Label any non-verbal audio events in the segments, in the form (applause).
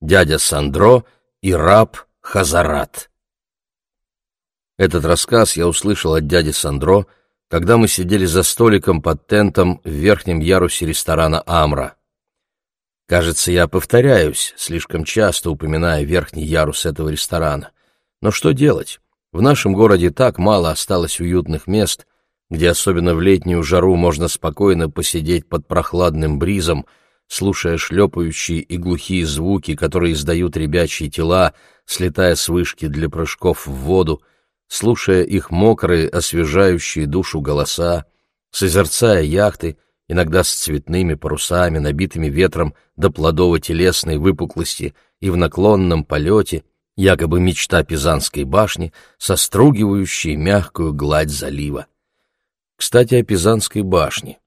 дядя Сандро и раб Хазарат. Этот рассказ я услышал от дяди Сандро, когда мы сидели за столиком под тентом в верхнем ярусе ресторана «Амра». Кажется, я повторяюсь, слишком часто упоминая верхний ярус этого ресторана. Но что делать? В нашем городе так мало осталось уютных мест, где особенно в летнюю жару можно спокойно посидеть под прохладным бризом, слушая шлепающие и глухие звуки, которые издают ребячьи тела, слетая с вышки для прыжков в воду, слушая их мокрые, освежающие душу голоса, созерцая яхты, иногда с цветными парусами, набитыми ветром до плодово-телесной выпуклости и в наклонном полете, якобы мечта Пизанской башни, состругивающей мягкую гладь залива. Кстати, о Пизанской башне.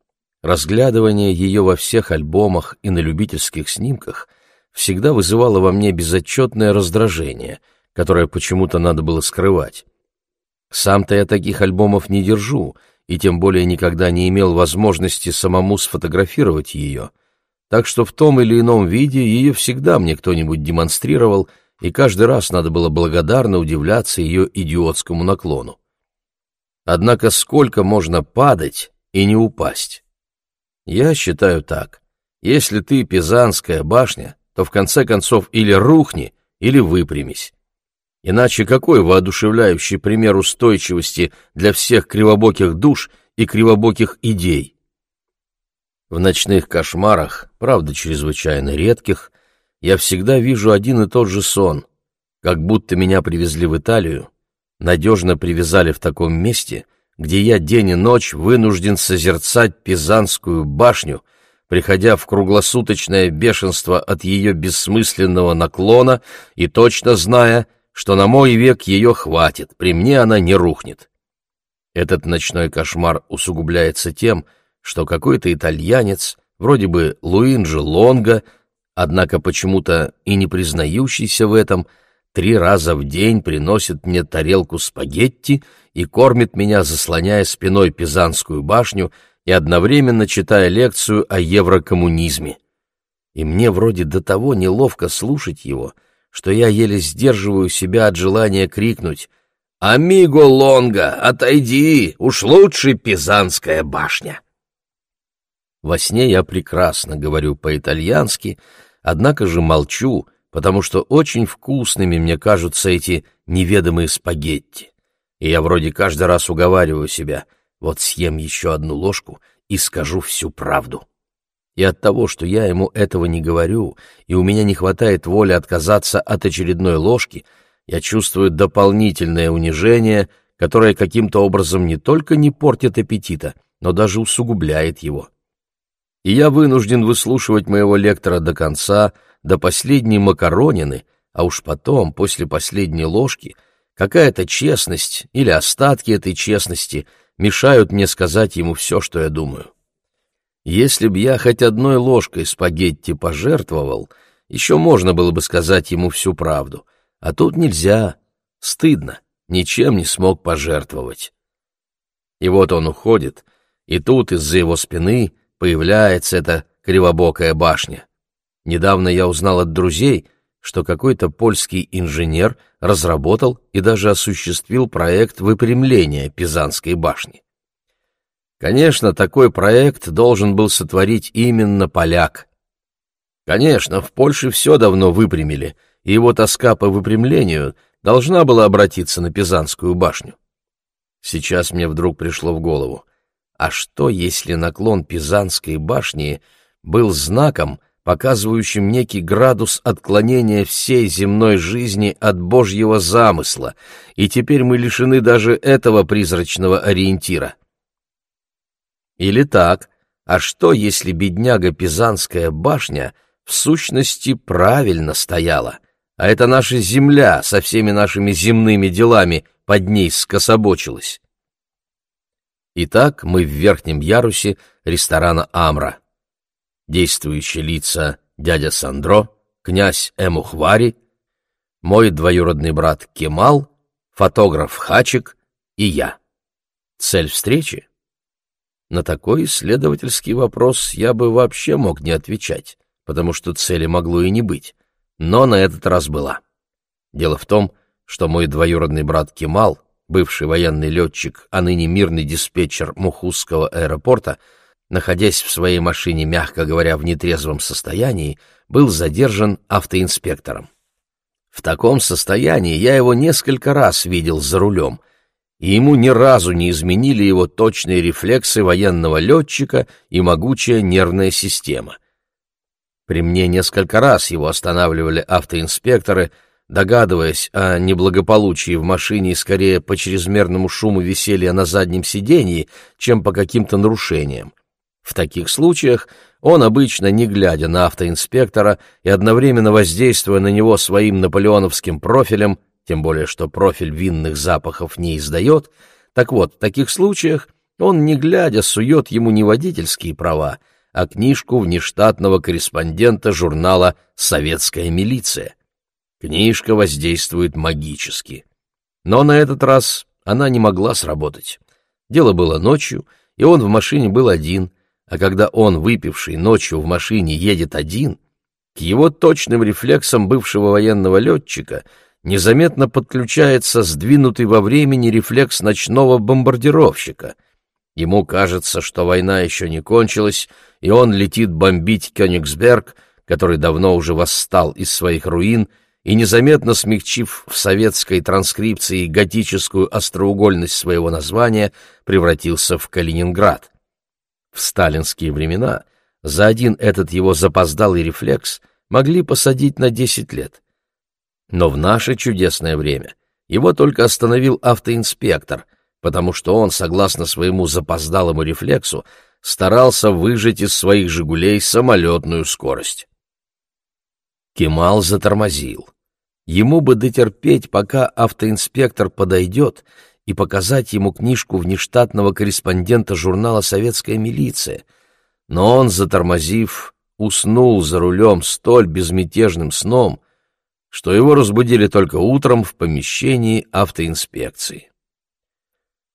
Разглядывание ее во всех альбомах и на любительских снимках всегда вызывало во мне безотчетное раздражение, которое почему-то надо было скрывать. Сам-то я таких альбомов не держу, и тем более никогда не имел возможности самому сфотографировать ее, так что в том или ином виде ее всегда мне кто-нибудь демонстрировал, и каждый раз надо было благодарно удивляться ее идиотскому наклону. Однако сколько можно падать и не упасть? Я считаю так. Если ты Пизанская башня, то в конце концов или рухни, или выпрямись. Иначе какой воодушевляющий пример устойчивости для всех кривобоких душ и кривобоких идей? В ночных кошмарах, правда чрезвычайно редких, я всегда вижу один и тот же сон, как будто меня привезли в Италию, надежно привязали в таком месте, где я день и ночь вынужден созерцать Пизанскую башню, приходя в круглосуточное бешенство от ее бессмысленного наклона и точно зная, что на мой век ее хватит, при мне она не рухнет. Этот ночной кошмар усугубляется тем, что какой-то итальянец, вроде бы Луинджи Лонго, однако почему-то и не признающийся в этом, три раза в день приносит мне тарелку спагетти и кормит меня, заслоняя спиной Пизанскую башню и одновременно читая лекцию о еврокоммунизме. И мне вроде до того неловко слушать его — что я еле сдерживаю себя от желания крикнуть «Амиго Лонга, отойди! Уж лучше Пизанская башня!» Во сне я прекрасно говорю по-итальянски, однако же молчу, потому что очень вкусными мне кажутся эти неведомые спагетти. И я вроде каждый раз уговариваю себя, вот съем еще одну ложку и скажу всю правду. И от того, что я ему этого не говорю, и у меня не хватает воли отказаться от очередной ложки, я чувствую дополнительное унижение, которое каким-то образом не только не портит аппетита, но даже усугубляет его. И я вынужден выслушивать моего лектора до конца, до последней макаронины, а уж потом, после последней ложки, какая-то честность или остатки этой честности мешают мне сказать ему все, что я думаю. Если б я хоть одной ложкой спагетти пожертвовал, еще можно было бы сказать ему всю правду. А тут нельзя. Стыдно. Ничем не смог пожертвовать. И вот он уходит, и тут из-за его спины появляется эта кривобокая башня. Недавно я узнал от друзей, что какой-то польский инженер разработал и даже осуществил проект выпрямления Пизанской башни. Конечно, такой проект должен был сотворить именно поляк. Конечно, в Польше все давно выпрямили, и его тоска по выпрямлению должна была обратиться на Пизанскую башню. Сейчас мне вдруг пришло в голову, а что, если наклон Пизанской башни был знаком, показывающим некий градус отклонения всей земной жизни от Божьего замысла, и теперь мы лишены даже этого призрачного ориентира? Или так, а что, если бедняга Пизанская башня в сущности правильно стояла, а это наша земля со всеми нашими земными делами под ней скособочилась? Итак, мы в верхнем ярусе ресторана «Амра». Действующие лица дядя Сандро, князь Эмухвари, мой двоюродный брат Кемал, фотограф Хачик и я. Цель встречи на такой исследовательский вопрос я бы вообще мог не отвечать, потому что цели могло и не быть. но на этот раз была. Дело в том, что мой двоюродный брат Кемал, бывший военный летчик, а ныне мирный диспетчер Мухузского аэропорта, находясь в своей машине, мягко говоря, в нетрезвом состоянии, был задержан автоинспектором. В таком состоянии я его несколько раз видел за рулем, и ему ни разу не изменили его точные рефлексы военного летчика и могучая нервная система. При мне несколько раз его останавливали автоинспекторы, догадываясь о неблагополучии в машине скорее по чрезмерному шуму веселья на заднем сиденье, чем по каким-то нарушениям. В таких случаях он обычно, не глядя на автоинспектора и одновременно воздействуя на него своим наполеоновским профилем, тем более что профиль винных запахов не издает, так вот, в таких случаях он, не глядя, сует ему не водительские права, а книжку внештатного корреспондента журнала «Советская милиция». Книжка воздействует магически. Но на этот раз она не могла сработать. Дело было ночью, и он в машине был один — а когда он, выпивший ночью в машине, едет один, к его точным рефлексам бывшего военного летчика незаметно подключается сдвинутый во времени рефлекс ночного бомбардировщика. Ему кажется, что война еще не кончилась, и он летит бомбить Кёнигсберг, который давно уже восстал из своих руин, и, незаметно смягчив в советской транскрипции готическую остроугольность своего названия, превратился в Калининград. В сталинские времена за один этот его запоздалый рефлекс могли посадить на 10 лет. Но в наше чудесное время его только остановил автоинспектор, потому что он, согласно своему запоздалому рефлексу, старался выжать из своих «Жигулей» самолетную скорость. Кемал затормозил. Ему бы дотерпеть, пока автоинспектор подойдет и показать ему книжку внештатного корреспондента журнала «Советская милиция», но он, затормозив, уснул за рулем столь безмятежным сном, что его разбудили только утром в помещении автоинспекции.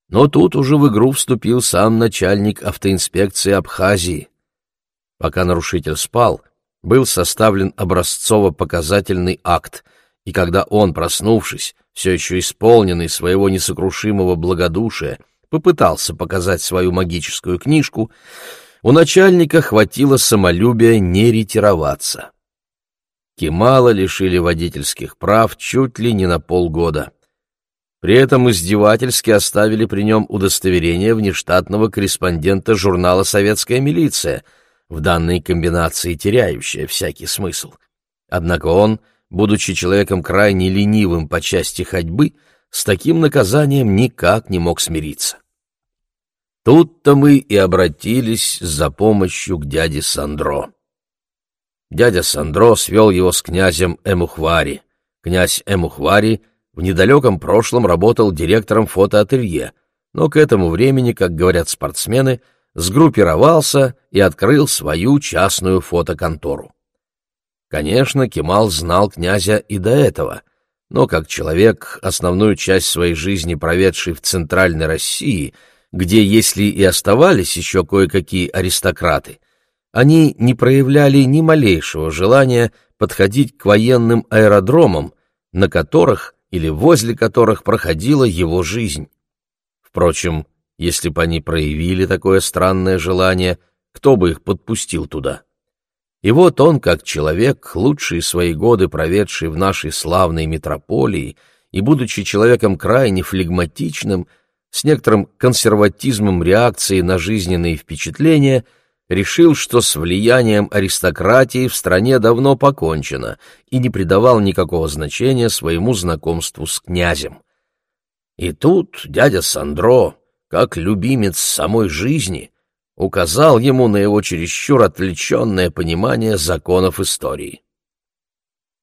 Но тут уже в игру вступил сам начальник автоинспекции Абхазии. Пока нарушитель спал, был составлен образцово-показательный акт, и когда он, проснувшись, все еще исполненный своего несокрушимого благодушия, попытался показать свою магическую книжку, у начальника хватило самолюбия не ретироваться. Кемала лишили водительских прав чуть ли не на полгода. При этом издевательски оставили при нем удостоверение внештатного корреспондента журнала «Советская милиция», в данной комбинации теряющее всякий смысл. Однако он — будучи человеком крайне ленивым по части ходьбы, с таким наказанием никак не мог смириться. Тут-то мы и обратились за помощью к дяде Сандро. Дядя Сандро свел его с князем Эмухвари. Князь Эмухвари в недалеком прошлом работал директором фотоателье, но к этому времени, как говорят спортсмены, сгруппировался и открыл свою частную фотоконтору. Конечно, Кемал знал князя и до этого, но как человек, основную часть своей жизни проведший в Центральной России, где, если и оставались еще кое-какие аристократы, они не проявляли ни малейшего желания подходить к военным аэродромам, на которых или возле которых проходила его жизнь. Впрочем, если бы они проявили такое странное желание, кто бы их подпустил туда? И вот он, как человек, лучшие свои годы проведший в нашей славной метрополии, и, будучи человеком крайне флегматичным, с некоторым консерватизмом реакции на жизненные впечатления, решил, что с влиянием аристократии в стране давно покончено, и не придавал никакого значения своему знакомству с князем. И тут дядя Сандро, как любимец самой жизни, указал ему на его чересчур отвлеченное понимание законов истории.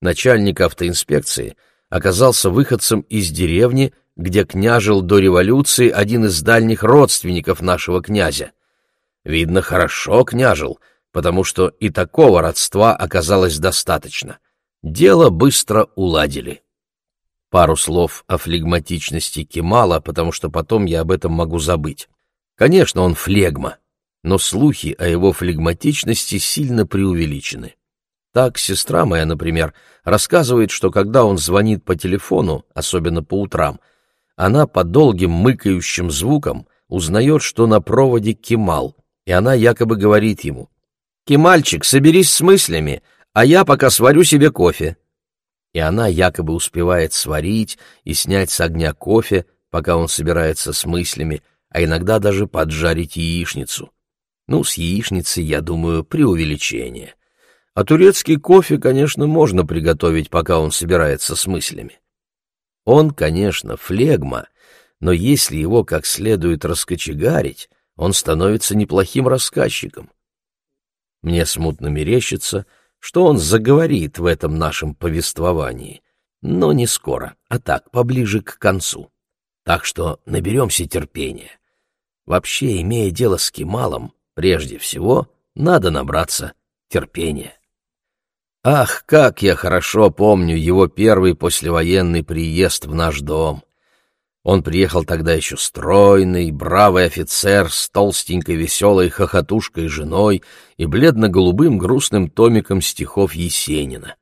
Начальник автоинспекции оказался выходцем из деревни, где княжил до революции один из дальних родственников нашего князя. Видно, хорошо княжил, потому что и такого родства оказалось достаточно. Дело быстро уладили. Пару слов о флегматичности Кемала, потому что потом я об этом могу забыть. Конечно, он флегма, но слухи о его флегматичности сильно преувеличены. Так сестра моя, например, рассказывает, что когда он звонит по телефону, особенно по утрам, она по долгим мыкающим звукам узнает, что на проводе Кемал, и она якобы говорит ему «Кемальчик, соберись с мыслями, а я пока сварю себе кофе». И она якобы успевает сварить и снять с огня кофе, пока он собирается с мыслями, а иногда даже поджарить яичницу. Ну, с яичницей, я думаю, преувеличение. А турецкий кофе, конечно, можно приготовить, пока он собирается с мыслями. Он, конечно, флегма, но если его как следует раскочегарить, он становится неплохим рассказчиком. Мне смутно мерещится, что он заговорит в этом нашем повествовании, но не скоро, а так, поближе к концу. Так что наберемся терпения. Вообще, имея дело с Кемалом, прежде всего, надо набраться терпения. Ах, как я хорошо помню его первый послевоенный приезд в наш дом. Он приехал тогда еще стройный, бравый офицер с толстенькой веселой хохотушкой женой и бледно-голубым грустным томиком стихов Есенина.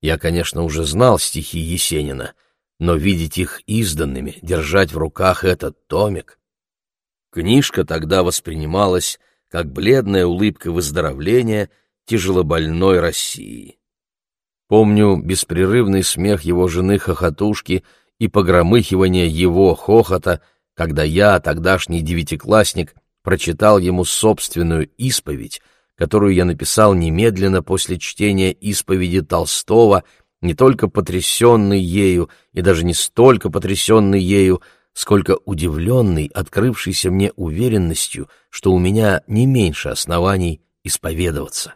Я, конечно, уже знал стихи Есенина, но видеть их изданными, держать в руках этот томик... Книжка тогда воспринималась как бледная улыбка выздоровления тяжелобольной России. Помню беспрерывный смех его жены хохотушки — и погромыхивание его хохота, когда я, тогдашний девятиклассник, прочитал ему собственную исповедь, которую я написал немедленно после чтения исповеди Толстого, не только потрясенный ею, и даже не столько потрясенный ею, сколько удивленный открывшейся мне уверенностью, что у меня не меньше оснований исповедоваться.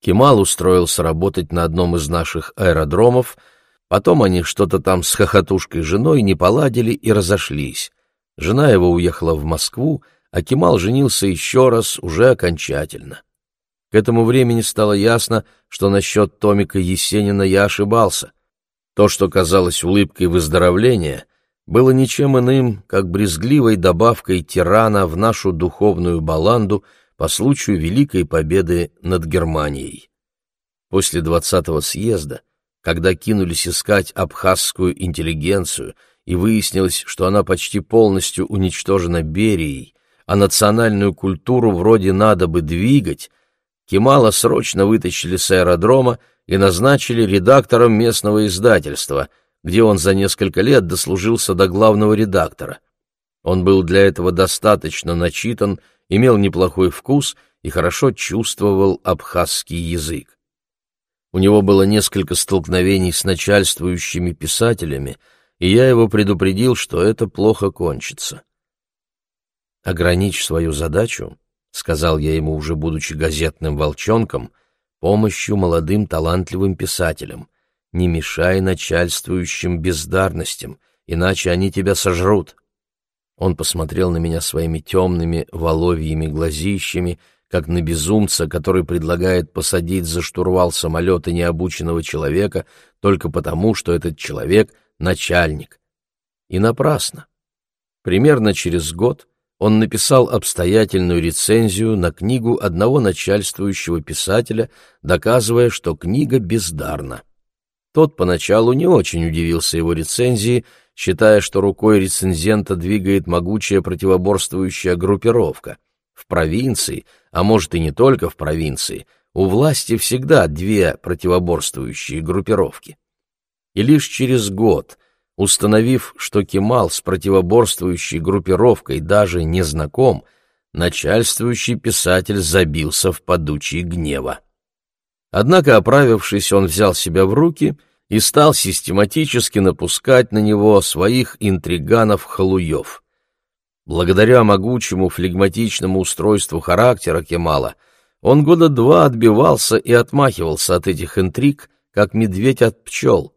Кемал устроился работать на одном из наших аэродромов — Потом они что-то там с хохотушкой женой не поладили и разошлись. Жена его уехала в Москву, а Кемал женился еще раз, уже окончательно. К этому времени стало ясно, что насчет Томика Есенина я ошибался. То, что казалось улыбкой выздоровления, было ничем иным, как брезгливой добавкой тирана в нашу духовную баланду по случаю Великой Победы над Германией. После двадцатого съезда когда кинулись искать абхазскую интеллигенцию, и выяснилось, что она почти полностью уничтожена Берией, а национальную культуру вроде надо бы двигать, Кемала срочно вытащили с аэродрома и назначили редактором местного издательства, где он за несколько лет дослужился до главного редактора. Он был для этого достаточно начитан, имел неплохой вкус и хорошо чувствовал абхазский язык. У него было несколько столкновений с начальствующими писателями, и я его предупредил, что это плохо кончится. «Ограничь свою задачу», — сказал я ему, уже будучи газетным волчонком, «помощью молодым талантливым писателям. Не мешай начальствующим бездарностям, иначе они тебя сожрут». Он посмотрел на меня своими темными воловьими глазищами как на безумца, который предлагает посадить за штурвал самолета необученного человека только потому, что этот человек — начальник. И напрасно. Примерно через год он написал обстоятельную рецензию на книгу одного начальствующего писателя, доказывая, что книга бездарна. Тот поначалу не очень удивился его рецензии, считая, что рукой рецензента двигает могучая противоборствующая группировка. В провинции — а может и не только в провинции, у власти всегда две противоборствующие группировки. И лишь через год, установив, что Кемал с противоборствующей группировкой даже не знаком, начальствующий писатель забился в подучий гнева. Однако, оправившись, он взял себя в руки и стал систематически напускать на него своих интриганов-халуев. Благодаря могучему флегматичному устройству характера Кемала он года два отбивался и отмахивался от этих интриг, как медведь от пчел,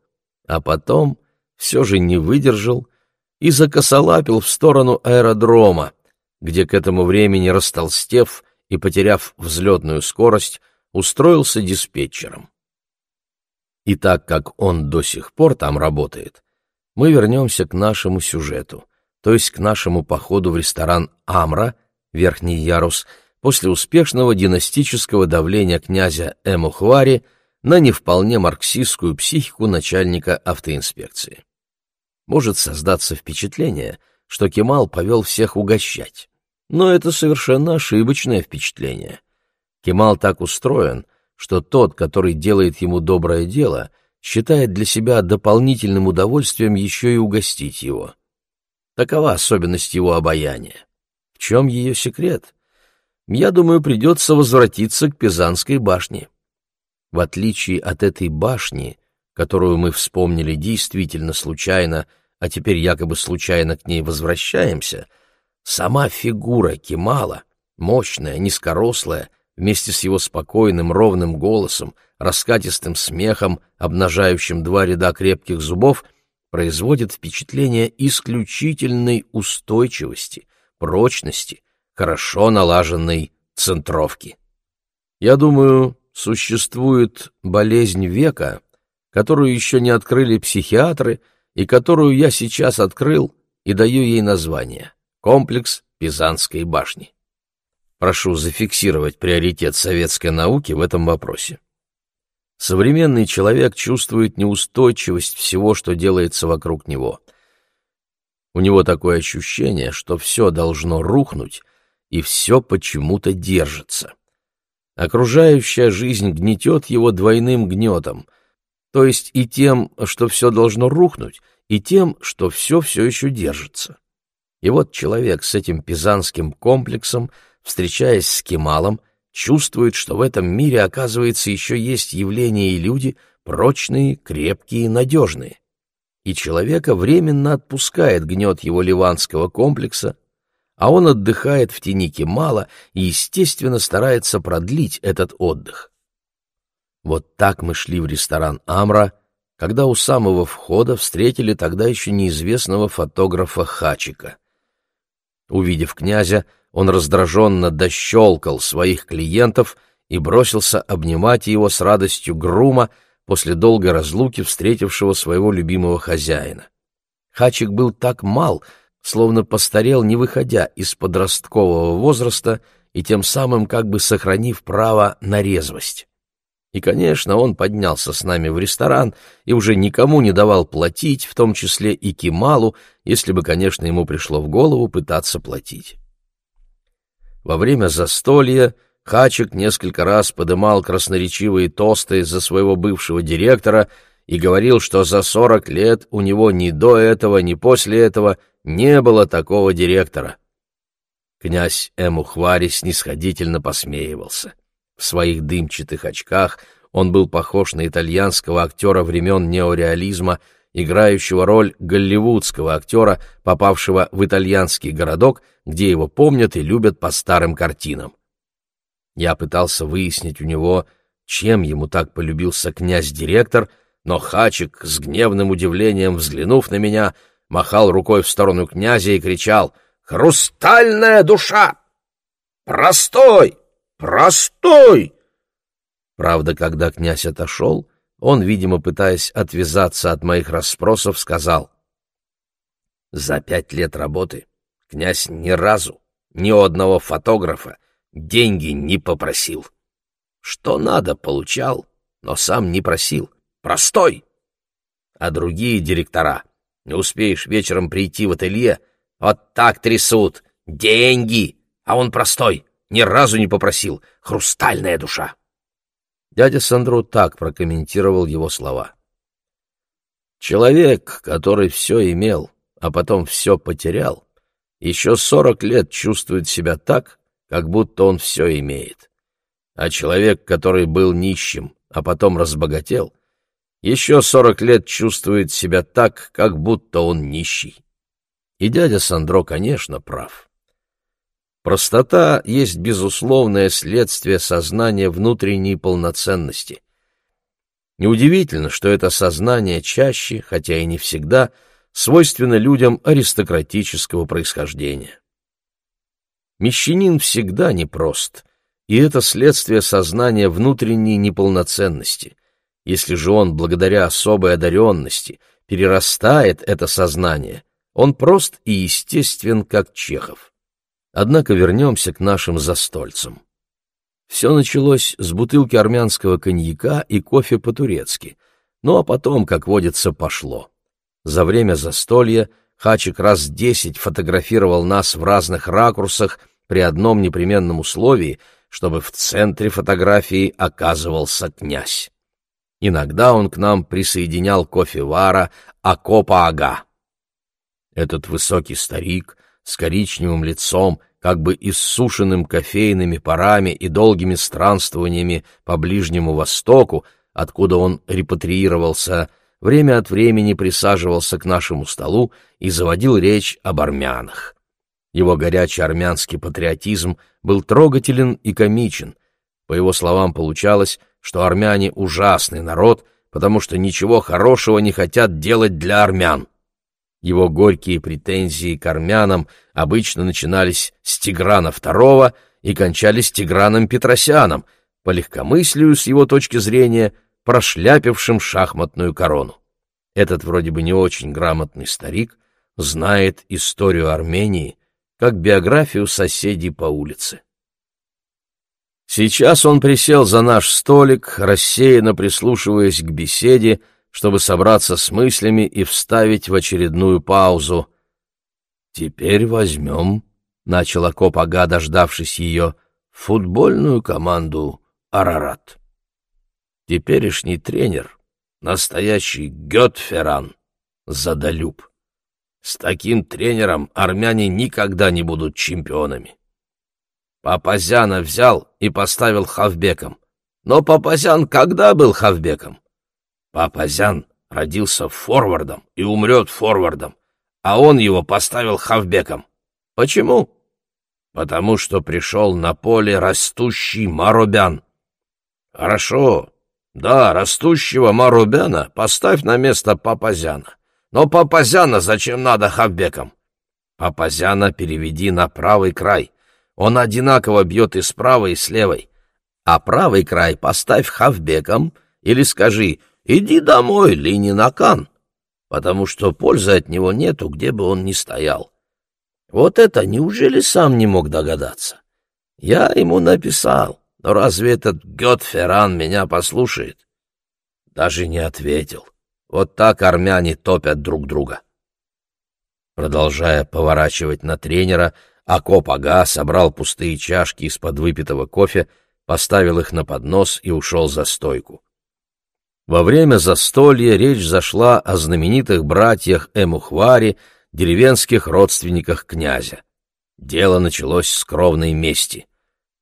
а потом все же не выдержал и закосолапил в сторону аэродрома, где к этому времени, растолстев и потеряв взлетную скорость, устроился диспетчером. И так как он до сих пор там работает, мы вернемся к нашему сюжету — то есть к нашему походу в ресторан «Амра», верхний ярус, после успешного династического давления князя Эмухвари на не вполне марксистскую психику начальника автоинспекции. Может создаться впечатление, что Кемал повел всех угощать. Но это совершенно ошибочное впечатление. Кемал так устроен, что тот, который делает ему доброе дело, считает для себя дополнительным удовольствием еще и угостить его. Такова особенность его обаяния. В чем ее секрет? Я думаю, придется возвратиться к Пизанской башне. В отличие от этой башни, которую мы вспомнили действительно случайно, а теперь якобы случайно к ней возвращаемся, сама фигура Кемала, мощная, низкорослая, вместе с его спокойным ровным голосом, раскатистым смехом, обнажающим два ряда крепких зубов, производит впечатление исключительной устойчивости, прочности, хорошо налаженной центровки. Я думаю, существует болезнь века, которую еще не открыли психиатры и которую я сейчас открыл и даю ей название — комплекс Пизанской башни. Прошу зафиксировать приоритет советской науки в этом вопросе. Современный человек чувствует неустойчивость всего, что делается вокруг него. У него такое ощущение, что все должно рухнуть, и все почему-то держится. Окружающая жизнь гнетет его двойным гнетом, то есть и тем, что все должно рухнуть, и тем, что все все еще держится. И вот человек с этим пизанским комплексом встречаясь с Кемалом, чувствует, что в этом мире, оказывается, еще есть явления и люди прочные, крепкие, надежные. И человека временно отпускает гнет его ливанского комплекса, а он отдыхает в тени Кемала и, естественно, старается продлить этот отдых. Вот так мы шли в ресторан «Амра», когда у самого входа встретили тогда еще неизвестного фотографа Хачика. Увидев князя, он раздраженно дощелкал своих клиентов и бросился обнимать его с радостью грума после долгой разлуки встретившего своего любимого хозяина. Хачик был так мал, словно постарел, не выходя из подросткового возраста и тем самым как бы сохранив право на резвость. И, конечно, он поднялся с нами в ресторан и уже никому не давал платить, в том числе и Кималу, если бы, конечно, ему пришло в голову пытаться платить. Во время застолья Хачик несколько раз подымал красноречивые тосты за своего бывшего директора и говорил, что за сорок лет у него ни до этого, ни после этого не было такого директора. Князь Эмухвари снисходительно посмеивался. В своих дымчатых очках он был похож на итальянского актера времен неореализма играющего роль голливудского актера, попавшего в итальянский городок, где его помнят и любят по старым картинам. Я пытался выяснить у него, чем ему так полюбился князь-директор, но Хачик, с гневным удивлением взглянув на меня, махал рукой в сторону князя и кричал «Хрустальная душа! Простой! Простой!» Правда, когда князь отошел, он, видимо, пытаясь отвязаться от моих расспросов, сказал. «За пять лет работы князь ни разу, ни у одного фотографа деньги не попросил. Что надо, получал, но сам не просил. Простой! А другие директора, не успеешь вечером прийти в ателье, вот так трясут. Деньги! А он простой, ни разу не попросил. Хрустальная душа!» Дядя Сандро так прокомментировал его слова. «Человек, который все имел, а потом все потерял, еще сорок лет чувствует себя так, как будто он все имеет. А человек, который был нищим, а потом разбогател, еще сорок лет чувствует себя так, как будто он нищий. И дядя Сандро, конечно, прав. Простота есть безусловное следствие сознания внутренней полноценности. Неудивительно, что это сознание чаще, хотя и не всегда, свойственно людям аристократического происхождения. Мещанин всегда непрост, и это следствие сознания внутренней неполноценности. Если же он, благодаря особой одаренности, перерастает это сознание, он прост и естествен, как Чехов. Однако вернемся к нашим застольцам. Все началось с бутылки армянского коньяка и кофе по-турецки, ну а потом, как водится, пошло. За время застолья Хачик раз десять фотографировал нас в разных ракурсах при одном непременном условии, чтобы в центре фотографии оказывался князь. Иногда он к нам присоединял кофевара Акопа-ага. Этот высокий старик с коричневым лицом, как бы иссушенным кофейными парами и долгими странствованиями по Ближнему Востоку, откуда он репатриировался, время от времени присаживался к нашему столу и заводил речь об армянах. Его горячий армянский патриотизм был трогателен и комичен. По его словам, получалось, что армяне ужасный народ, потому что ничего хорошего не хотят делать для армян. Его горькие претензии к армянам обычно начинались с Тиграна II и кончались Тиграном Петросяном, по легкомыслию, с его точки зрения, прошляпившим шахматную корону. Этот вроде бы не очень грамотный старик знает историю Армении как биографию соседей по улице. Сейчас он присел за наш столик, рассеянно прислушиваясь к беседе, чтобы собраться с мыслями и вставить в очередную паузу. «Теперь возьмем», — начал Акоп-ага, дождавшись ее, — «футбольную команду «Арарат». Теперешний тренер — настоящий Гетферан, задолюб. С таким тренером армяне никогда не будут чемпионами. Папазяна взял и поставил хавбеком. Но Папазян когда был хавбеком? Папазян родился форвардом и умрет форвардом, а он его поставил хавбеком. Почему? Потому что пришел на поле растущий Маробян. Хорошо, да, растущего Марубяна поставь на место Папазяна. Но Папазяна зачем надо хавбеком? Папазяна переведи на правый край. Он одинаково бьет и с правой, и с левой. А правый край поставь хавбеком или скажи «иди домой, Ленинакан», потому что пользы от него нету, где бы он ни стоял. Вот это неужели сам не мог догадаться? Я ему написал, но разве этот Гетферан меня послушает? Даже не ответил. Вот так армяне топят друг друга. Продолжая поворачивать на тренера, Акоп-ага собрал пустые чашки из-под выпитого кофе, поставил их на поднос и ушел за стойку. Во время застолья речь зашла о знаменитых братьях Эмухвари, деревенских родственниках князя. Дело началось с кровной мести.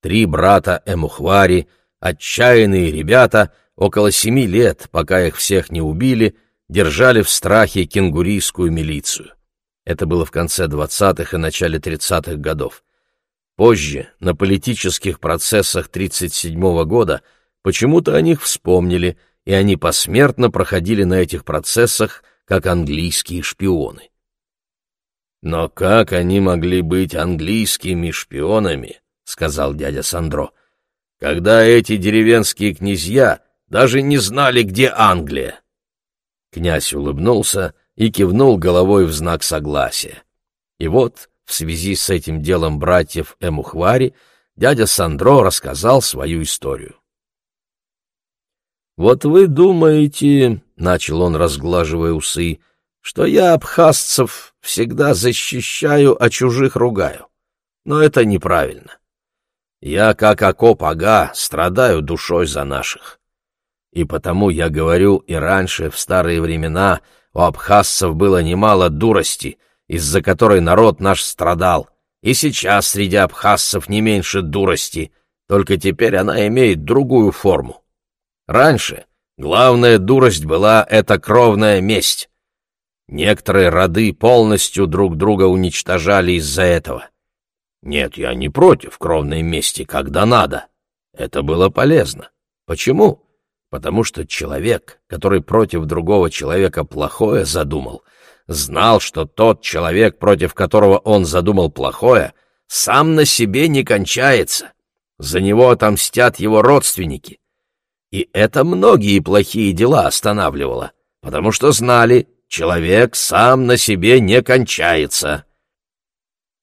Три брата Эмухвари, отчаянные ребята, около семи лет, пока их всех не убили, держали в страхе кенгурийскую милицию. Это было в конце 20-х и начале 30-х годов. Позже, на политических процессах 1937 года, почему-то о них вспомнили, и они посмертно проходили на этих процессах как английские шпионы. «Но как они могли быть английскими шпионами?» — сказал дядя Сандро. «Когда эти деревенские князья даже не знали, где Англия». Князь улыбнулся и кивнул головой в знак согласия. И вот, в связи с этим делом братьев Эмухвари, дядя Сандро рассказал свою историю. «Вот вы думаете, — начал он, разглаживая усы, — что я абхазцев всегда защищаю, а чужих ругаю. Но это неправильно. Я, как Акоп-ага, страдаю душой за наших. И потому я говорю и раньше, в старые времена, — у абхазцев было немало дурости, из-за которой народ наш страдал. И сейчас среди абхазцев не меньше дурости, только теперь она имеет другую форму. Раньше главная дурость была эта кровная месть. Некоторые роды полностью друг друга уничтожали из-за этого. Нет, я не против кровной мести, когда надо. Это было полезно. Почему? Потому что человек, который против другого человека плохое задумал, знал, что тот человек, против которого он задумал плохое, сам на себе не кончается. За него отомстят его родственники. И это многие плохие дела останавливало, потому что знали, человек сам на себе не кончается.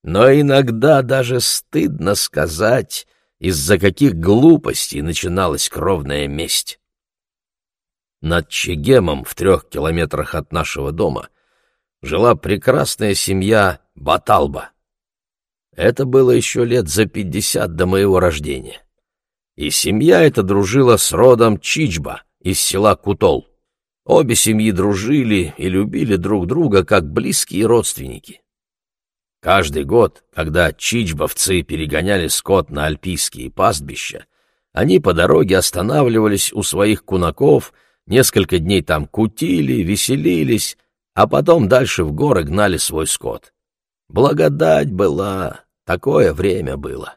но иногда даже стыдно сказать, из-за каких глупостей начиналась кровная месть. Над Чегемом в трех километрах от нашего дома жила прекрасная семья Баталба. Это было еще лет за пятьдесят до моего рождения. И семья эта дружила с родом Чичба из села Кутол. Обе семьи дружили и любили друг друга как близкие родственники. Каждый год, когда чичбовцы перегоняли скот на альпийские пастбища, они по дороге останавливались у своих кунаков, несколько дней там кутили, веселились, а потом дальше в горы гнали свой скот. Благодать была, такое время было.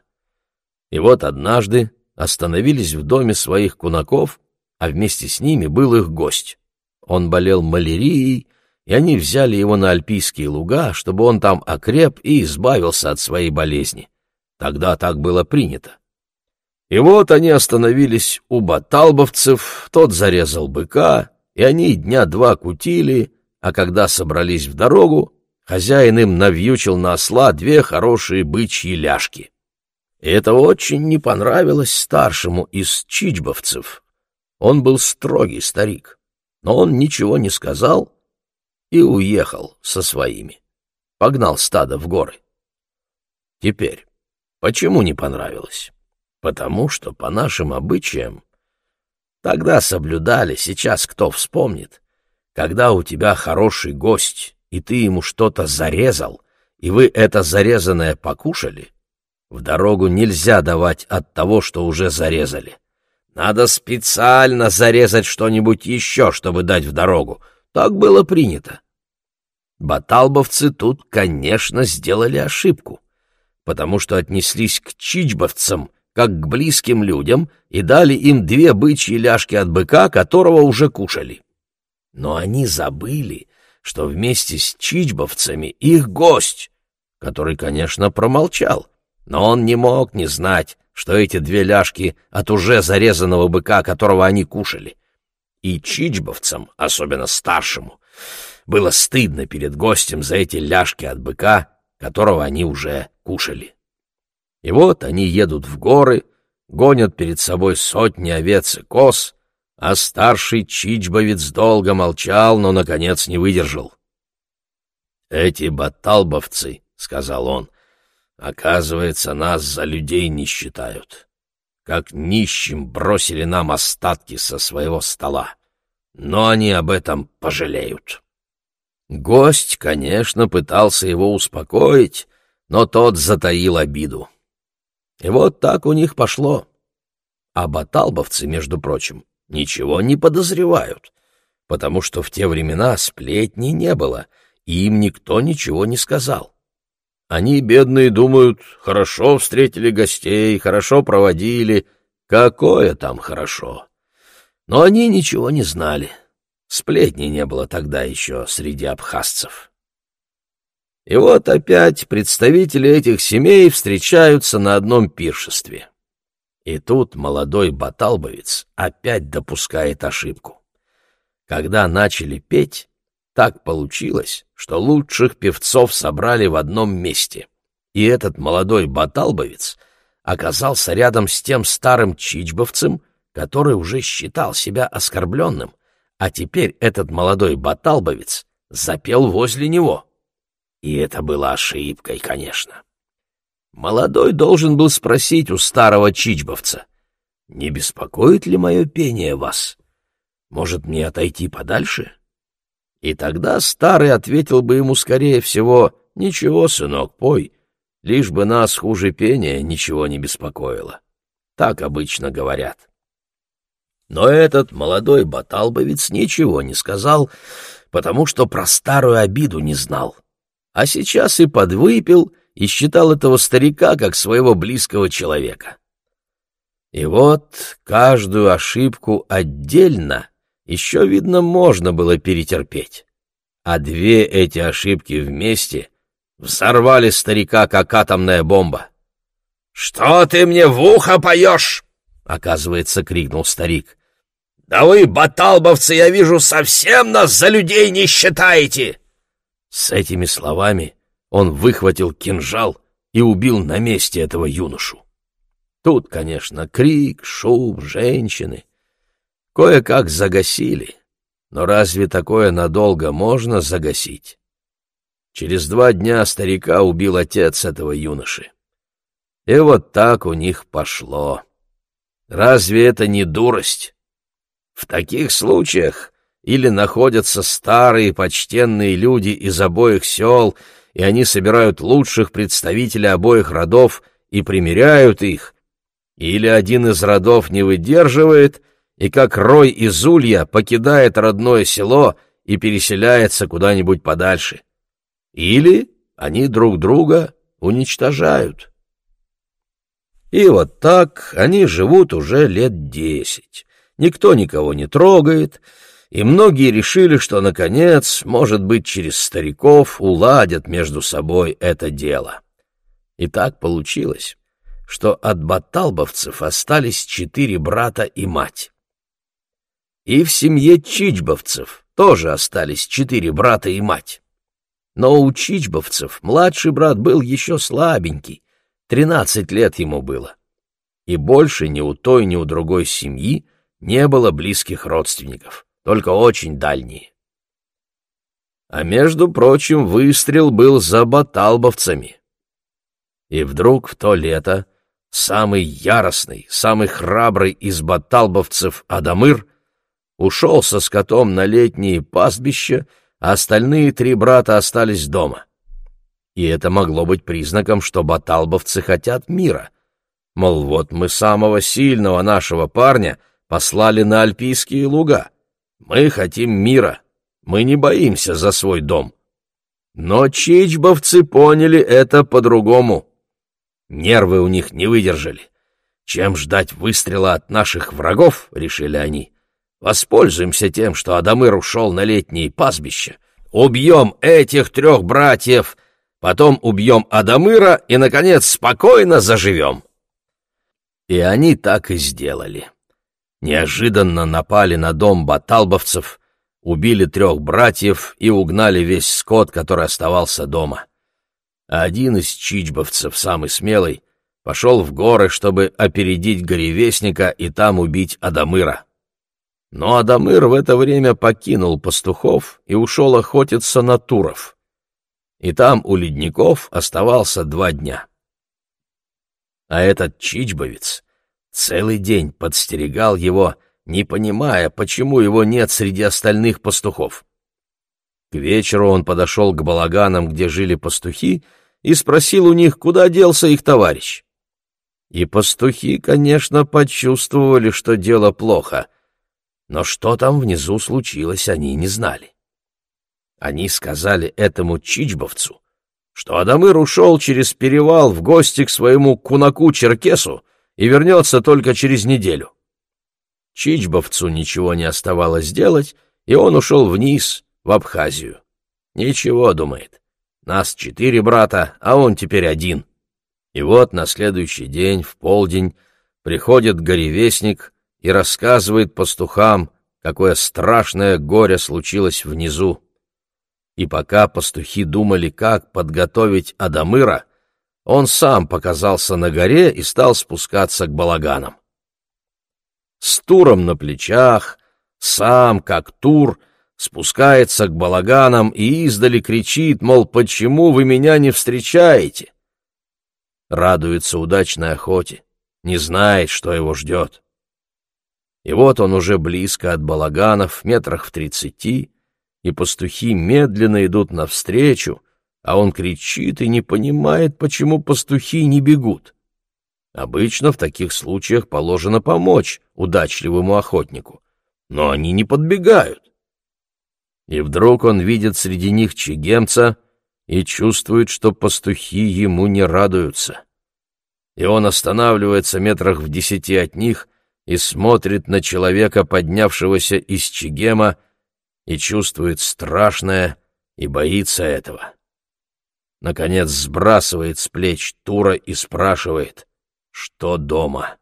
И вот однажды остановились в доме своих кунаков, а вместе с ними был их гость. Он болел малярией, и они взяли его на альпийские луга, чтобы он там окреп и избавился от своей болезни. Тогда так было принято. И вот они остановились у баталбовцев, тот зарезал быка, и они дня два кутили, а когда собрались в дорогу, хозяин им навьючил на осла две хорошие бычьи ляжки. И это очень не понравилось старшему из чичбовцев. Он был строгий старик, но он ничего не сказал и уехал со своими. Погнал стадо в горы. Теперь, почему не понравилось? Потому что, по нашим обычаям, тогда соблюдали, сейчас кто вспомнит, когда у тебя хороший гость, и ты ему что-то зарезал, и вы это зарезанное покушали, в дорогу нельзя давать от того, что уже зарезали. Надо специально зарезать что-нибудь еще, чтобы дать в дорогу. Так было принято. Баталбовцы тут, конечно, сделали ошибку, потому что отнеслись к чичбовцам как к близким людям и дали им две бычьи ляжки от быка, которого уже кушали. Но они забыли, что вместе с чичбовцами их гость, который, конечно, промолчал, но он не мог не знать, что эти две ляжки от уже зарезанного быка, которого они кушали. И чичбовцам, особенно старшему, было стыдно перед гостем за эти ляжки от быка, которого они уже кушали. И вот они едут в горы, гонят перед собой сотни овец и коз, а старший чичбовец долго молчал, но, наконец, не выдержал. «Эти баталбовцы», — сказал он, — «оказывается, нас за людей не считают. Как нищим бросили нам остатки со своего стола. Но они об этом пожалеют». Гость, конечно, пытался его успокоить, но тот затаил обиду. И вот так у них пошло. А баталбовцы, между прочим, ничего не подозревают, потому что в те времена сплетни не было, и им никто ничего не сказал. Они, бедные, думают, хорошо встретили гостей, хорошо проводили. Какое там хорошо? Но они ничего не знали. — Сплетни не было тогда еще среди абхазцев. И вот опять представители этих семей встречаются на одном пиршестве. И тут молодой баталбовец опять допускает ошибку. Когда начали петь, так получилось, что лучших певцов собрали в одном месте. И этот молодой баталбовец оказался рядом с тем старым чичбовцем, который уже считал себя оскорбленным — а теперь этот молодой баталбовец запел возле него. И это было ошибкой, конечно. Молодой должен был спросить у старого чичбовца, «Не беспокоит ли мое пение вас? Может, мне отойти подальше?» И тогда старый ответил бы ему, скорее всего, «Ничего, сынок, пой, лишь бы нас хуже пения ничего не беспокоило». Так обычно говорят. Но этот молодой баталбовец ничего не сказал, потому что про старую обиду не знал. А сейчас и подвыпил, и считал этого старика как своего близкого человека. И вот каждую ошибку отдельно еще, видно, можно было перетерпеть. А две эти ошибки вместе взорвали старика, как атомная бомба. «Что ты мне в ухо поешь?» — оказывается, крикнул старик. «Да вы, баталбовцы, я вижу, совсем нас за людей не считаете!» С этими словами он выхватил кинжал и убил на месте этого юношу. Тут, конечно, крик, шум, женщины. Кое-как загасили. Но разве такое надолго можно загасить? Через два дня старика убил отец этого юноши. И вот так у них пошло. Разве это не дурость? В таких случаях или находятся старые почтенные люди из обоих сел, и они собирают лучших представителей обоих родов и примиряют их, или один из родов не выдерживает и, как рой из улья, покидает родное село и переселяется куда-нибудь подальше. Или они друг друга уничтожают. И вот так они живут уже лет десять. Никто никого не трогает, и многие решили, что, наконец, может быть, через стариков уладят между собой это дело. И так получилось, что от баталбовцев остались четыре брата и мать. И в семье чичбовцев тоже остались четыре брата и мать. Но у чичбовцев младший брат был еще слабенький, Тринадцать лет ему было. И больше ни у той, ни у другой семьи не было близких родственников, только очень дальние. А между прочим, выстрел был за баталбовцами. И вдруг в то лето самый яростный, самый храбрый из баталбовцев Адамыр ушел со скотом на летние пастбища, а остальные три брата остались дома и это могло быть признаком, что баталбовцы хотят мира. Мол, вот мы самого сильного нашего парня послали на альпийские луга. Мы хотим мира, мы не боимся за свой дом. Но чичбовцы поняли это по-другому. Нервы у них не выдержали. Чем ждать выстрела от наших врагов, решили они. Воспользуемся тем, что Адамыр ушел на летние пастбища. Убьем этих трех братьев потом убьем Адамыра и, наконец, спокойно заживем. И они так и сделали. Неожиданно напали на дом баталбовцев, убили трех братьев и угнали весь скот, который оставался дома. Один из чичбовцев, самый смелый, пошел в горы, чтобы опередить горевестника и там убить Адамыра. Но Адамыр в это время покинул пастухов и ушел охотиться на туров и там у ледников оставался два дня. А этот чичбовец целый день подстерегал его, не понимая, почему его нет среди остальных пастухов. К вечеру он подошел к балаганам, где жили пастухи, и спросил у них, куда делся их товарищ. И пастухи, конечно, почувствовали, что дело плохо, но что там внизу случилось, они не знали. Они сказали этому чичбовцу, что Адамыр ушел через перевал в гости к своему кунаку-черкесу и вернется только через неделю. Чичбовцу ничего не оставалось делать, и он ушел вниз, в Абхазию. Ничего, думает, нас четыре брата, а он теперь один. И вот на следующий день, в полдень, приходит горевестник и рассказывает пастухам, какое страшное горе случилось внизу. И пока пастухи думали, как подготовить Адамыра, он сам показался на горе и стал спускаться к балаганам. С туром на плечах, сам, как тур, спускается к балаганам и издали кричит, мол, почему вы меня не встречаете? Радуется удачной охоте, не знает, что его ждет. И вот он уже близко от балаганов, метрах в тридцати, и пастухи медленно идут навстречу, а он кричит и не понимает, почему пастухи не бегут. Обычно в таких случаях положено помочь удачливому охотнику, но они не подбегают. И вдруг он видит среди них чегемца и чувствует, что пастухи ему не радуются. И он останавливается метрах в десяти от них и смотрит на человека, поднявшегося из чегема, и чувствует страшное и боится этого. Наконец сбрасывает с плеч Тура и спрашивает, что дома.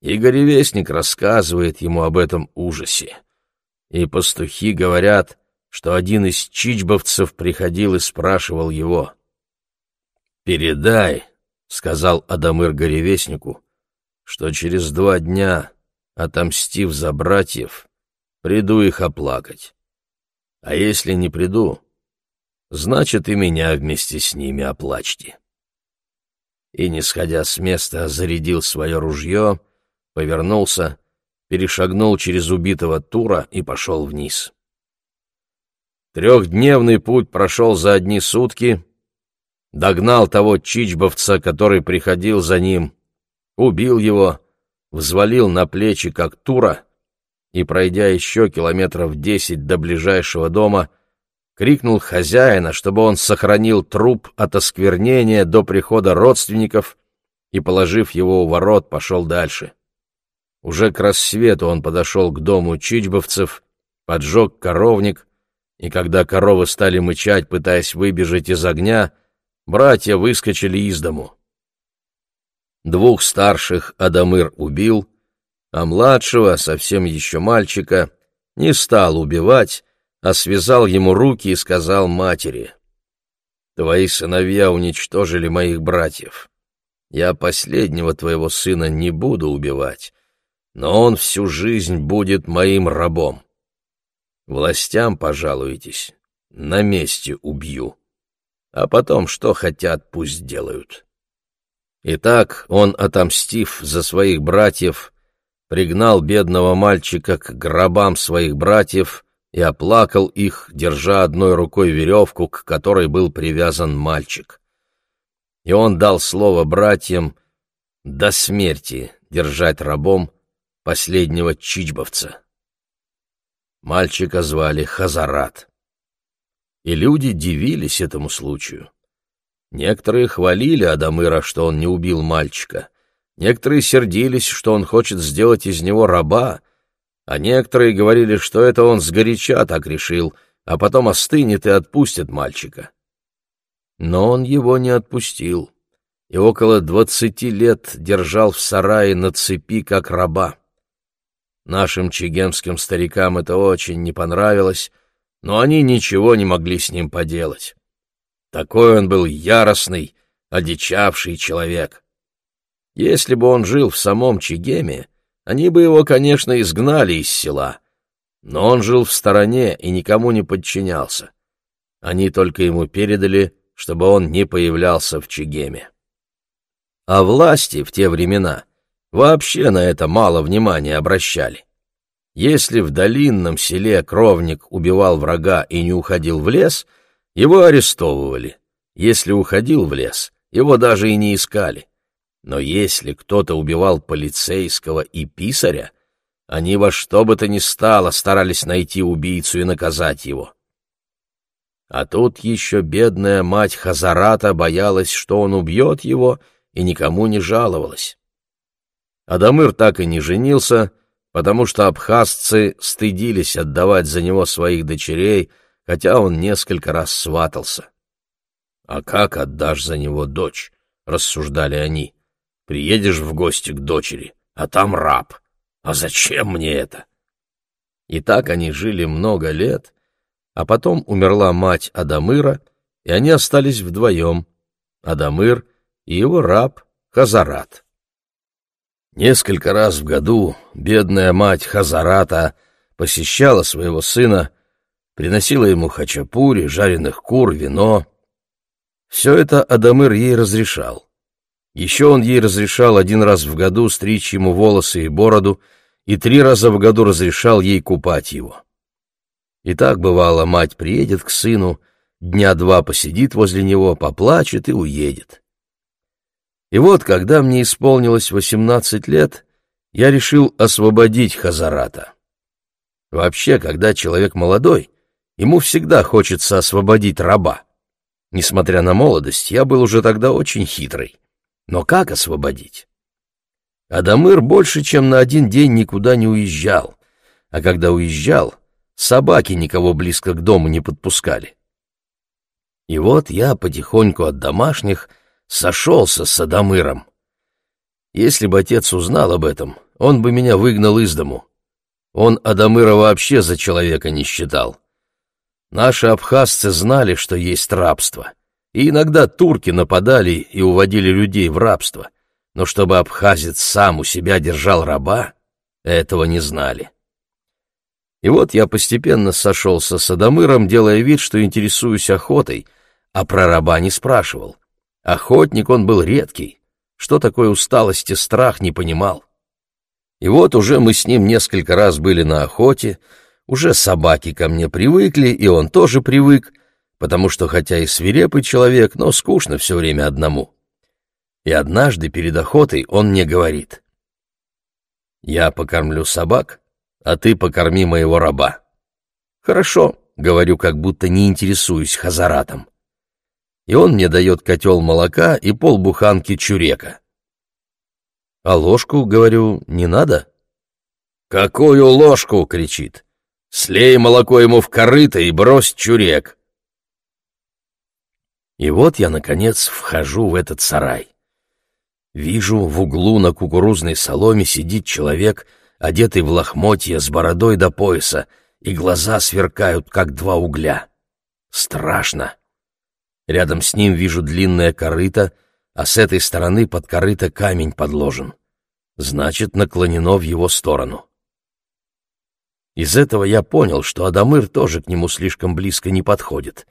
Игорь Вестник рассказывает ему об этом ужасе. И пастухи говорят, что один из чичбовцев приходил и спрашивал его. «Передай», — сказал Адамыр горевестнику, — «что через два дня, отомстив за братьев, приду их оплакать. А если не приду, значит, и меня вместе с ними оплачьте». И, не сходя с места, зарядил свое ружье, повернулся, перешагнул через убитого Тура и пошел вниз. Трехдневный путь прошел за одни сутки, догнал того чичбовца, который приходил за ним, убил его, взвалил на плечи, как Тура, и, пройдя еще километров десять до ближайшего дома, крикнул хозяина, чтобы он сохранил труп от осквернения до прихода родственников и, положив его у ворот, пошел дальше. Уже к рассвету он подошел к дому чичбовцев, поджег коровник — и когда коровы стали мычать, пытаясь выбежать из огня, братья выскочили из дому. Двух старших Адамыр убил, а младшего, совсем еще мальчика, не стал убивать, а связал ему руки и сказал матери, «Твои сыновья уничтожили моих братьев. Я последнего твоего сына не буду убивать, но он всю жизнь будет моим рабом. Властям пожалуетесь, на месте убью. А потом, что хотят, пусть делают. Итак, он, отомстив за своих братьев, пригнал бедного мальчика к гробам своих братьев и оплакал их, держа одной рукой веревку, к которой был привязан мальчик. И он дал слово братьям до смерти держать рабом последнего чичбовца. Мальчика звали Хазарат. И люди дивились этому случаю. Некоторые хвалили Адамыра, что он не убил мальчика. Некоторые сердились, что он хочет сделать из него раба, а некоторые говорили, что это он сгоряча так решил, а потом остынет и отпустит мальчика. Но он его не отпустил и около двадцати лет держал в сарае на цепи, как раба. Нашим чегемским старикам это очень не понравилось, но они ничего не могли с ним поделать. Такой он был яростный, одичавший человек. Если бы он жил в самом Чегеме, они бы его, конечно, изгнали из села. Но он жил в стороне и никому не подчинялся. Они только ему передали, чтобы он не появлялся в Чегеме. А власти в те времена — вообще на это мало внимания обращали. Если в долинном селе кровник убивал врага и не уходил в лес, его арестовывали. Если уходил в лес, его даже и не искали. Но если кто-то убивал полицейского и писаря, они во что бы то ни стало старались найти убийцу и наказать его. А тут еще бедная мать Хазарата боялась, что он убьет его, и никому не жаловалась. Адамыр так и не женился, потому что абхазцы стыдились отдавать за него своих дочерей, хотя он несколько раз сватался. «А как отдашь за него дочь?» — рассуждали они. «Приедешь в гости к дочери, а там раб. А зачем мне это?» И так они жили много лет, а потом умерла мать Адамыра, и они остались вдвоем — Адамыр и его раб Хазарат. Несколько раз в году бедная мать Хазарата посещала своего сына, приносила ему хачапури, жареных кур, вино. Все это Адамыр ей разрешал. Еще он ей разрешал один раз в году стричь ему волосы и бороду, и три раза в году разрешал ей купать его. И так бывало, мать приедет к сыну, дня два посидит возле него, поплачет и уедет. И вот, когда мне исполнилось восемнадцать лет, я решил освободить Хазарата. Вообще, когда человек молодой, ему всегда хочется освободить раба. Несмотря на молодость, я был уже тогда очень хитрый. Но как освободить? Адамыр больше, чем на один день никуда не уезжал, а когда уезжал, собаки никого близко к дому не подпускали. И вот я потихоньку от домашних — сошелся с Адамыром. Если бы отец узнал об этом, он бы меня выгнал из дому. Он Адамыра вообще за человека не считал. Наши абхазцы знали, что есть рабство, и иногда турки нападали и уводили людей в рабство, но чтобы абхазец сам у себя держал раба, этого не знали. И вот я постепенно сошелся с Адамыром, делая вид, что интересуюсь охотой, а про раба не спрашивал. Охотник он был редкий, что такое усталость и страх не понимал. И вот уже мы с ним несколько раз были на охоте, уже собаки ко мне привыкли, и он тоже привык, потому что хотя и свирепый человек, но скучно все время одному. И однажды перед охотой он мне говорит, «Я покормлю собак, а ты покорми моего раба». «Хорошо», — говорю, как будто не интересуюсь хазаратом. И он мне дает котел молока и полбуханки чурека. «А ложку, — говорю, — не надо?» «Какую ложку?» — кричит. «Слей молоко ему в корыто и брось чурек». И вот я, наконец, вхожу в этот сарай. Вижу, в углу на кукурузной соломе сидит человек, одетый в лохмотья с бородой до пояса, и глаза сверкают, как два угля. Страшно. Рядом с ним вижу длинное корыто, а с этой стороны под корыто камень подложен. Значит, наклонено в его сторону. Из этого я понял, что Адамыр тоже к нему слишком близко не подходит.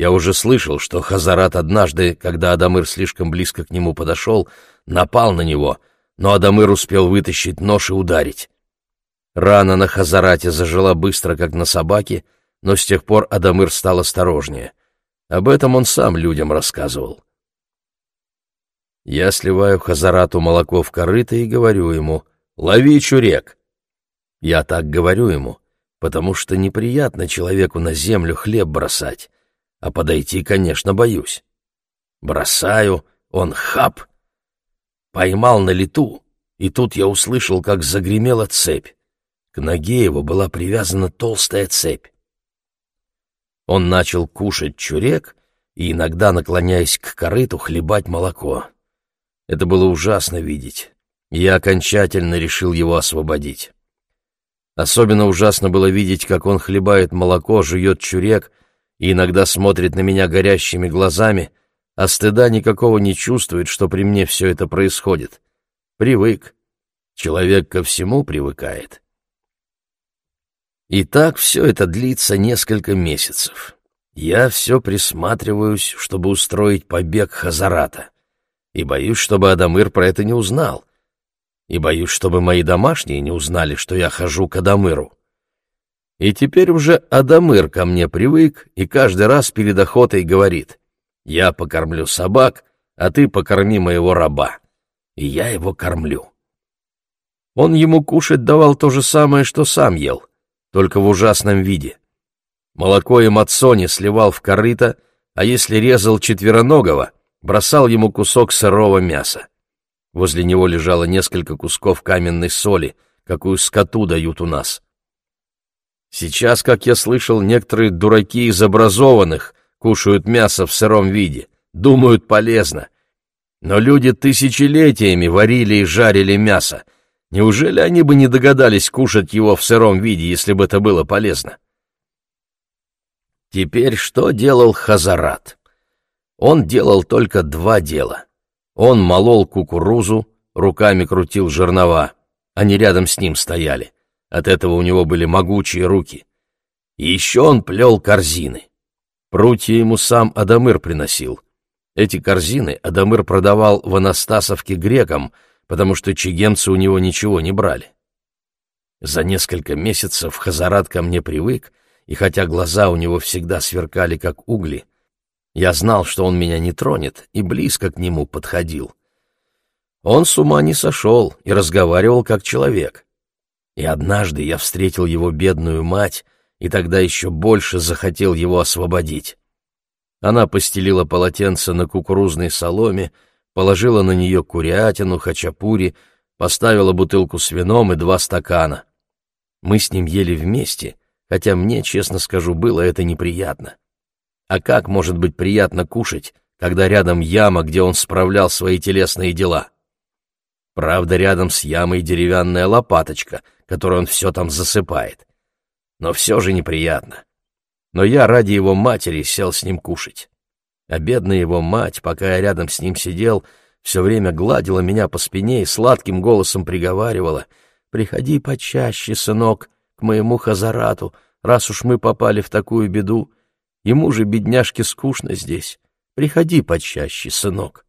Я уже слышал, что Хазарат однажды, когда Адамыр слишком близко к нему подошел, напал на него, но Адамыр успел вытащить нож и ударить. Рана на Хазарате зажила быстро, как на собаке, но с тех пор Адамыр стал осторожнее. Об этом он сам людям рассказывал. Я сливаю Хазарату молоко в корыто и говорю ему «Лови чурек!» Я так говорю ему, потому что неприятно человеку на землю хлеб бросать, а подойти, конечно, боюсь. Бросаю, он хап. Поймал на лету, и тут я услышал, как загремела цепь. К ноге его была привязана толстая цепь. Он начал кушать чурек и, иногда наклоняясь к корыту, хлебать молоко. Это было ужасно видеть. Я окончательно решил его освободить. Особенно ужасно было видеть, как он хлебает молоко, жует чурек и иногда смотрит на меня горящими глазами, а стыда никакого не чувствует, что при мне все это происходит. Привык. Человек ко всему привыкает. И так все это длится несколько месяцев. Я все присматриваюсь, чтобы устроить побег Хазарата. И боюсь, чтобы Адамыр про это не узнал и боюсь, чтобы мои домашние не узнали, что я хожу к Адамыру. И теперь уже Адамыр ко мне привык и каждый раз перед охотой говорит, «Я покормлю собак, а ты покорми моего раба». И я его кормлю. Он ему кушать давал то же самое, что сам ел, только в ужасном виде. Молоко и мацони сливал в корыто, а если резал четвероногого, бросал ему кусок сырого мяса. Возле него лежало несколько кусков каменной соли, какую скоту дают у нас. Сейчас, как я слышал, некоторые дураки из образованных кушают мясо в сыром виде, думают полезно. Но люди тысячелетиями варили и жарили мясо. Неужели они бы не догадались кушать его в сыром виде, если бы это было полезно? Теперь что делал Хазарат? Он делал только два дела — он молол кукурузу, руками крутил жернова. Они рядом с ним стояли. От этого у него были могучие руки. И еще он плел корзины. Прутья ему сам Адамыр приносил. Эти корзины Адамыр продавал в Анастасовке грекам, потому что чигенцы у него ничего не брали. За несколько месяцев Хазарат ко мне привык, и хотя глаза у него всегда сверкали, как угли, я знал, что он меня не тронет, и близко к нему подходил. Он с ума не сошел и разговаривал как человек. И однажды я встретил его бедную мать, и тогда еще больше захотел его освободить. Она постелила полотенце на кукурузной соломе, положила на нее курятину, хачапури, поставила бутылку с вином и два стакана. Мы с ним ели вместе, хотя мне, честно скажу, было это неприятно. А как может быть приятно кушать, когда рядом яма, где он справлял свои телесные дела? Правда, рядом с ямой деревянная лопаточка, которую он все там засыпает. Но все же неприятно. но я ради его матери сел с ним кушать. А бедная его мать, пока я рядом с ним сидел, все время гладила меня по спине и сладким голосом приговаривала «Приходи почаще, сынок, к моему Хазарату, раз уж мы попали в такую беду. Ему же, бедняжке, скучно здесь. Приходи почаще, сынок».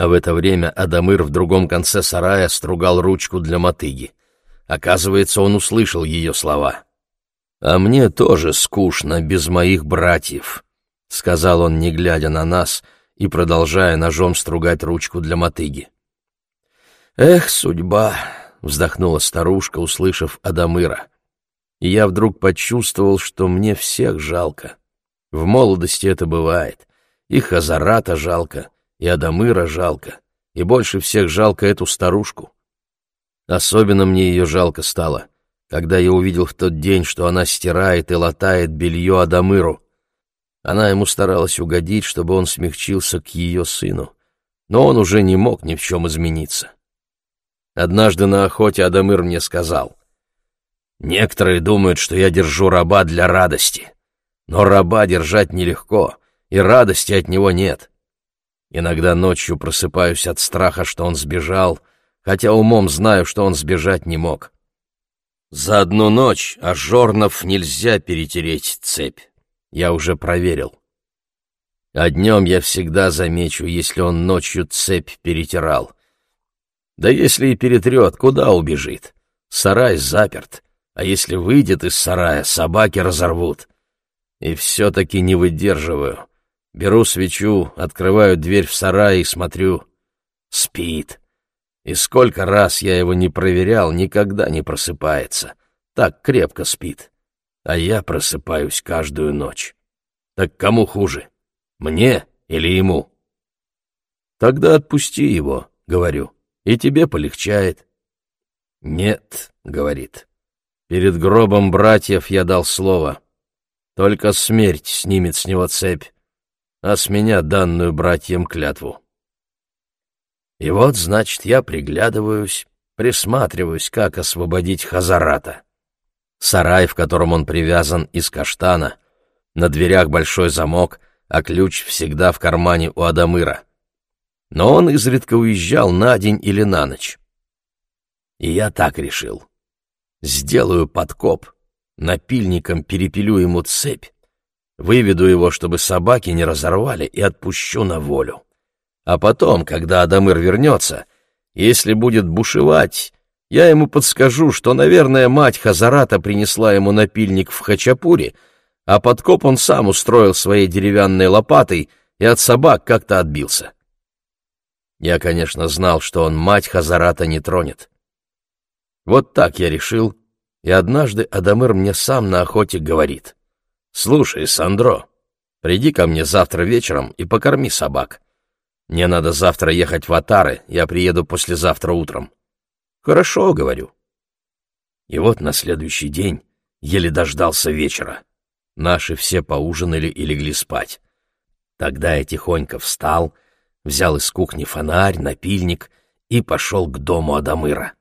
А в это время Адамыр в другом конце сарая стругал ручку для мотыги. Оказывается, он услышал ее слова. «А мне тоже скучно без моих братьев», — сказал он, не глядя на нас и продолжая ножом стругать ручку для мотыги. «Эх, судьба!» — вздохнула старушка, услышав Адамыра. И я вдруг почувствовал, что мне всех жалко. В молодости это бывает. И Хазарата жалко, и Адамыра жалко, и больше всех жалко эту старушку. Особенно мне ее жалко стало, когда я увидел в тот день, что она стирает и латает белье Адамыру. Она ему старалась угодить, чтобы он смягчился к ее сыну, но он уже не мог ни в чем измениться. Однажды на охоте Адамыр мне сказал, «Некоторые думают, что я держу раба для радости, но раба держать нелегко, и радости от него нет. Иногда ночью просыпаюсь от страха, что он сбежал, хотя умом знаю, что он сбежать не мог. За одну ночь Ажорнов нельзя перетереть цепь, я уже проверил. А днем я всегда замечу, если он ночью цепь перетирал — да если и перетрет, куда убежит? Сарай заперт, а если выйдет из сарая, собаки разорвут. И все-таки не выдерживаю. Беру свечу, открываю дверь в сарай и смотрю. Спит. И сколько раз я его не проверял, никогда не просыпается. Так крепко спит. А я просыпаюсь каждую ночь. Так кому хуже? Мне или ему? Тогда отпусти его, говорю и тебе полегчает. Нет, говорит, перед гробом братьев я дал слово. Только смерть снимет с него цепь, а с меня данную братьям клятву. И вот, значит, я приглядываюсь, присматриваюсь, как освободить Хазарата. Сарай, в котором он привязан из каштана, на дверях большой замок, а ключ всегда в кармане у Адамыра но он изредка уезжал на день или на ночь. И я так решил. Сделаю подкоп, напильником перепилю ему цепь, выведу его, чтобы собаки не разорвали, и отпущу на волю. А потом, когда Адамыр вернется, если будет бушевать, я ему подскажу, что, наверное, мать Хазарата принесла ему напильник в Хачапуре, а подкоп он сам устроил своей деревянной лопатой и от собак как-то отбился. Я, конечно, знал, что он мать Хазарата не тронет. Вот так я решил, и однажды Адамыр мне сам на охоте говорит. «Слушай, Сандро, приди ко мне завтра вечером и покорми собак. Мне надо завтра ехать в Атары, я приеду послезавтра утром». «Хорошо», — говорю. И вот на следующий день еле дождался вечера. Наши все поужинали и легли спать. Тогда я тихонько встал — взял из кухни фонарь, напильник и пошел к дому Адамыра.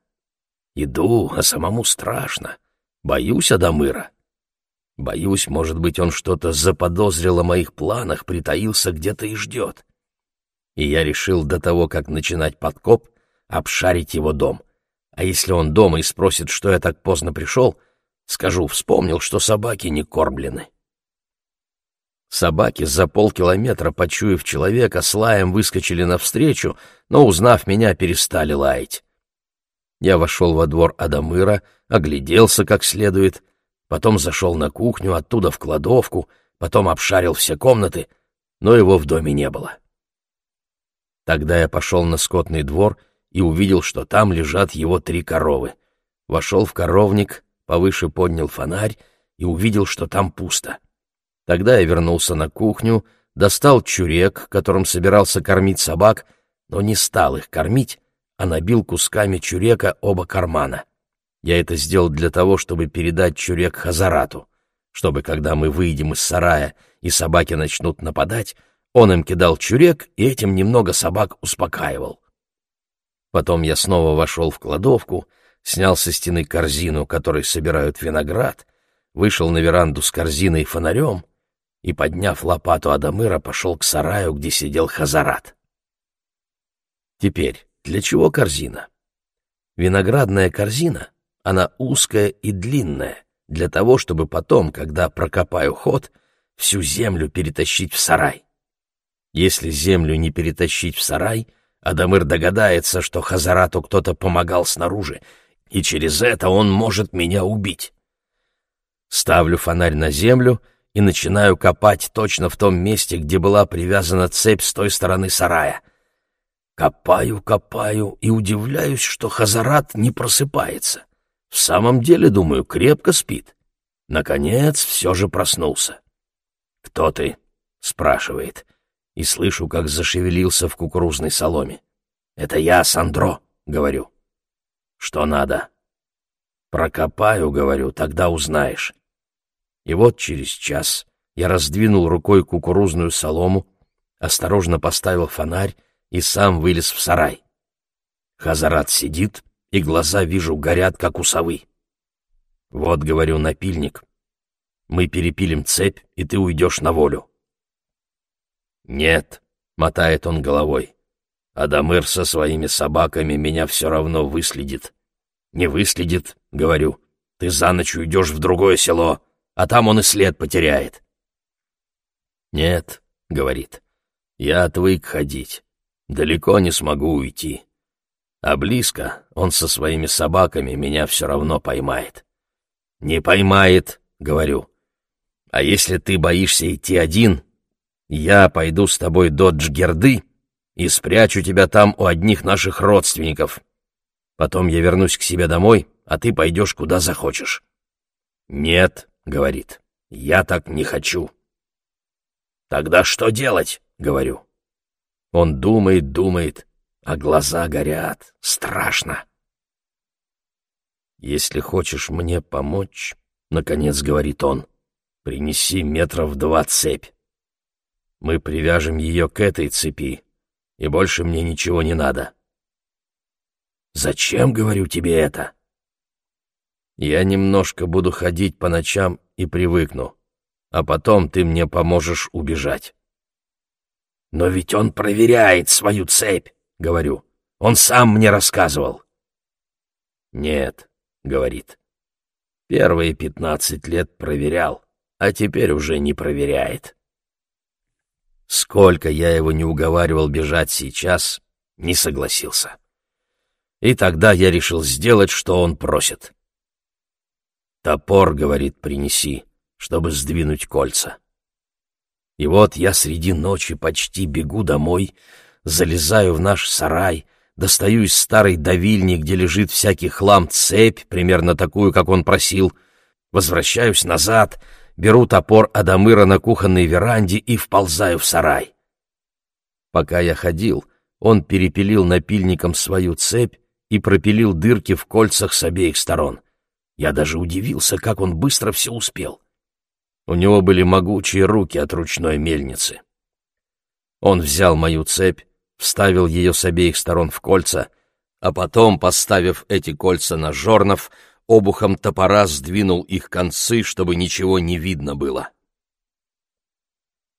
Иду, а самому страшно. Боюсь Адамыра. Боюсь, может быть, он что-то заподозрил о моих планах, притаился где-то и ждет. И я решил до того, как начинать подкоп, обшарить его дом. А если он дома и спросит, что я так поздно пришел, скажу, вспомнил, что собаки не кормлены. Собаки за полкилометра, почуяв человека, с лаем выскочили навстречу, но, узнав меня, перестали лаять. Я вошел во двор Адамыра, огляделся как следует, потом зашел на кухню, оттуда в кладовку, потом обшарил все комнаты, но его в доме не было. Тогда я пошел на скотный двор и увидел, что там лежат его три коровы. Вошел в коровник, повыше поднял фонарь и увидел, что там пусто. Тогда я вернулся на кухню, достал чурек, которым собирался кормить собак, но не стал их кормить, а набил кусками чурека оба кармана. Я это сделал для того, чтобы передать чурек Хазарату, чтобы, когда мы выйдем из сарая и собаки начнут нападать, он им кидал чурек и этим немного собак успокаивал. Потом я снова вошел в кладовку, снял со стены корзину, которой собирают виноград, вышел на веранду с корзиной и фонарем и, подняв лопату Адамыра, пошел к сараю, где сидел Хазарат. Теперь, для чего корзина? Виноградная корзина, она узкая и длинная, для того, чтобы потом, когда прокопаю ход, всю землю перетащить в сарай. Если землю не перетащить в сарай, Адамыр догадается, что Хазарату кто-то помогал снаружи, и через это он может меня убить. Ставлю фонарь на землю и начинаю копать точно в том месте, где была привязана цепь с той стороны сарая. Копаю, копаю и удивляюсь, что Хазарат не просыпается. В самом деле, думаю, крепко спит. Наконец, все же проснулся. «Кто ты?» — спрашивает. И слышу, как зашевелился в кукурузной соломе. «Это я, Сандро», — говорю. «Что надо?» «Прокопаю», — говорю, — «тогда узнаешь». И вот через час я раздвинул рукой кукурузную солому, осторожно поставил фонарь и сам вылез в сарай. Хазарат сидит, и глаза, вижу, горят, как у совы. «Вот, — говорю, — напильник. Мы перепилим цепь, и ты уйдешь на волю». «Нет», — мотает он головой, — «Адамыр со своими собаками меня все равно выследит». «Не выследит», — говорю, — «ты за ночь уйдешь в другое село, а там он и след потеряет». «Нет», — говорит, — «я отвык ходить, далеко не смогу уйти, а близко он со своими собаками меня все равно поймает». «Не поймает», — говорю, — «а если ты боишься идти один, я пойду с тобой до Джгерды и спрячу тебя там у одних наших родственников. Потом я вернусь к себе домой, а ты пойдешь куда захочешь». «Нет», — говорит, — «я так не хочу». «Тогда что делать?» — говорю. Он думает, думает, а глаза горят. Страшно. «Если хочешь мне помочь, — наконец говорит он, — принеси метров два цепь. Мы привяжем ее к этой цепи, и больше мне ничего не надо. Зачем, говорю тебе это? Я немножко буду ходить по ночам и привыкну, а потом ты мне поможешь убежать. Но ведь он проверяет свою цепь, говорю. Он сам мне рассказывал. Нет, говорит. Первые пятнадцать лет проверял, а теперь уже не проверяет. Сколько я его не уговаривал бежать сейчас, не согласился. И тогда я решил сделать, что он просит. «Топор, — говорит, — принеси, чтобы сдвинуть кольца». И вот я среди ночи почти бегу домой, залезаю в наш сарай, достаю из старой давильни, где лежит всякий хлам, цепь, примерно такую, как он просил, возвращаюсь назад — беру топор Адамыра на кухонной веранде и вползаю в сарай. Пока я ходил, он перепилил напильником свою цепь и пропилил дырки в кольцах с обеих сторон. Я даже удивился, как он быстро все успел. У него были могучие руки от ручной мельницы. Он взял мою цепь, вставил ее с обеих сторон в кольца, а потом, поставив эти кольца на жорнов, обухом топора сдвинул их концы, чтобы ничего не видно было.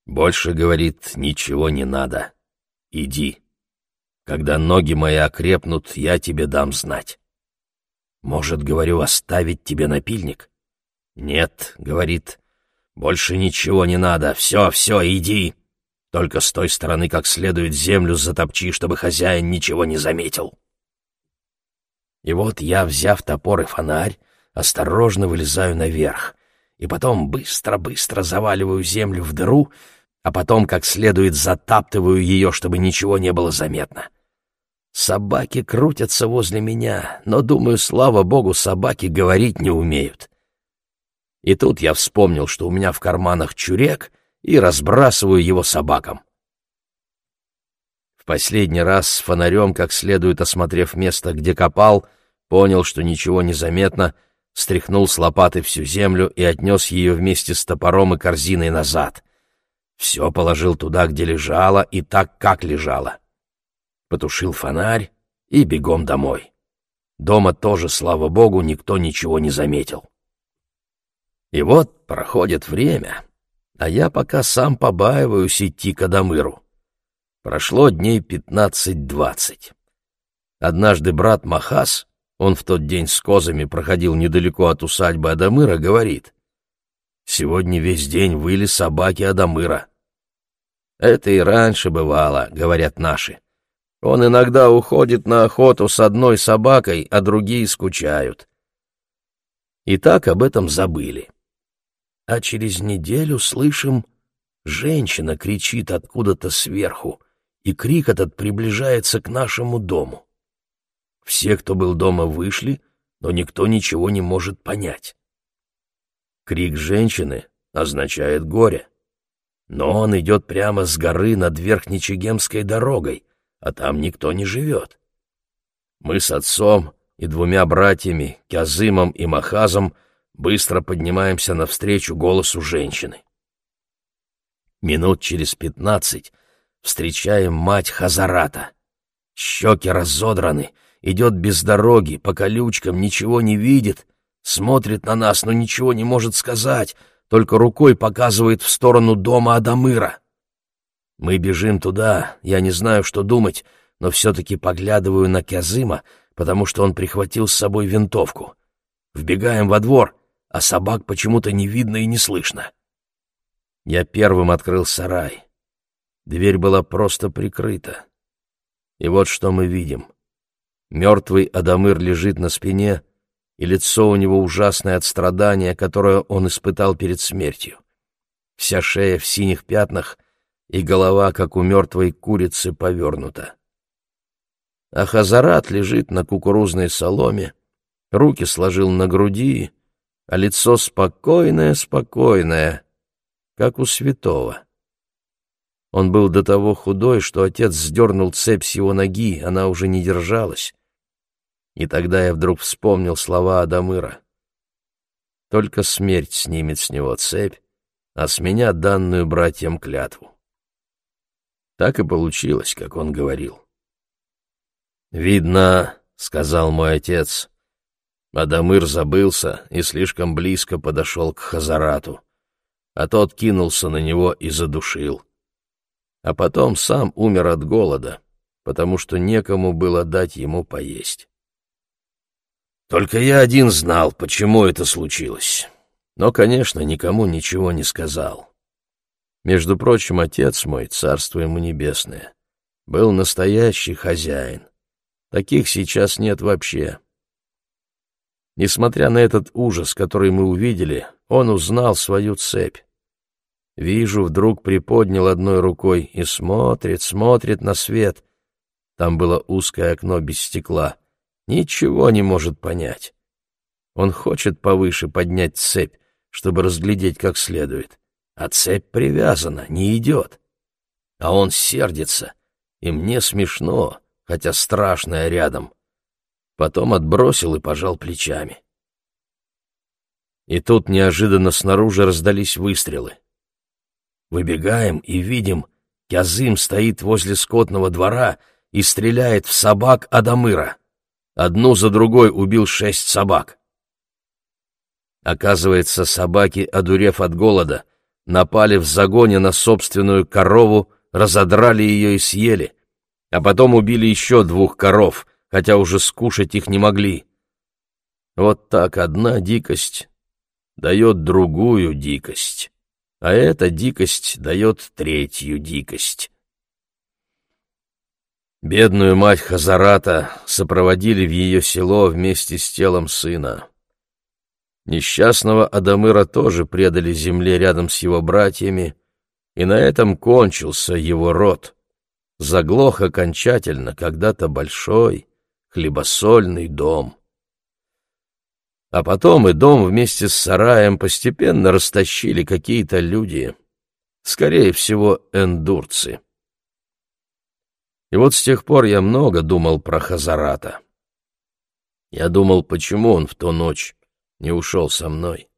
«Больше, — говорит, — ничего не надо. Иди. Когда ноги мои окрепнут, я тебе дам знать. Может, говорю, оставить тебе напильник? Нет, — говорит, — больше ничего не надо. Все, все, иди. Только с той стороны как следует землю затопчи, чтобы хозяин ничего не заметил». И вот я, взяв топор и фонарь, осторожно вылезаю наверх, и потом быстро-быстро заваливаю землю в дыру, а потом как следует затаптываю ее, чтобы ничего не было заметно. Собаки крутятся возле меня, но, думаю, слава богу, собаки говорить не умеют. И тут я вспомнил, что у меня в карманах чурек, и разбрасываю его собакам. В последний раз с фонарем, как следует осмотрев место, где копал, понял, что ничего не заметно, стряхнул с лопаты всю землю и отнес ее вместе с топором и корзиной назад. Все положил туда, где лежало, и так, как лежало. Потушил фонарь и бегом домой. Дома тоже, слава богу, никто ничего не заметил. И вот проходит время, а я пока сам побаиваюсь идти к Адамыру. Прошло дней пятнадцать-двадцать. Однажды брат Махас, он в тот день с козами проходил недалеко от усадьбы Адамыра, говорит, «Сегодня весь день выли собаки Адамыра». Это и раньше бывало, говорят наши. Он иногда уходит на охоту с одной собакой, а другие скучают. И так об этом забыли. А через неделю слышим, женщина кричит откуда-то сверху, и крик этот приближается к нашему дому. Все, кто был дома, вышли, но никто ничего не может понять. Крик женщины означает горе. Но он идет прямо с горы над Верхнечегемской дорогой, а там никто не живет. Мы с отцом и двумя братьями, Кязымом и Махазом, быстро поднимаемся навстречу голосу женщины. Минут через пятнадцать встречаем мать Хазарата. Щеки разодраны, идет без дороги, по колючкам, ничего не видит, смотрит на нас, но ничего не может сказать, только рукой показывает в сторону дома Адамыра. Мы бежим туда, я не знаю, что думать, но все-таки поглядываю на Кязыма, потому что он прихватил с собой винтовку. Вбегаем во двор, а собак почему-то не видно и не слышно. Я первым открыл сарай. Дверь была просто прикрыта. И вот что мы видим. Мертвый Адамыр лежит на спине, и лицо у него ужасное от страдания, которое он испытал перед смертью. Вся шея в синих пятнах — и голова, как у мертвой курицы, повернута. А Хазарат лежит на кукурузной соломе, руки сложил на груди, а лицо спокойное-спокойное, как у святого. Он был до того худой, что отец сдернул цепь с его ноги, она уже не держалась. И тогда я вдруг вспомнил слова Адамыра. Только смерть снимет с него цепь, а с меня данную братьям клятву. Так и получилось, как он говорил. «Видно, — сказал мой отец, — Адамыр забылся и слишком близко подошел к Хазарату, а тот кинулся на него и задушил. А потом сам умер от голода, потому что некому было дать ему поесть. Только я один знал, почему это случилось, но, конечно, никому ничего не сказал. Между прочим, отец мой, царство ему небесное, был настоящий хозяин. Таких сейчас нет вообще. Несмотря на этот ужас, который мы увидели, он узнал свою цепь. Вижу, вдруг приподнял одной рукой и смотрит, смотрит на свет. Там было узкое окно без стекла. Ничего не может понять. Он хочет повыше поднять цепь, чтобы разглядеть как следует а цепь привязана, не идет. А он сердится, и мне смешно, хотя страшное рядом. Потом отбросил и пожал плечами. И тут неожиданно снаружи раздались выстрелы. Выбегаем и видим, Кязым стоит возле скотного двора и стреляет в собак Адамыра. Одну за другой убил шесть собак. Оказывается, собаки, одурев от голода, напали в загоне на собственную корову, разодрали ее и съели, а потом убили еще двух коров, хотя уже скушать их не могли. Вот так одна дикость дает другую дикость, а эта дикость дает третью дикость. Бедную мать Хазарата сопроводили в ее село вместе с телом сына. Несчастного Адамыра тоже предали земле рядом с его братьями, и на этом кончился его род. Заглох окончательно когда-то большой хлебосольный дом. А потом и дом вместе с сараем постепенно растащили какие-то люди, скорее всего, эндурцы. И вот с тех пор я много думал про Хазарата. Я думал, почему он в ту ночь не ушел со мной.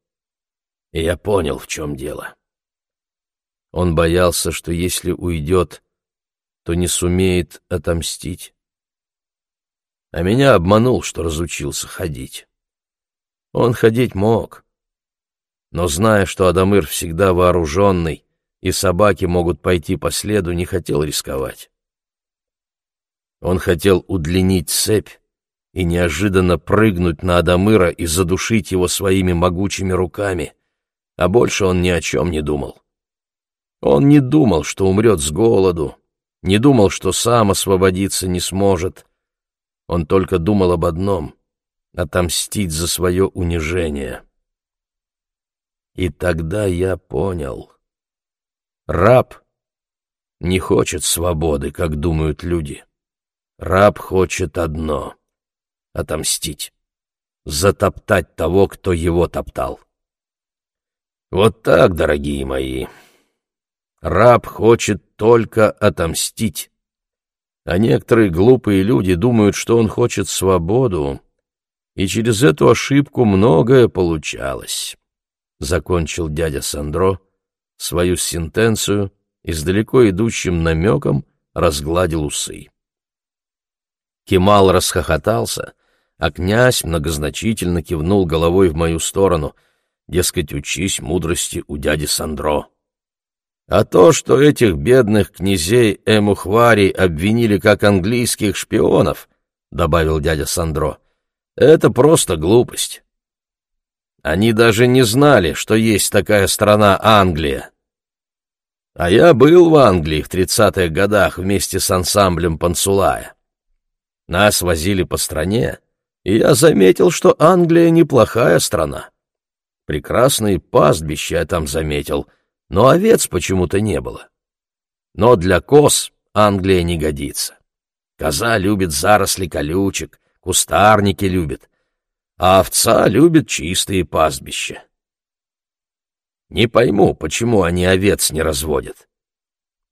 И я понял, в чем дело. Он боялся, что если уйдет, то не сумеет отомстить. А меня обманул, что разучился ходить. Он ходить мог, но, зная, что Адамыр всегда вооруженный, и собаки могут пойти по следу, не хотел рисковать. Он хотел удлинить цепь и неожиданно прыгнуть на Адамыра и задушить его своими могучими руками, а больше он ни о чем не думал. Он не думал, что умрет с голоду, не думал, что сам освободиться не сможет. Он только думал об одном — отомстить за свое унижение. И тогда я понял. Раб не хочет свободы, как думают люди. Раб хочет одно — отомстить, затоптать того, кто его топтал. Вот так, дорогие мои. Раб хочет только отомстить. А некоторые глупые люди думают, что он хочет свободу, и через эту ошибку многое получалось. Закончил дядя Сандро свою сентенцию и с далеко идущим намеком разгладил усы. Кемал расхохотался, а князь многозначительно кивнул головой в мою сторону, дескать, учись мудрости у дяди Сандро. А то, что этих бедных князей Эмухвари обвинили как английских шпионов, — добавил дядя Сандро, — это просто глупость. Они даже не знали, что есть такая страна Англия. А я был в Англии в тридцатых годах вместе с ансамблем Пансулая. Нас возили по стране, и я заметил, что Англия неплохая страна. Прекрасные пастбища я там заметил — но овец почему-то не было. Но для коз Англия не годится. Коза любит заросли колючек, кустарники любит, а овца любит чистые пастбища. Не пойму, почему они овец не разводят.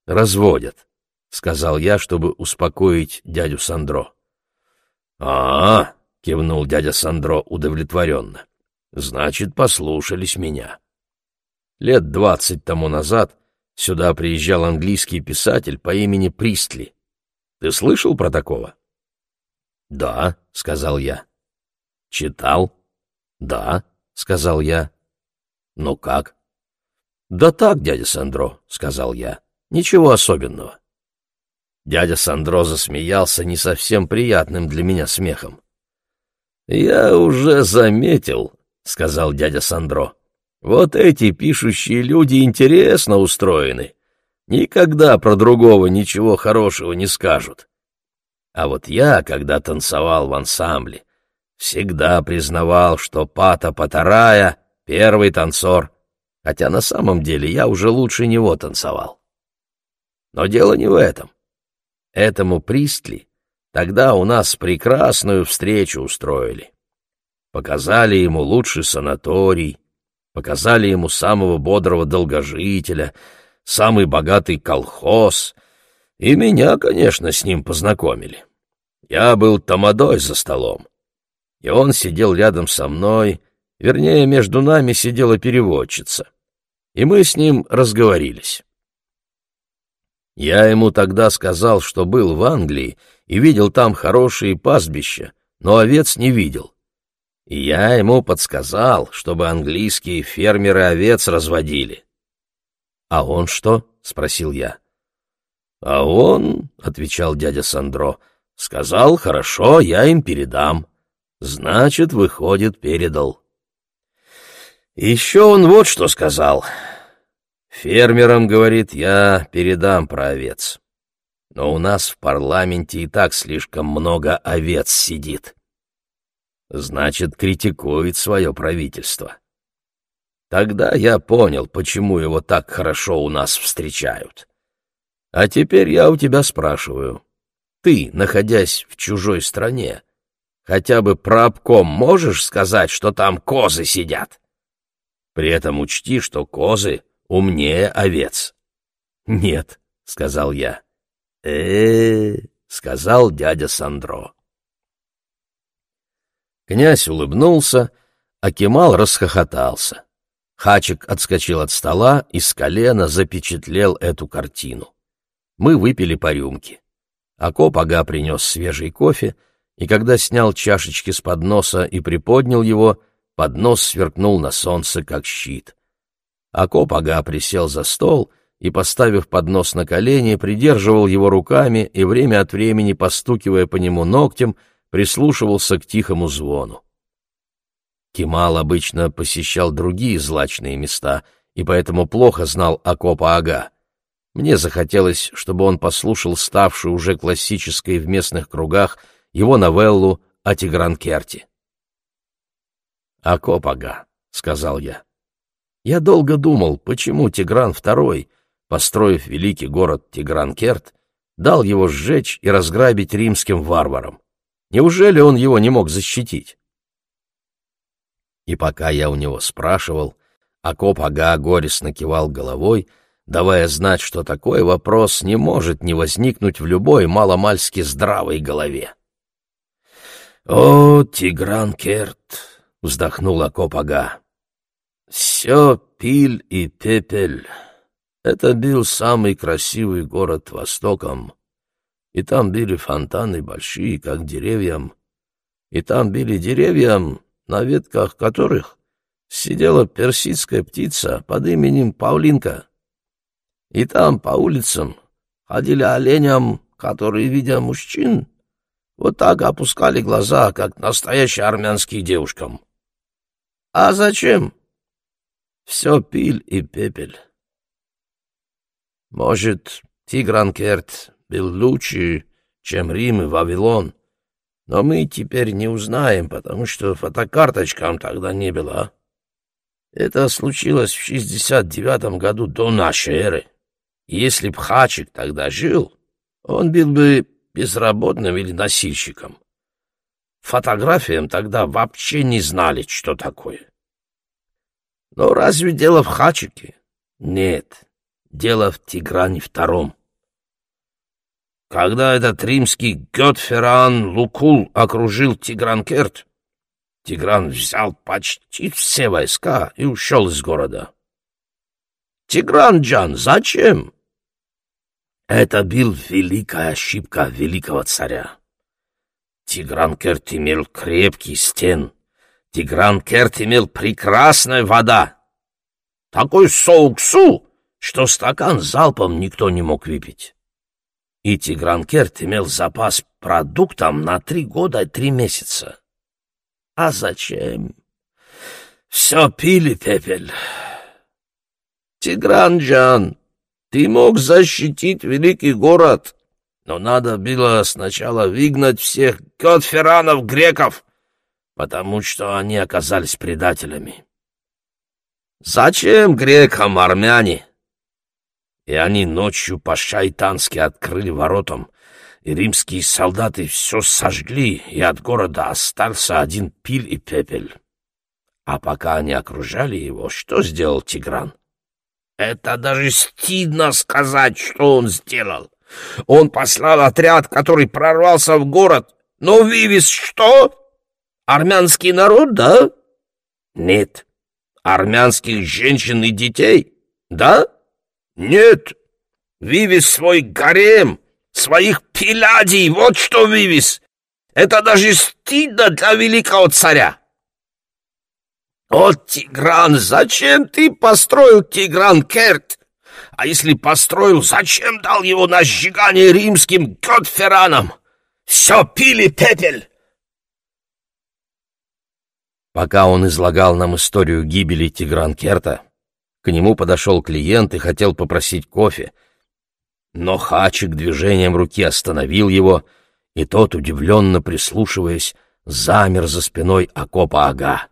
Разводят, — сказал я, чтобы успокоить дядю Сандро. а, -а, -а кивнул дядя Сандро удовлетворенно. — Значит, послушались меня. Лет двадцать тому назад сюда приезжал английский писатель по имени Пристли. Ты слышал про такого? «Да», — сказал я. «Читал?» «Да», — сказал я. «Ну как?» «Да так, дядя Сандро», — сказал я. «Ничего особенного». Дядя Сандро засмеялся не совсем приятным для меня смехом. «Я уже заметил», — сказал дядя Сандро, вот эти пишущие люди интересно устроены. Никогда про другого ничего хорошего не скажут. А вот я, когда танцевал в ансамбле, всегда признавал, что Пата Патарая — первый танцор, хотя на самом деле я уже лучше него танцевал. Но дело не в этом. Этому Пристли тогда у нас прекрасную встречу устроили. Показали ему лучший санаторий, показали ему самого бодрого долгожителя, самый богатый колхоз, и меня, конечно, с ним познакомили. Я был тамадой за столом, и он сидел рядом со мной, вернее, между нами сидела переводчица, и мы с ним разговорились. Я ему тогда сказал, что был в Англии и видел там хорошие пастбища, но овец не видел я ему подсказал, чтобы английские фермеры овец разводили. — А он что? — спросил я. — А он, — отвечал дядя Сандро, — сказал, хорошо, я им передам. Значит, выходит, передал. Еще он вот что сказал. Фермерам, говорит, я передам про овец. Но у нас в парламенте и так слишком много овец сидит значит, критикует свое правительство. Тогда я понял, почему его так хорошо у нас встречают. А теперь я у тебя спрашиваю. Ты, находясь в чужой стране, хотя бы про обком можешь сказать, что там козы сидят? При этом учти, что козы умнее овец. — Нет, — сказал я. э, -э сказал дядя Сандро. Князь улыбнулся, а Кемал расхохотался. Хачик отскочил от стола и с колена запечатлел эту картину. Мы выпили по рюмке. Акоп Ага принес свежий кофе, и когда снял чашечки с подноса и приподнял его, поднос сверкнул на солнце, как щит. Акоп-ага присел за стол и, поставив поднос на колени, придерживал его руками и время от времени, постукивая по нему ногтем, прислушивался к тихому звону. Кемал обычно посещал другие злачные места и поэтому плохо знал Акопа-ага. Мне захотелось, чтобы он послушал ставшую уже классической в местных кругах его новеллу о Тигранкерте. «Акоп-ага», — сказал я. Я долго думал, почему Тигран II, построив великий город Тигранкерт, дал его сжечь и разграбить римским варварам. Неужели он его не мог защитить? И пока я у него спрашивал, Акоп-ага горестно кивал головой, давая знать, что такой вопрос не может не возникнуть в любой маломальски здравой голове. «О, Тигран-Керт!» — вздохнул Акоп-ага. «Все пиль и пепель. Это был самый красивый город Востоком, и там были фонтаны большие, как деревьям, и там были деревья, на ветках которых сидела персидская птица под именем Павлинка. И там по улицам ходили оленям, которые, видя мужчин, вот так опускали глаза, как настоящие армянские девушкам. А зачем? Все пиль и пепель. Может, Тигранкерт был лучше, чем Рим и Вавилон, но мы теперь не узнаем, потому что фотокарточкам тогда не было. Это случилось в 69 году до нашей эры. Если б Хачик тогда жил, он был бы безработным или носильщиком. Фотографиям тогда вообще не знали, что такое. Но разве дело в Хачике? Нет, дело в Тигране втором. Когда этот римский Гетферан Лукул окружил Тигранкерт, Тигран взял почти все войска и ушел из города. Тигран Джан, зачем? Это был великая ошибка великого царя. Тигранкерт имел крепкий стен. Тигранкерт имел прекрасная вода. Такой соуксу, что стакан залпом никто не мог выпить и Тигранкерт имел запас продуктом на три года и три месяца. А зачем? Все пили пепель. Тигранджан, ты мог защитить великий город, но надо было сначала выгнать всех готферанов-греков, потому что они оказались предателями. Зачем грекам армяне? И они ночью по-шайтански открыли воротам, и римские солдаты все сожгли, и от города остался один пиль и пепель. А пока они окружали его, что сделал Тигран? Это даже стыдно сказать, что он сделал. Он послал отряд, который прорвался в город, но вывез что? Армянский народ, да? Нет. Армянских женщин и детей, да? Нет, вывез свой гарем, своих пилядей, вот что вывез. Это даже стыдно для великого царя. О, Тигран, зачем ты построил Тигран Керт? А если построил, зачем дал его на сжигание римским Готферанам? Все пили пепель. Пока он излагал нам историю гибели Тигран Керта, к нему подошел клиент и хотел попросить кофе. Но Хачик движением руки остановил его, и тот, удивленно прислушиваясь, замер за спиной Акопа Ага.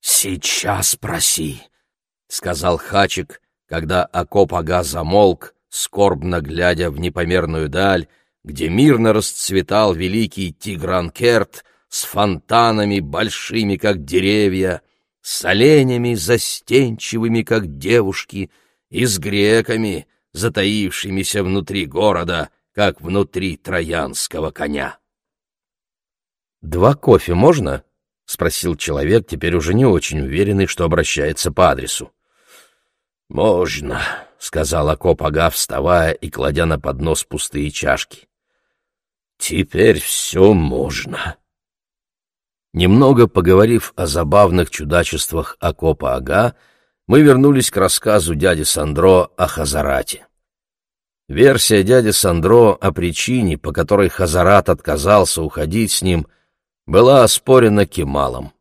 «Сейчас проси», — сказал Хачик, когда Акоп Ага замолк, скорбно глядя в непомерную даль, где мирно расцветал великий Тигранкерт с фонтанами большими, как деревья, с оленями, застенчивыми, как девушки, и с греками, затаившимися внутри города, как внутри троянского коня. «Два кофе можно?» — спросил человек, теперь уже не очень уверенный, что обращается по адресу. «Можно», — сказал Акоп Ага, вставая и кладя на поднос пустые чашки. «Теперь все можно». Немного поговорив о забавных чудачествах Акопа Ага, мы вернулись к рассказу дяди Сандро о Хазарате. Версия дяди Сандро о причине, по которой Хазарат отказался уходить с ним, была оспорена Кемалом.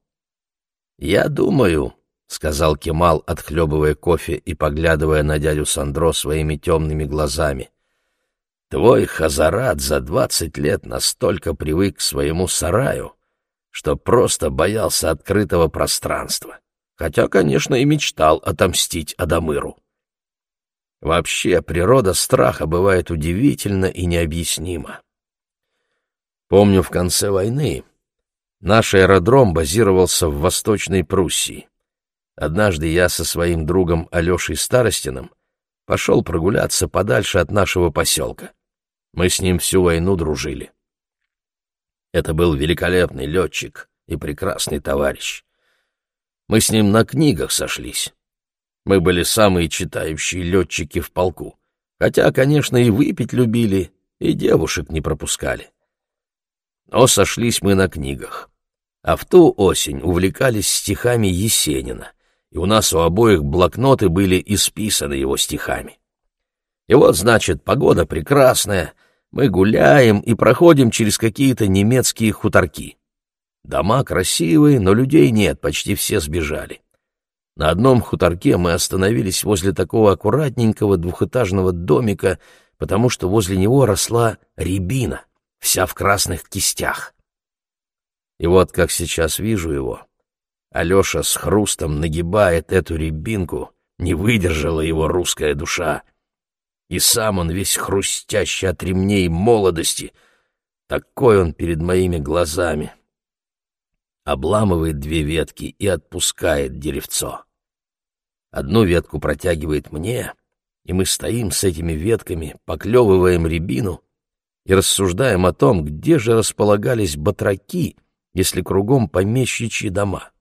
«Я думаю», — сказал Кемал, отхлебывая кофе и поглядывая на дядю Сандро своими темными глазами, — «твой Хазарат за двадцать лет настолько привык к своему сараю, что просто боялся открытого пространства, хотя, конечно, и мечтал отомстить Адамыру. Вообще, природа страха бывает удивительно и необъяснима. Помню, в конце войны наш аэродром базировался в Восточной Пруссии. Однажды я со своим другом Алешей Старостиным пошел прогуляться подальше от нашего поселка. Мы с ним всю войну дружили. Это был великолепный летчик и прекрасный товарищ. Мы с ним на книгах сошлись. Мы были самые читающие летчики в полку, хотя, конечно, и выпить любили, и девушек не пропускали. Но сошлись мы на книгах. А в ту осень увлекались стихами Есенина, и у нас у обоих блокноты были исписаны его стихами. И вот, значит, погода прекрасная — мы гуляем и проходим через какие-то немецкие хуторки. Дома красивые, но людей нет, почти все сбежали. На одном хуторке мы остановились возле такого аккуратненького двухэтажного домика, потому что возле него росла рябина, вся в красных кистях. И вот как сейчас вижу его, Алеша с хрустом нагибает эту рябинку, не выдержала его русская душа — и сам он весь хрустящий от ремней молодости. Такой он перед моими глазами. Обламывает две ветки и отпускает деревцо. Одну ветку протягивает мне, и мы стоим с этими ветками, поклевываем рябину и рассуждаем о том, где же располагались батраки, если кругом помещичьи дома.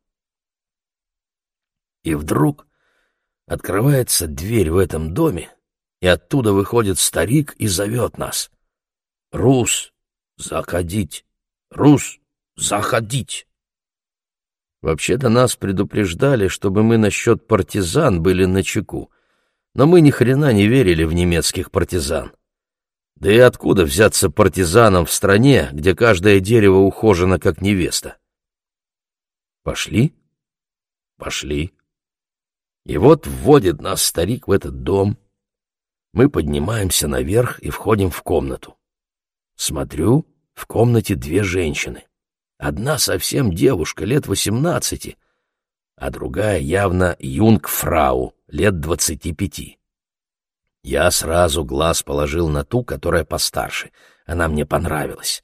И вдруг открывается дверь в этом доме, и оттуда выходит старик и зовет нас. «Рус, заходить! Рус, заходить!» Вообще-то нас предупреждали, чтобы мы насчет партизан были начеку, но мы ни хрена не верили в немецких партизан. Да и откуда взяться партизанам в стране, где каждое дерево ухожено как невеста? Пошли? Пошли. И вот вводит нас старик в этот дом, мы поднимаемся наверх и входим в комнату. Смотрю, в комнате две женщины. Одна совсем девушка, лет восемнадцати, а другая явно юнгфрау, лет двадцати пяти. Я сразу глаз положил на ту, которая постарше. Она мне понравилась.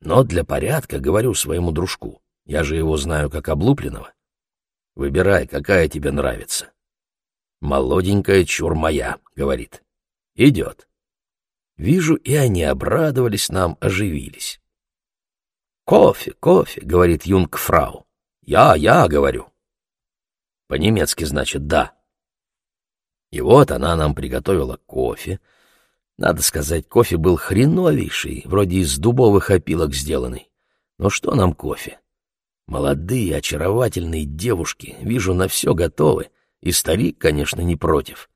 Но для порядка говорю своему дружку. Я же его знаю как облупленного. Выбирай, какая тебе нравится. «Молоденькая чур моя», — говорит идет. Вижу, и они обрадовались нам, оживились. «Кофе, кофе», — говорит юнгфрау. «Я, я», — говорю. По-немецки значит «да». И вот она нам приготовила кофе. Надо сказать, кофе был хреновейший, вроде из дубовых опилок сделанный. Но что нам кофе? Молодые, очаровательные девушки, вижу, на все готовы, и старик, конечно, не против.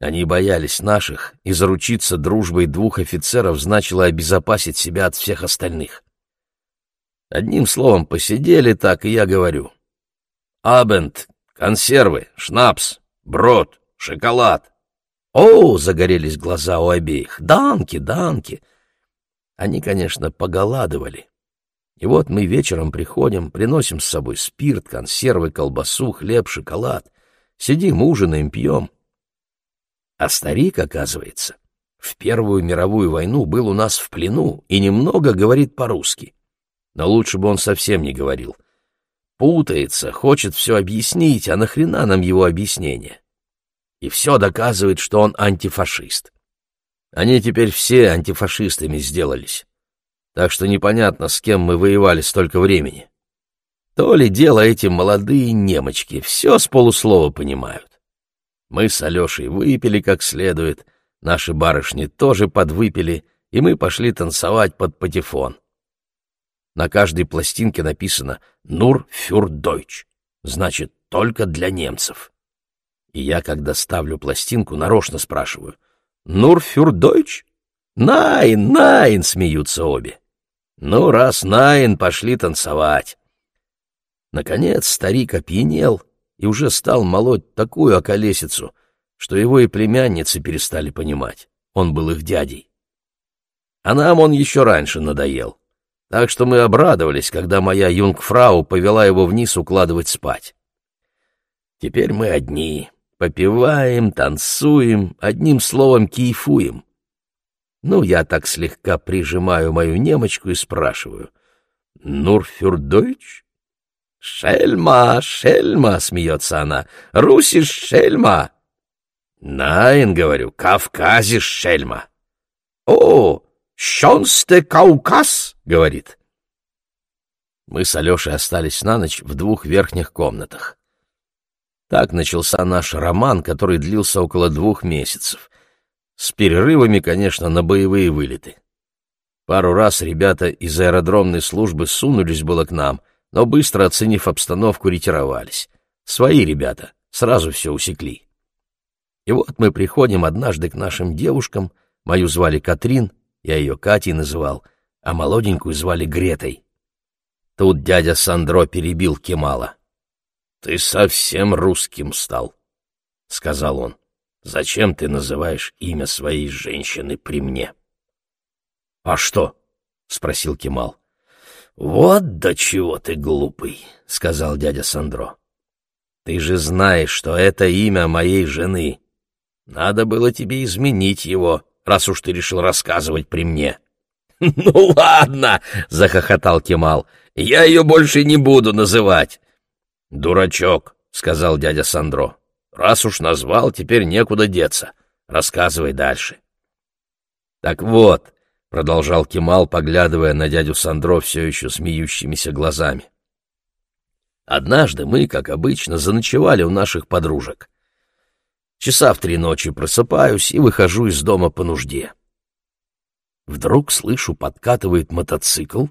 Они боялись наших, и заручиться дружбой двух офицеров значило обезопасить себя от всех остальных. Одним словом, посидели так, и я говорю. «Абенд, консервы, шнапс, брод, шоколад». «О!» — загорелись глаза у обеих. «Данки, данки!» Они, конечно, поголадывали. И вот мы вечером приходим, приносим с собой спирт, консервы, колбасу, хлеб, шоколад. Сидим, ужинаем, пьем. А старик, оказывается, в Первую мировую войну был у нас в плену и немного говорит по-русски. Но лучше бы он совсем не говорил. Путается, хочет все объяснить, а нахрена нам его объяснение? И все доказывает, что он антифашист. Они теперь все антифашистами сделались. Так что непонятно, с кем мы воевали столько времени. То ли дело эти молодые немочки, все с полуслова понимают. Мы с Алешей выпили как следует, наши барышни тоже подвыпили, и мы пошли танцевать под патефон. На каждой пластинке написано «Нур фюр Дойч», значит, только для немцев. И я, когда ставлю пластинку, нарочно спрашиваю «Нур фюр Дойч?» «Найн, найн!» — смеются обе. «Ну, раз найн, пошли танцевать!» Наконец старик опьянел и уже стал молоть такую околесицу, что его и племянницы перестали понимать. Он был их дядей. А нам он еще раньше надоел. Так что мы обрадовались, когда моя юнгфрау повела его вниз укладывать спать. Теперь мы одни, попиваем, танцуем, одним словом кайфуем. Ну, я так слегка прижимаю мою немочку и спрашиваю. «Нурфюрдойч?» «Шельма, шельма!» — смеется она. «Русиш шельма!» «Найн, — говорю, — Кавказиш шельма!» «О, щонсте Кауказ!» — говорит. Мы с Алешей остались на ночь в двух верхних комнатах. Так начался наш роман, который длился около двух месяцев. С перерывами, конечно, на боевые вылеты. Пару раз ребята из аэродромной службы сунулись было к нам, но быстро оценив обстановку, ретировались. Свои ребята сразу все усекли. И вот мы приходим однажды к нашим девушкам, мою звали Катрин, я ее Катей называл, а молоденькую звали Гретой. Тут дядя Сандро перебил Кемала. «Ты совсем русским стал», — сказал он. Зачем ты называешь имя своей женщины при мне? — А что? — спросил Кемал. — Вот до чего ты глупый, — сказал дядя Сандро. — Ты же знаешь, что это имя моей жены. Надо было тебе изменить его, раз уж ты решил рассказывать при мне. (laughs) — Ну ладно, — захохотал Кемал, — я ее больше не буду называть. — Дурачок, — сказал дядя Сандро. Раз уж назвал, теперь некуда деться. Рассказывай дальше. Так вот, — продолжал Кемал, поглядывая на дядю Сандро все еще смеющимися глазами. Однажды мы, как обычно, заночевали у наших подружек. Часа в три ночи просыпаюсь и выхожу из дома по нужде. Вдруг слышу, подкатывает мотоцикл,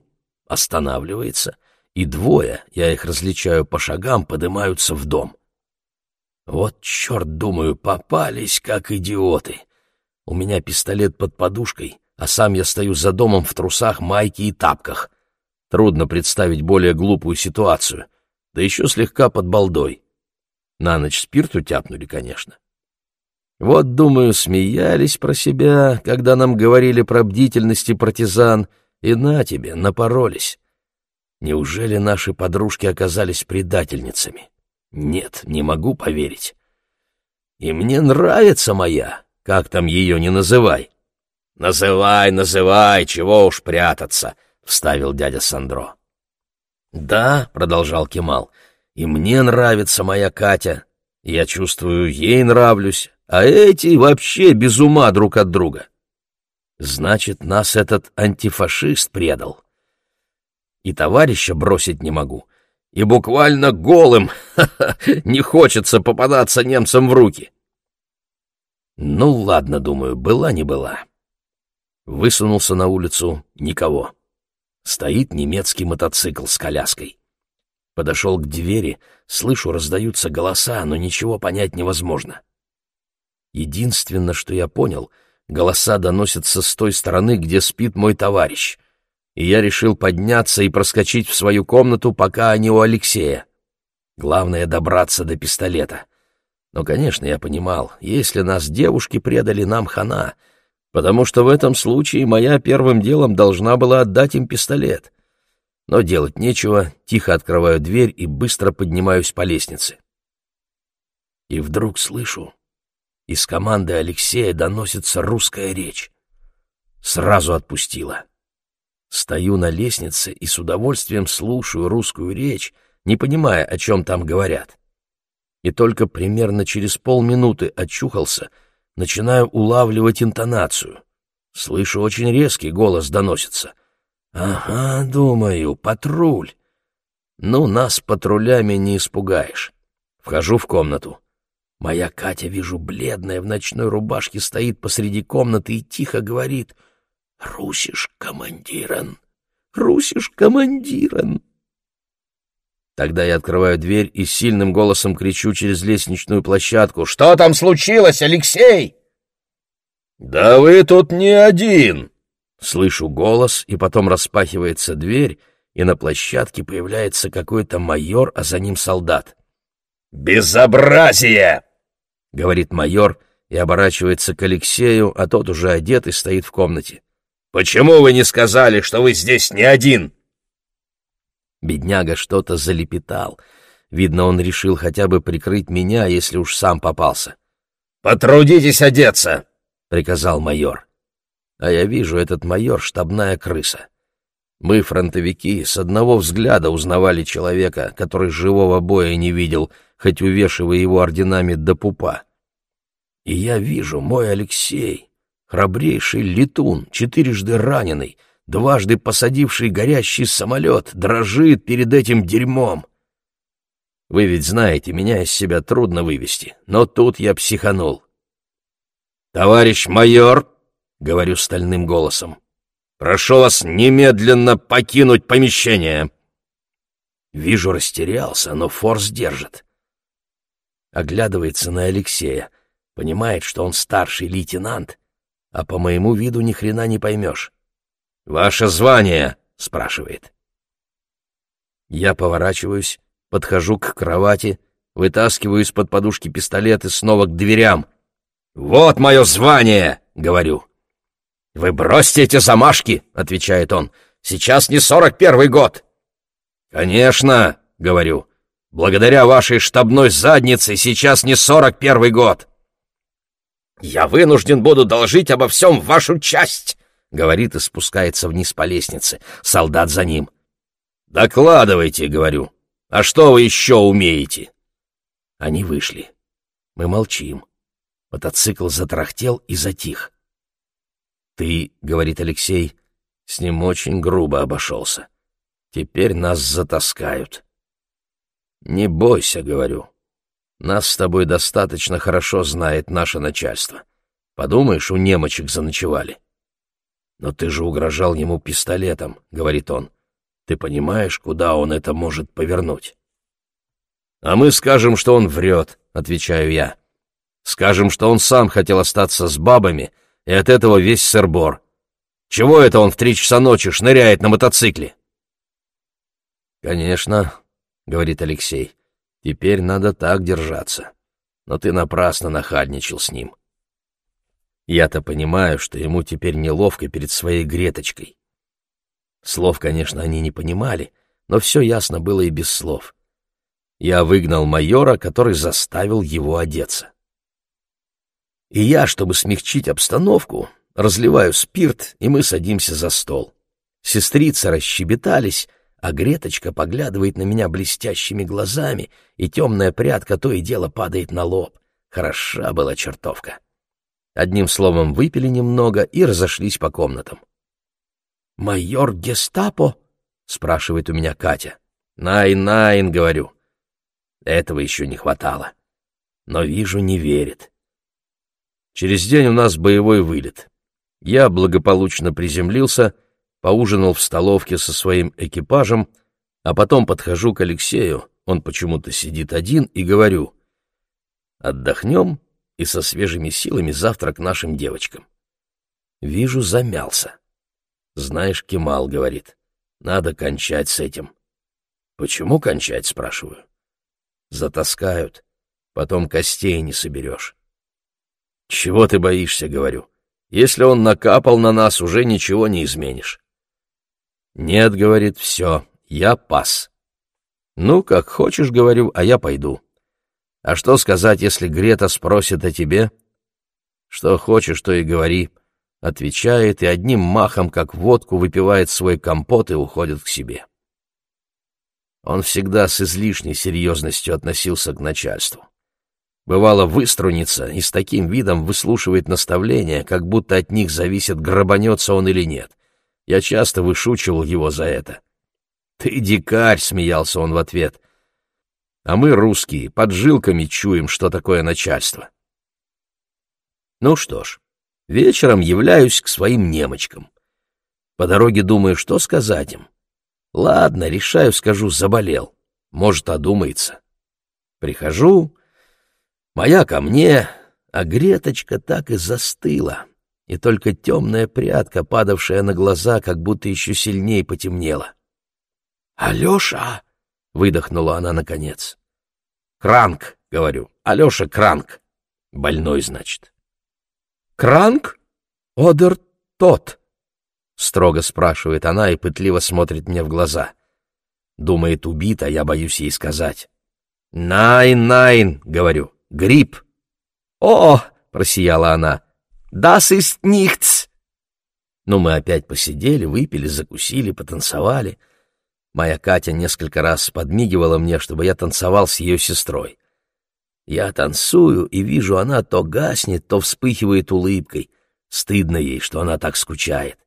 останавливается, и двое, я их различаю по шагам, поднимаются в дом. Вот черт, думаю, попались, как идиоты. У меня пистолет под подушкой, а сам я стою за домом в трусах, майке и тапках. Трудно представить более глупую ситуацию, да еще слегка под балдой. На ночь спирту тяпнули, конечно. Вот, думаю, смеялись про себя, когда нам говорили про бдительность и партизан, и на тебе, напоролись. Неужели наши подружки оказались предательницами? Нет, не могу поверить. И мне нравится моя, как там ее не называй. Называй, называй, чего уж прятаться, вставил дядя Сандро. Да, продолжал Кемал, и мне нравится моя Катя. Я чувствую, ей нравлюсь, а эти вообще без ума друг от друга. Значит, нас этот антифашист предал. И товарища бросить не могу, и буквально голым не хочется попадаться немцам в руки. Ну ладно, думаю, была не была. Высунулся на улицу — никого. Стоит немецкий мотоцикл с коляской. Подошел к двери, слышу, раздаются голоса, но ничего понять невозможно. Единственное, что я понял, голоса доносятся с той стороны, где спит мой товарищ и я решил подняться и проскочить в свою комнату, пока они у Алексея. Главное — добраться до пистолета. Но, конечно, я понимал, если нас девушки предали, нам хана, потому что в этом случае моя первым делом должна была отдать им пистолет. Но делать нечего, тихо открываю дверь и быстро поднимаюсь по лестнице. И вдруг слышу, из команды Алексея доносится русская речь. Сразу отпустила. Стою на лестнице и с удовольствием слушаю русскую речь, не понимая, о чем там говорят. И только примерно через полминуты очухался, начинаю улавливать интонацию. Слышу, очень резкий голос доносится. «Ага, думаю, патруль». Ну, нас патрулями не испугаешь. Вхожу в комнату. Моя Катя, вижу, бледная, в ночной рубашке стоит посреди комнаты и тихо говорит — Русиш командирен, трусишь командиром!» Тогда я открываю дверь и сильным голосом кричу через лестничную площадку. «Что там случилось, Алексей?» «Да вы тут не один!» Слышу голос, и потом распахивается дверь, и на площадке появляется какой-то майор, а за ним солдат. «Безобразие!» — говорит майор и оборачивается к Алексею, а тот уже одет и стоит в комнате. «Почему вы не сказали, что вы здесь не один?» Бедняга что-то залепетал. Видно, он решил хотя бы прикрыть меня, если уж сам попался. «Потрудитесь одеться!» — приказал майор. А я вижу, этот майор — штабная крыса. Мы, фронтовики, с одного взгляда узнавали человека, который живого боя не видел, хоть увешивая его орденами до пупа. И я вижу, мой Алексей, храбрейший летун, четырежды раненый, дважды посадивший горящий самолет, дрожит перед этим дерьмом. Вы ведь знаете, меня из себя трудно вывести, но тут я психанул. «Товарищ майор!» — говорю стальным голосом. «Прошу вас немедленно покинуть помещение!» Вижу, растерялся, но форс держит. Оглядывается на Алексея, понимает, что он старший лейтенант, а по моему виду ни хрена не поймешь. «Ваше звание?» — спрашивает. Я поворачиваюсь, подхожу к кровати, вытаскиваю из-под подушки пистолет и снова к дверям. «Вот мое звание!» — говорю. «Вы бросьте эти замашки!» — отвечает он. «Сейчас не сорок первый год!» «Конечно!» — говорю. «Благодаря вашей штабной заднице сейчас не сорок первый год!» «Я вынужден буду доложить обо всем вашу часть!» — говорит и спускается вниз по лестнице. Солдат за ним. «Докладывайте», — говорю. «А что вы еще умеете?» Они вышли. Мы молчим. Мотоцикл затрахтел и затих. «Ты, — говорит Алексей, — с ним очень грубо обошелся. Теперь нас затаскают». «Не бойся», — говорю. «Нас с тобой достаточно хорошо знает наше начальство. Подумаешь, у немочек заночевали». «Но ты же угрожал ему пистолетом», — говорит он. «Ты понимаешь, куда он это может повернуть?» «А мы скажем, что он врет», — отвечаю я. «Скажем, что он сам хотел остаться с бабами, и от этого весь сырбор. Чего это он в три часа ночи шныряет на мотоцикле?» «Конечно», — говорит Алексей, — «теперь надо так держаться. Но ты напрасно нахальничал с ним. Я-то понимаю, что ему теперь неловко перед своей Греточкой. Слов, конечно, они не понимали, но все ясно было и без слов. Я выгнал майора, который заставил его одеться. И я, чтобы смягчить обстановку, разливаю спирт, и мы садимся за стол. Сестрицы расщебетались, а Греточка поглядывает на меня блестящими глазами, и темная прядка то и дело падает на лоб. Хороша была чертовка. Одним словом, выпили немного и разошлись по комнатам. «Майор гестапо?» — спрашивает у меня Катя. «Найн-найн», — говорю. Этого еще не хватало. Но, вижу, не верит. Через день у нас боевой вылет. Я благополучно приземлился, поужинал в столовке со своим экипажем, а потом подхожу к Алексею, он почему-то сидит один, и говорю, «Отдохнем и со свежими силами завтра к нашим девочкам. Вижу, замялся. Знаешь, Кемал говорит, надо кончать с этим. Почему кончать, спрашиваю. Затаскают, потом костей не соберешь. Чего ты боишься, говорю. Если он накапал на нас, уже ничего не изменишь. Нет, говорит, все, я пас. Ну, как хочешь, говорю, а я пойду. А что сказать, если Грета спросит о тебе? Что хочешь, то и говори. Отвечает и одним махом, как водку, выпивает свой компот и уходит к себе. Он всегда с излишней серьезностью относился к начальству. Бывало, выструнится и с таким видом выслушивает наставления, как будто от них зависит, грабанется он или нет. Я часто вышучивал его за это. «Ты дикарь!» — смеялся он в ответ а мы, русские, под жилками чуем, что такое начальство. Ну что ж, вечером являюсь к своим немочкам. По дороге думаю, что сказать им. Ладно, решаю, скажу, заболел. Может, одумается. Прихожу, моя ко мне, а Греточка так и застыла, и только темная прядка, падавшая на глаза, как будто еще сильнее потемнела. «Алеша!» — выдохнула она наконец. «Krank!» — говорю. «Алеша krank!» «Больной, значит». «Krank? Oder tot?» — строго спрашивает она и пытливо смотрит мне в глаза. Думает, убит, а я боюсь ей сказать. «Nein-nein!» — говорю. «Грипп!» «О!» — просияла она. «Das ist nichts!» Ну, мы опять посидели, выпили, закусили, потанцевали. Моя Катя несколько раз подмигивала мне, чтобы я танцевал с ее сестрой. Я танцую и вижу, она то гаснет, то вспыхивает улыбкой. Стыдно ей, что она так скучает.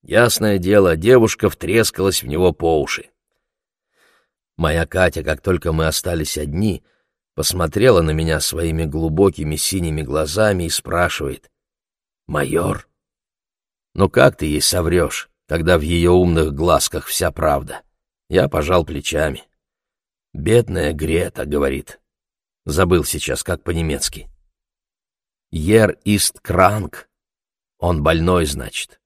Ясное дело, девушка втрескалась в него по уши. Моя Катя, как только мы остались одни, посмотрела на меня своими глубокими синими глазами и спрашивает. «Майор, ну как ты ей соврешь, когда в ее умных глазках вся правда?» Я пожал плечами. «Бедная Грета», — говорит. Забыл сейчас, как по-немецки. «Ер ист кранк». Он больной, значит.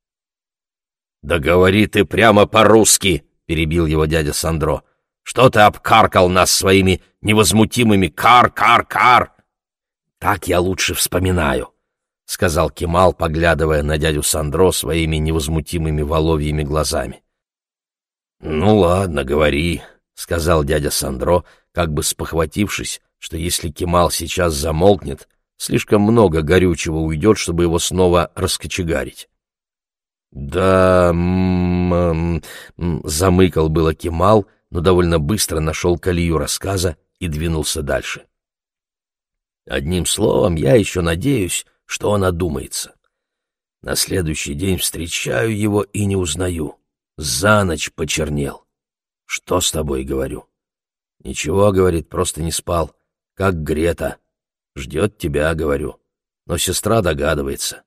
«Да говори ты прямо по-русски», — перебил его дядя Сандро. Что ты обкаркал нас своими невозмутимыми «кар-кар-кар»?» «Так я лучше вспоминаю», — сказал Кемал, поглядывая на дядю Сандро своими невозмутимыми воловьими глазами. «Ну ладно, говори», — сказал дядя Сандро, как бы спохватившись, что если Кемал сейчас замолкнет, слишком много горючего уйдет, чтобы его снова раскочегарить. «Да...» замыкал было Кемал, но довольно быстро нашел колею рассказа и двинулся дальше. Одним словом, я еще надеюсь, что он одумается. На следующий день встречаю его и не узнаю. За ночь почернел. «Что с тобой?» — говорю. «Ничего», — говорит, — «просто не спал. Как Грета. Ждет тебя», — говорю. Но сестра догадывается.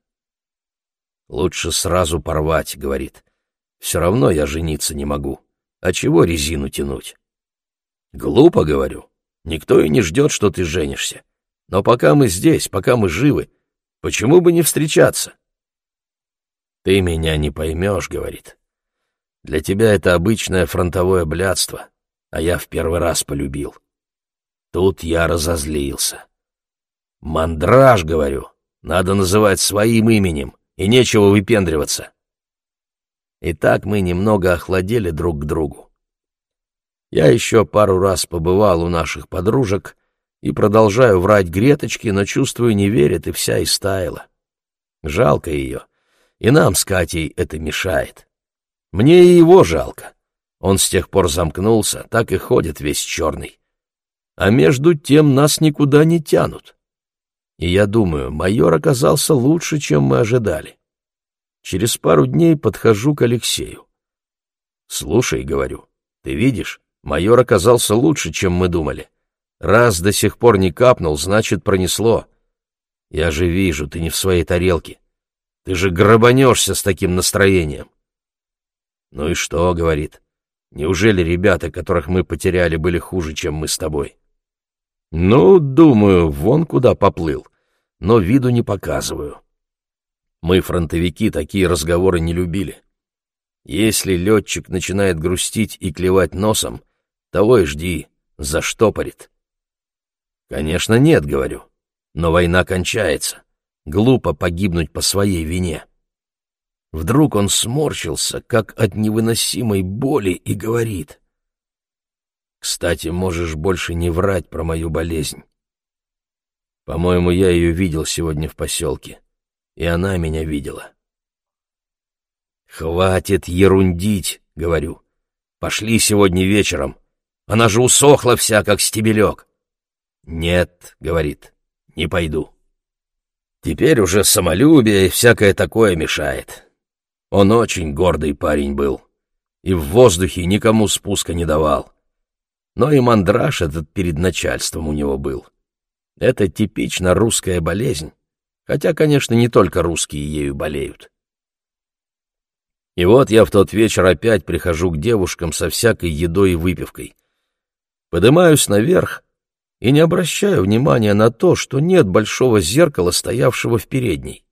«Лучше сразу порвать», — говорит. «Все равно я жениться не могу». А чего резину тянуть? Глупо, говорю. Никто и не ждет, что ты женишься. Но пока мы здесь, пока мы живы, почему бы не встречаться? Ты меня не поймешь, говорит. Для тебя это обычное фронтовое блядство, а я в первый раз полюбил. Тут я разозлился. Мандраж, говорю, надо называть своим именем, и нечего выпендриваться. И так мы немного охладели друг к другу. Я еще пару раз побывал у наших подружек и продолжаю врать Греточке, но чувствую, не верит, и вся истаяла. Жалко ее, и нам с Катей это мешает. Мне и его жалко. Он с тех пор замкнулся, так и ходит весь черный. А между тем нас никуда не тянут. И я думаю, майор оказался лучше, чем мы ожидали. Через пару дней подхожу к Алексею. «Слушай, — говорю, — ты видишь, майор оказался лучше, чем мы думали. Раз до сих пор не капнул, значит, пронесло. Я же вижу, ты не в своей тарелке. Ты же грабанешься с таким настроением». «Ну и что?» — говорит. «Неужели ребята, которых мы потеряли, были хуже, чем мы с тобой?» «Ну, думаю, вон куда поплыл, но виду не показываю». Мы, фронтовики, такие разговоры не любили. Если летчик начинает грустить и клевать носом, того и жди, заштопорит. Конечно, нет, говорю, но война кончается. Глупо погибнуть по своей вине. Вдруг он сморщился, как от невыносимой боли, и говорит. «Кстати, можешь больше не врать про мою болезнь. По-моему, я ее видел сегодня в поселке и она меня видела. «Хватит ерундить», — говорю. «Пошли сегодня вечером. Она же усохла вся, как стебелек». «Нет», — говорит, — «не пойду». Теперь уже самолюбие и всякое такое мешает. Он очень гордый парень был, и в воздухе никому спуска не давал. Но и мандраж этот перед начальством у него был. Это типично русская болезнь. Хотя, конечно, не только русские ею болеют. И вот я в тот вечер опять прихожу к девушкам со всякой едой и выпивкой. Поднимаюсь наверх и не обращаю внимания на то, что нет большого зеркала, стоявшего в передней.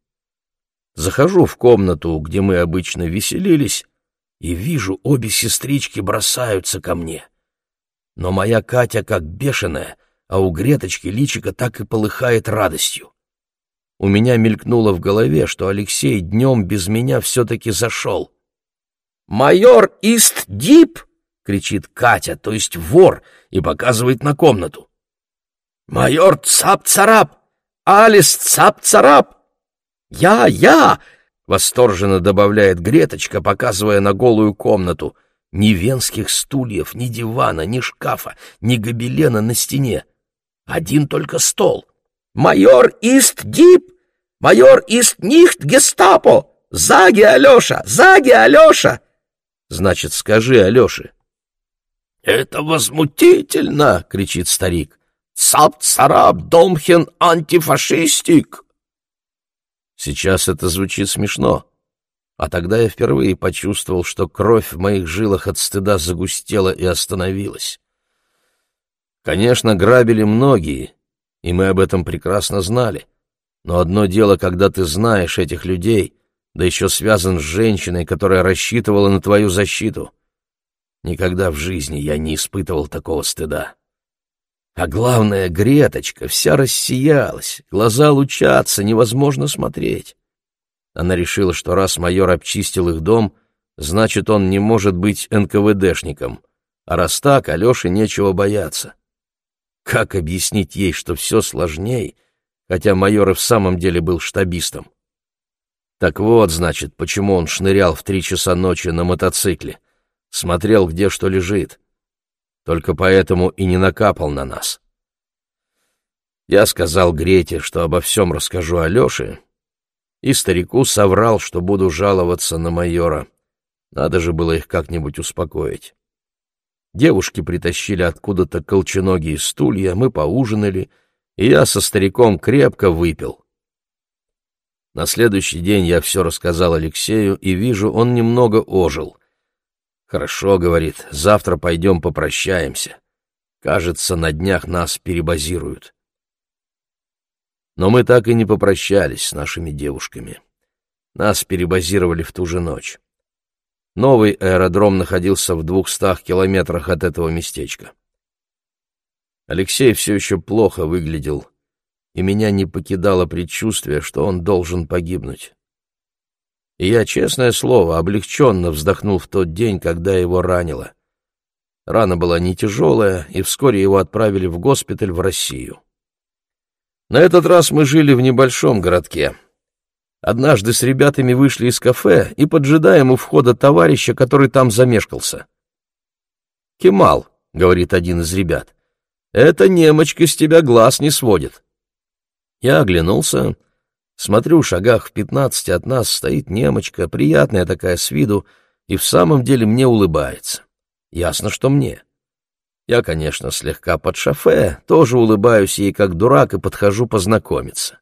Захожу в комнату, где мы обычно веселились, и вижу, обе сестрички бросаются ко мне. Но моя Катя как бешеная, а у Греточки личика так и полыхает радостью. У меня мелькнуло в голове, что Алексей днем без меня все-таки зашел. «Майор ist Dieb!» — кричит Катя, то есть вор, и показывает на комнату. «Майор Цап-Царап! Alles Цап-Царап! Я, я!» — восторженно добавляет Греточка, показывая на голую комнату. Ни венских стульев, ни дивана, ни шкафа, ни гобелена на стене. Один только стол. «Майор Ист-Дип! Майор Ист-Нихт Гестапо! Заги, Алеша! Заги, Алеша!» Значит, скажи Алёше. «Это возмутительно!» — кричит старик. «Цап-царап, домхен, антифашистик!» Сейчас это звучит смешно. А тогда я впервые почувствовал, что кровь в моих жилах от стыда загустела и остановилась. Конечно, грабили многие, и мы об этом прекрасно знали. Но одно дело, когда ты знаешь этих людей, да еще связан с женщиной, которая рассчитывала на твою защиту. Никогда в жизни я не испытывал такого стыда. А главное, Греточка вся рассиялась, глаза лучатся, невозможно смотреть. Она решила, что раз майор обчистил их дом, значит, он не может быть НКВДшником, а раз так, Алёше нечего бояться. Как объяснить ей, что все сложней, хотя майор и в самом деле был штабистом? Так вот, значит, почему он шнырял в три часа ночи на мотоцикле. Смотрел, где что лежит. Только поэтому и не накапал на нас. Я сказал Грете, что обо всем расскажу Алёше, и старику соврал, что буду жаловаться на майора. Надо же было их как-нибудь успокоить. Девушки притащили откуда-то колченогие стулья, мы поужинали, и я со стариком крепко выпил. На следующий день я все рассказал Алексею, и вижу, он немного ожил. «Хорошо», — говорит, — «завтра пойдем попрощаемся. Кажется, на днях нас перебазируют». Но мы так и не попрощались с нашими девушками. Нас перебазировали в ту же ночь. Новый аэродром находился в двухстах километрах от этого местечка. Алексей все еще плохо выглядел, и меня не покидало предчувствие, что он должен погибнуть. И я, честное слово, облегченно вздохнул в тот день, когда его ранило. Рана была не тяжелая, и вскоре его отправили в госпиталь в Россию. На этот раз мы жили в небольшом городке. Однажды с ребятами вышли из кафе и поджидаем у входа товарища, который там замешкался. «Кемал», — говорит один из ребят, — «эта немочка с тебя глаз не сводит». Я оглянулся, смотрю, в шагах в пятнадцати от нас стоит немочка, приятная такая с виду, и в самом деле мне улыбается. Ясно, что мне. Я, конечно, слегка под шофе, тоже улыбаюсь ей как дурак и подхожу познакомиться.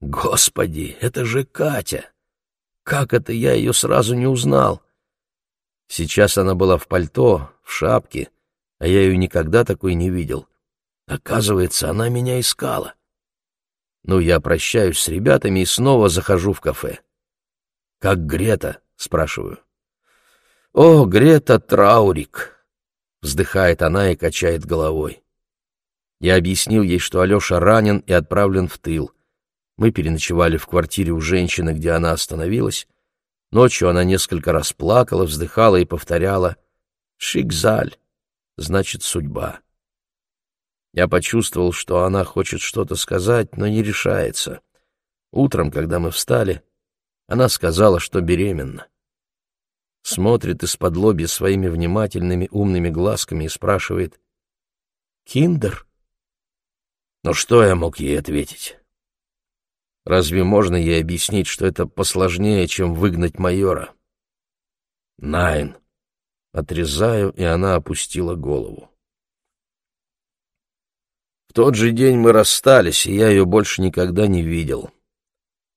Господи, это же Катя! Как это я ее сразу не узнал? Сейчас она была в пальто, в шапке, а я ее никогда такой не видел. Оказывается, она меня искала. Ну, я прощаюсь с ребятами и снова захожу в кафе. «Как Грета?» — спрашиваю. «О, Грета Траурик!» — вздыхает она и качает головой. Я объяснил ей, что Алеша ранен и отправлен в тыл. Мы переночевали в квартире у женщины, где она остановилась. Ночью она несколько раз плакала, вздыхала и повторяла «Шикзаль» — значит «судьба». Я почувствовал, что она хочет что-то сказать, но не решается. Утром, когда мы встали, она сказала, что беременна. Смотрит из-под лоби своими внимательными умными глазками и спрашивает «Киндер?» Но что я мог ей ответить? Разве можно ей объяснить, что это посложнее, чем выгнать майора? Найн. Отрезаю, и она опустила голову. В тот же день мы расстались, и я ее больше никогда не видел.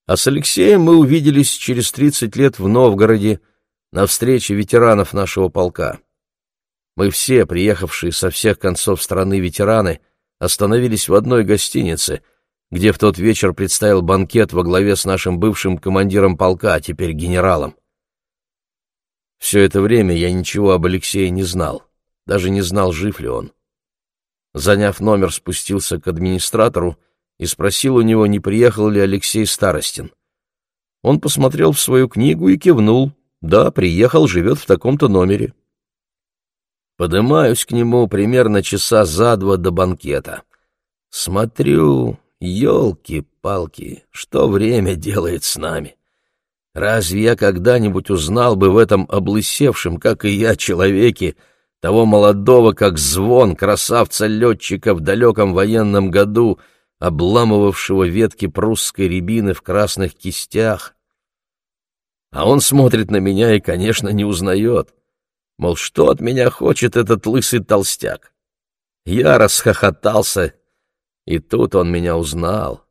А с Алексеем мы увиделись через тридцать лет в Новгороде, на встрече ветеранов нашего полка. Мы все, приехавшие со всех концов страны ветераны, остановились в одной гостинице, где в тот вечер предстоял банкет во главе с нашим бывшим командиром полка, а теперь генералом. Все это время я ничего об Алексее не знал, даже не знал, жив ли он. Заняв номер, спустился к администратору и спросил у него, не приехал ли Алексей Старостин. Он посмотрел в свою книгу и кивнул. Да, приехал, живет в таком-то номере. Подымаюсь к нему примерно часа за два до банкета. Смотрю, елки-палки, что время делает с нами. Разве я когда-нибудь узнал бы в этом облысевшем, как и я, человеке, того молодого, как звон, красавца-летчика в далеком военном году, обламывавшего ветки прусской рябины в красных кистях? А он смотрит на меня и, конечно, не узнает. Мол, что от меня хочет этот лысый толстяк? Я расхохотался, и тут он меня узнал.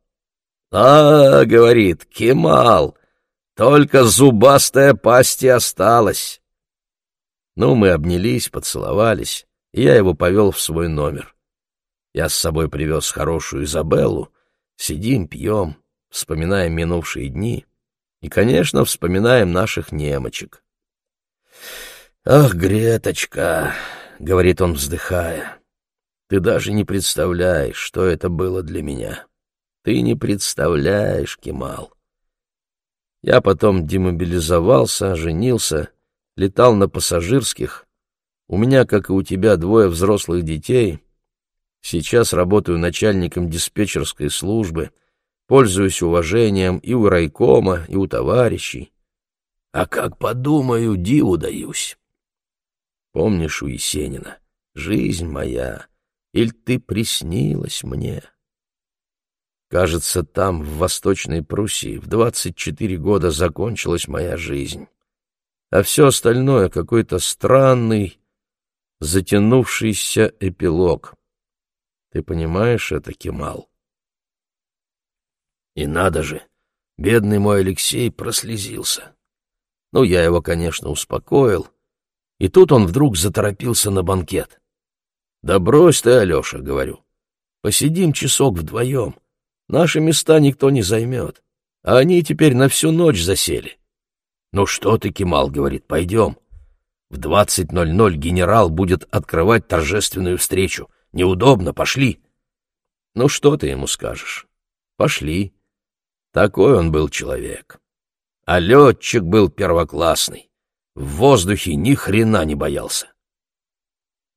«А, — говорит, — Кемал, только зубастая пасть и осталась». Ну, мы обнялись, поцеловались, и я его повел в свой номер. Я с собой привез хорошую Изабеллу, сидим, пьем, вспоминаем минувшие дни и, конечно, вспоминаем наших немочек. «Ах, Греточка!» — говорит он, вздыхая. «Ты даже не представляешь, что это было для меня. Ты не представляешь, Кемал». Я потом демобилизовался, женился, летал на пассажирских. У меня, как и у тебя, двое взрослых детей. Сейчас работаю начальником диспетчерской службы, пользуюсь уважением и у райкома, и у товарищей. А как подумаю, диву даюсь. Помнишь у Есенина? Жизнь моя, иль ты приснилась мне? Кажется, там, в Восточной Пруссии, в двадцать четыре года закончилась моя жизнь. А все остальное — какой-то странный, затянувшийся эпилог. Ты понимаешь это, Кемал? И надо же, бедный мой Алексей прослезился. Ну, я его, конечно, успокоил, и тут он вдруг заторопился на банкет. «Да брось ты, Алеша», — говорю, — «посидим часок вдвоем. Наши места никто не займет, а они теперь на всю ночь засели». «Ну что ты, Кемал», — говорит, — «пойдем». В двадцать ноль ноль генерал будет открывать торжественную встречу. Неудобно, пошли. Ну что ты ему скажешь? Пошли. Такой он был человек. А летчик был первоклассный. В воздухе ни хрена не боялся.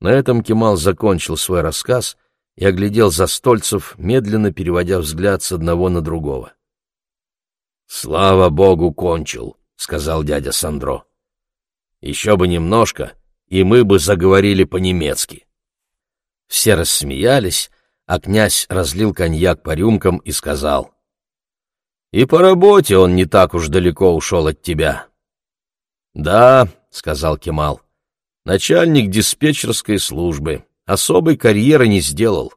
На этом Кемал закончил свой рассказ и оглядел застольцев, медленно переводя взгляд с одного на другого. «Слава богу, кончил», — сказал дядя Сандро. «Еще бы немножко, и мы бы заговорили по-немецки». Все рассмеялись, а князь разлил коньяк по рюмкам и сказал. «И по работе он не так уж далеко ушел от тебя. «Да», — сказал Кемал, — «начальник диспетчерской службы. Особой карьеры не сделал».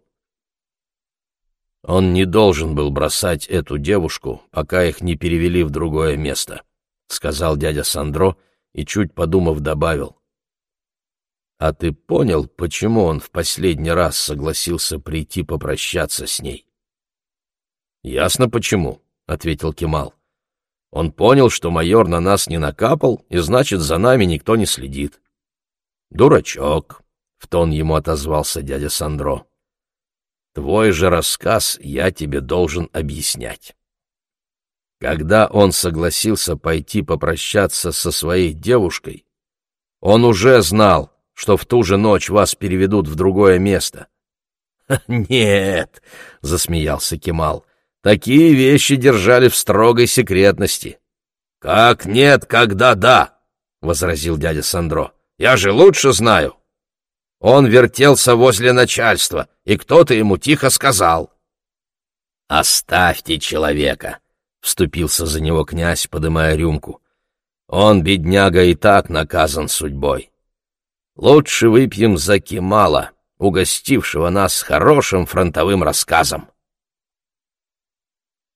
Он не должен был бросать эту девушку, пока их не перевели в другое место, — сказал дядя Сандро и, чуть подумав, добавил. «А ты понял, почему он в последний раз согласился прийти попрощаться с ней?» «Ясно почему», — ответил Кемал. Он понял, что майор на нас не накапал, и значит, за нами никто не следит. «Дурачок», — в тон ему отозвался дядя Сандро. «Твой же рассказ я тебе должен объяснять». Когда он согласился пойти попрощаться со своей девушкой, он уже знал, что в ту же ночь вас переведут в другое место. «Нет», — засмеялся Кемал, Такие вещи держали в строгой секретности. — Как нет, когда да, — возразил дядя Сандро. — Я же лучше знаю. Он вертелся возле начальства, и кто-то ему тихо сказал. — Оставьте человека, — вступился за него князь, подымая рюмку. Он, бедняга, и так наказан судьбой. Лучше выпьем за Кемала, угостившего нас хорошим фронтовым рассказом.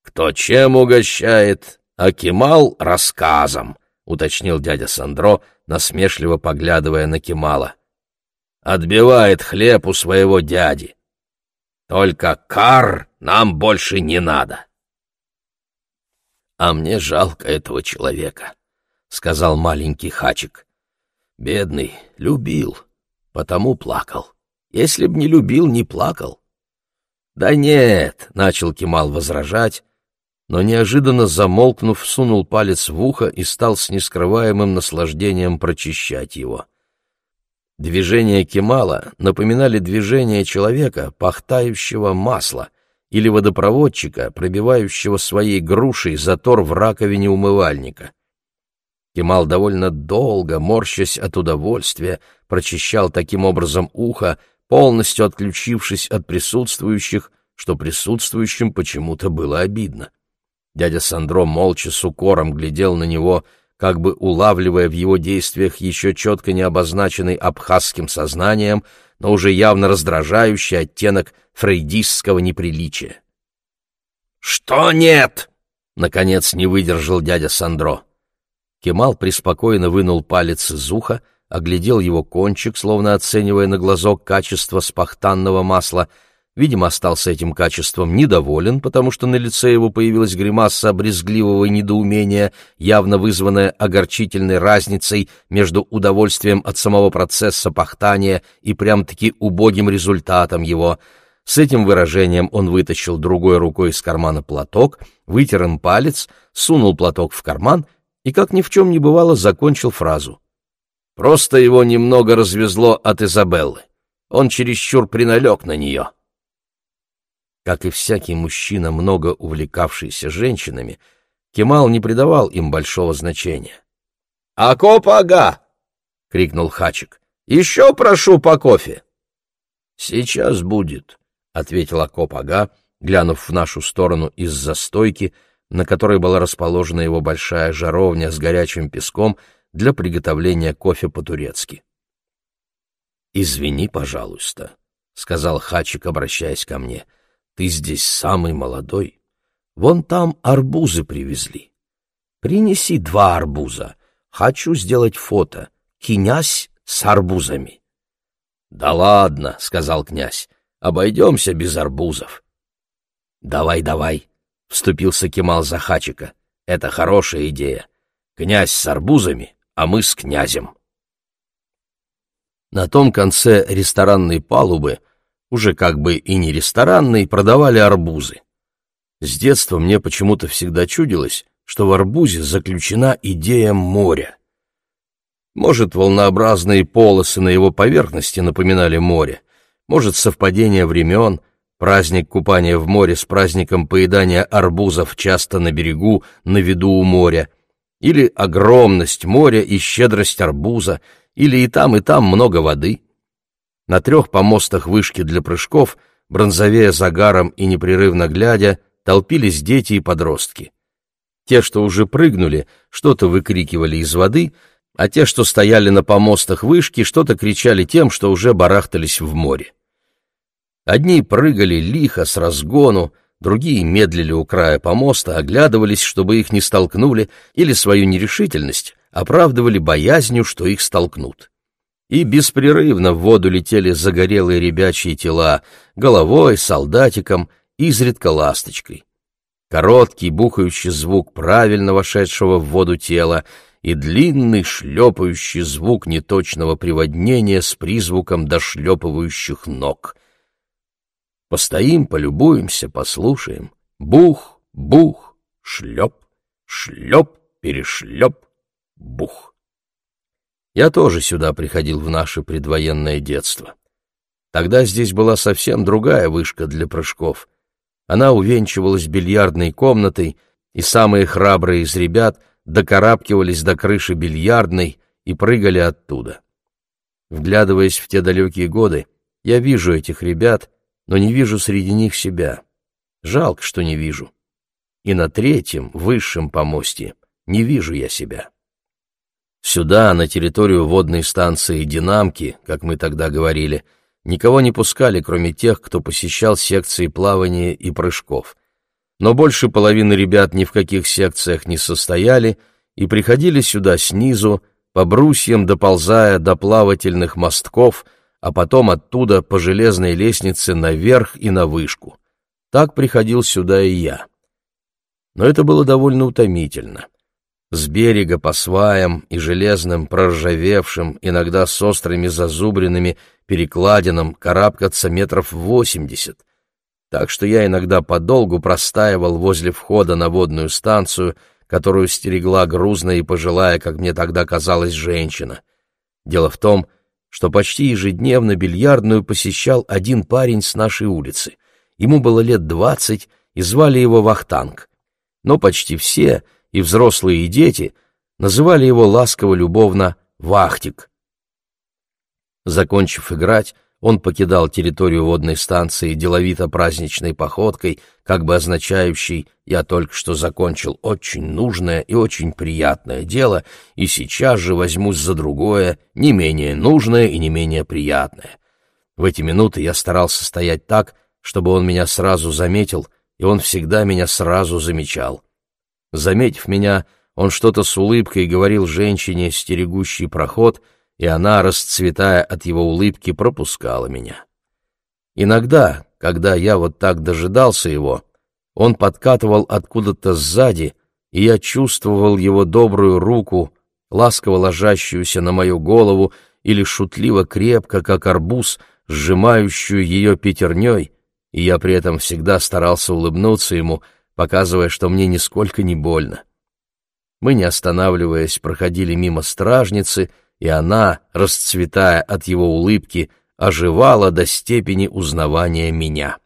Кто чем угощает, а Кемал — рассказом, — уточнил дядя Сандро, насмешливо поглядывая на Кемала. «Отбивает хлеб у своего дяди. Только кар нам больше не надо». «А мне жалко этого человека», — сказал маленький Хачик. «Бедный, любил, потому плакал. Если б не любил, не плакал». «Да нет», — начал Кемал возражать, но неожиданно замолкнув, сунул палец в ухо и стал с нескрываемым наслаждением прочищать его. Движения Кемала напоминали движение человека, пахтающего масло, или водопроводчика, пробивающего своей грушей затор в раковине умывальника. Кемал довольно долго, морщась от удовольствия, прочищал таким образом ухо, полностью отключившись от присутствующих, что присутствующим почему-то было обидно. Дядя Сандро молча с укором глядел на него, как бы улавливая в его действиях еще четко не обозначенный абхазским сознанием, но уже явно раздражающий оттенок фрейдистского неприличия. «Что нет?» — наконец не выдержал дядя Сандро. Кемал преспокойно вынул палец из уха, оглядел его кончик, словно оценивая на глазок качество спахтанного масла — видимо, остался этим качеством недоволен, потому что на лице его появилась гримаса обрезгливого недоумения, явно вызванная огорчительной разницей между удовольствием от самого процесса пахтания и прям-таки убогим результатом его. С этим выражением он вытащил другой рукой из кармана платок, вытер им палец, сунул платок в карман и, как ни в чем не бывало, закончил фразу. Просто его немного развезло от Изабеллы. Он чересчур приналег на нее. Как и всякий мужчина, много увлекавшийся женщинами, Кемал не придавал им большого значения. «Акоп-ага!» — крикнул Хачик. «Еще прошу по кофе!» «Сейчас будет», — ответил Акоп-ага, глянув в нашу сторону из-за стойки, на которой была расположена его большая жаровня с горячим песком для приготовления кофе по-турецки. «Извини, пожалуйста», — сказал Хачик, обращаясь ко мне, — ты здесь самый молодой. Вон там арбузы привезли. Принеси два арбуза. Хочу сделать фото. Князь с арбузами. — Да ладно, — сказал князь, — обойдемся без арбузов. — Давай, давай, — вступился Кемал Захачика. — Это хорошая идея. Князь с арбузами, а мы с князем. На том конце ресторанной палубы — уже как бы и не ресторанной, продавали арбузы. С детства мне почему-то всегда чудилось, что в арбузе заключена идея моря. Может, волнообразные полосы на его поверхности напоминали море, может, совпадение времен, праздник купания в море с праздником поедания арбузов часто на берегу, на виду у моря, или огромность моря и щедрость арбуза, или и там, и там много воды — на трех помостах вышки для прыжков, бронзовея загаром и непрерывно глядя, толпились дети и подростки. Те, что уже прыгнули, что-то выкрикивали из воды, а те, что стояли на помостах вышки, что-то кричали тем, что уже барахтались в море. Одни прыгали лихо, с разгону, другие медлили у края помоста, оглядывались, чтобы их не столкнули, или свою нерешительность оправдывали боязнью, что их столкнут и беспрерывно в воду летели загорелые ребячьи тела, головой, солдатиком, изредка ласточкой. Короткий бухающий звук правильно вошедшего в воду тела и длинный шлепающий звук неточного приводнения с призвуком дошлепывающих ног. Постоим, полюбуемся, послушаем. Бух, бух, шлеп, шлеп, перешлеп, бух. Я тоже сюда приходил в наше предвоенное детство. Тогда здесь была совсем другая вышка для прыжков. Она увенчивалась бильярдной комнатой, и самые храбрые из ребят докарабкивались до крыши бильярдной и прыгали оттуда. Вглядываясь в те далекие годы, я вижу этих ребят, но не вижу среди них себя. Жалко, что не вижу. И на третьем, высшем помосте, не вижу я себя. Сюда, на территорию водной станции «Динамки», как мы тогда говорили, никого не пускали, кроме тех, кто посещал секции плавания и прыжков. Но больше половины ребят ни в каких секциях не состояли и приходили сюда снизу, по брусьям доползая до плавательных мостков, а потом оттуда по железной лестнице наверх и на вышку. Так приходил сюда и я. Но это было довольно утомительно. С берега по сваям и железным, проржавевшим, иногда с острыми зазубринами, перекладинам карабкаться метров восемьдесят. Так что я иногда подолгу простаивал возле входа на водную станцию, которую стерегла грузная и пожилая, как мне тогда казалось, женщина. Дело в том, что почти ежедневно бильярдную посещал один парень с нашей улицы. Ему было лет двадцать, и звали его Вахтанг. Но почти все — и взрослые, и дети называли его ласково-любовно «Вахтик». Закончив играть, он покидал территорию водной станции деловито-праздничной походкой, как бы означающей «я только что закончил очень нужное и очень приятное дело, и сейчас же возьмусь за другое, не менее нужное и не менее приятное». В эти минуты я старался стоять так, чтобы он меня сразу заметил, и он всегда меня сразу замечал. Заметив меня, он что-то с улыбкой говорил женщине, стерегущей проход, и она, расцветая от его улыбки, пропускала меня. Иногда, когда я вот так дожидался его, он подкатывал откуда-то сзади, и я чувствовал его добрую руку, ласково ложащуюся на мою голову или шутливо крепко, как арбуз, сжимающую ее пятерней, и я при этом всегда старался улыбнуться ему — показывая, что мне нисколько не больно. Мы, не останавливаясь, проходили мимо стражницы, и она, расцветая от его улыбки, оживала до степени узнавания меня.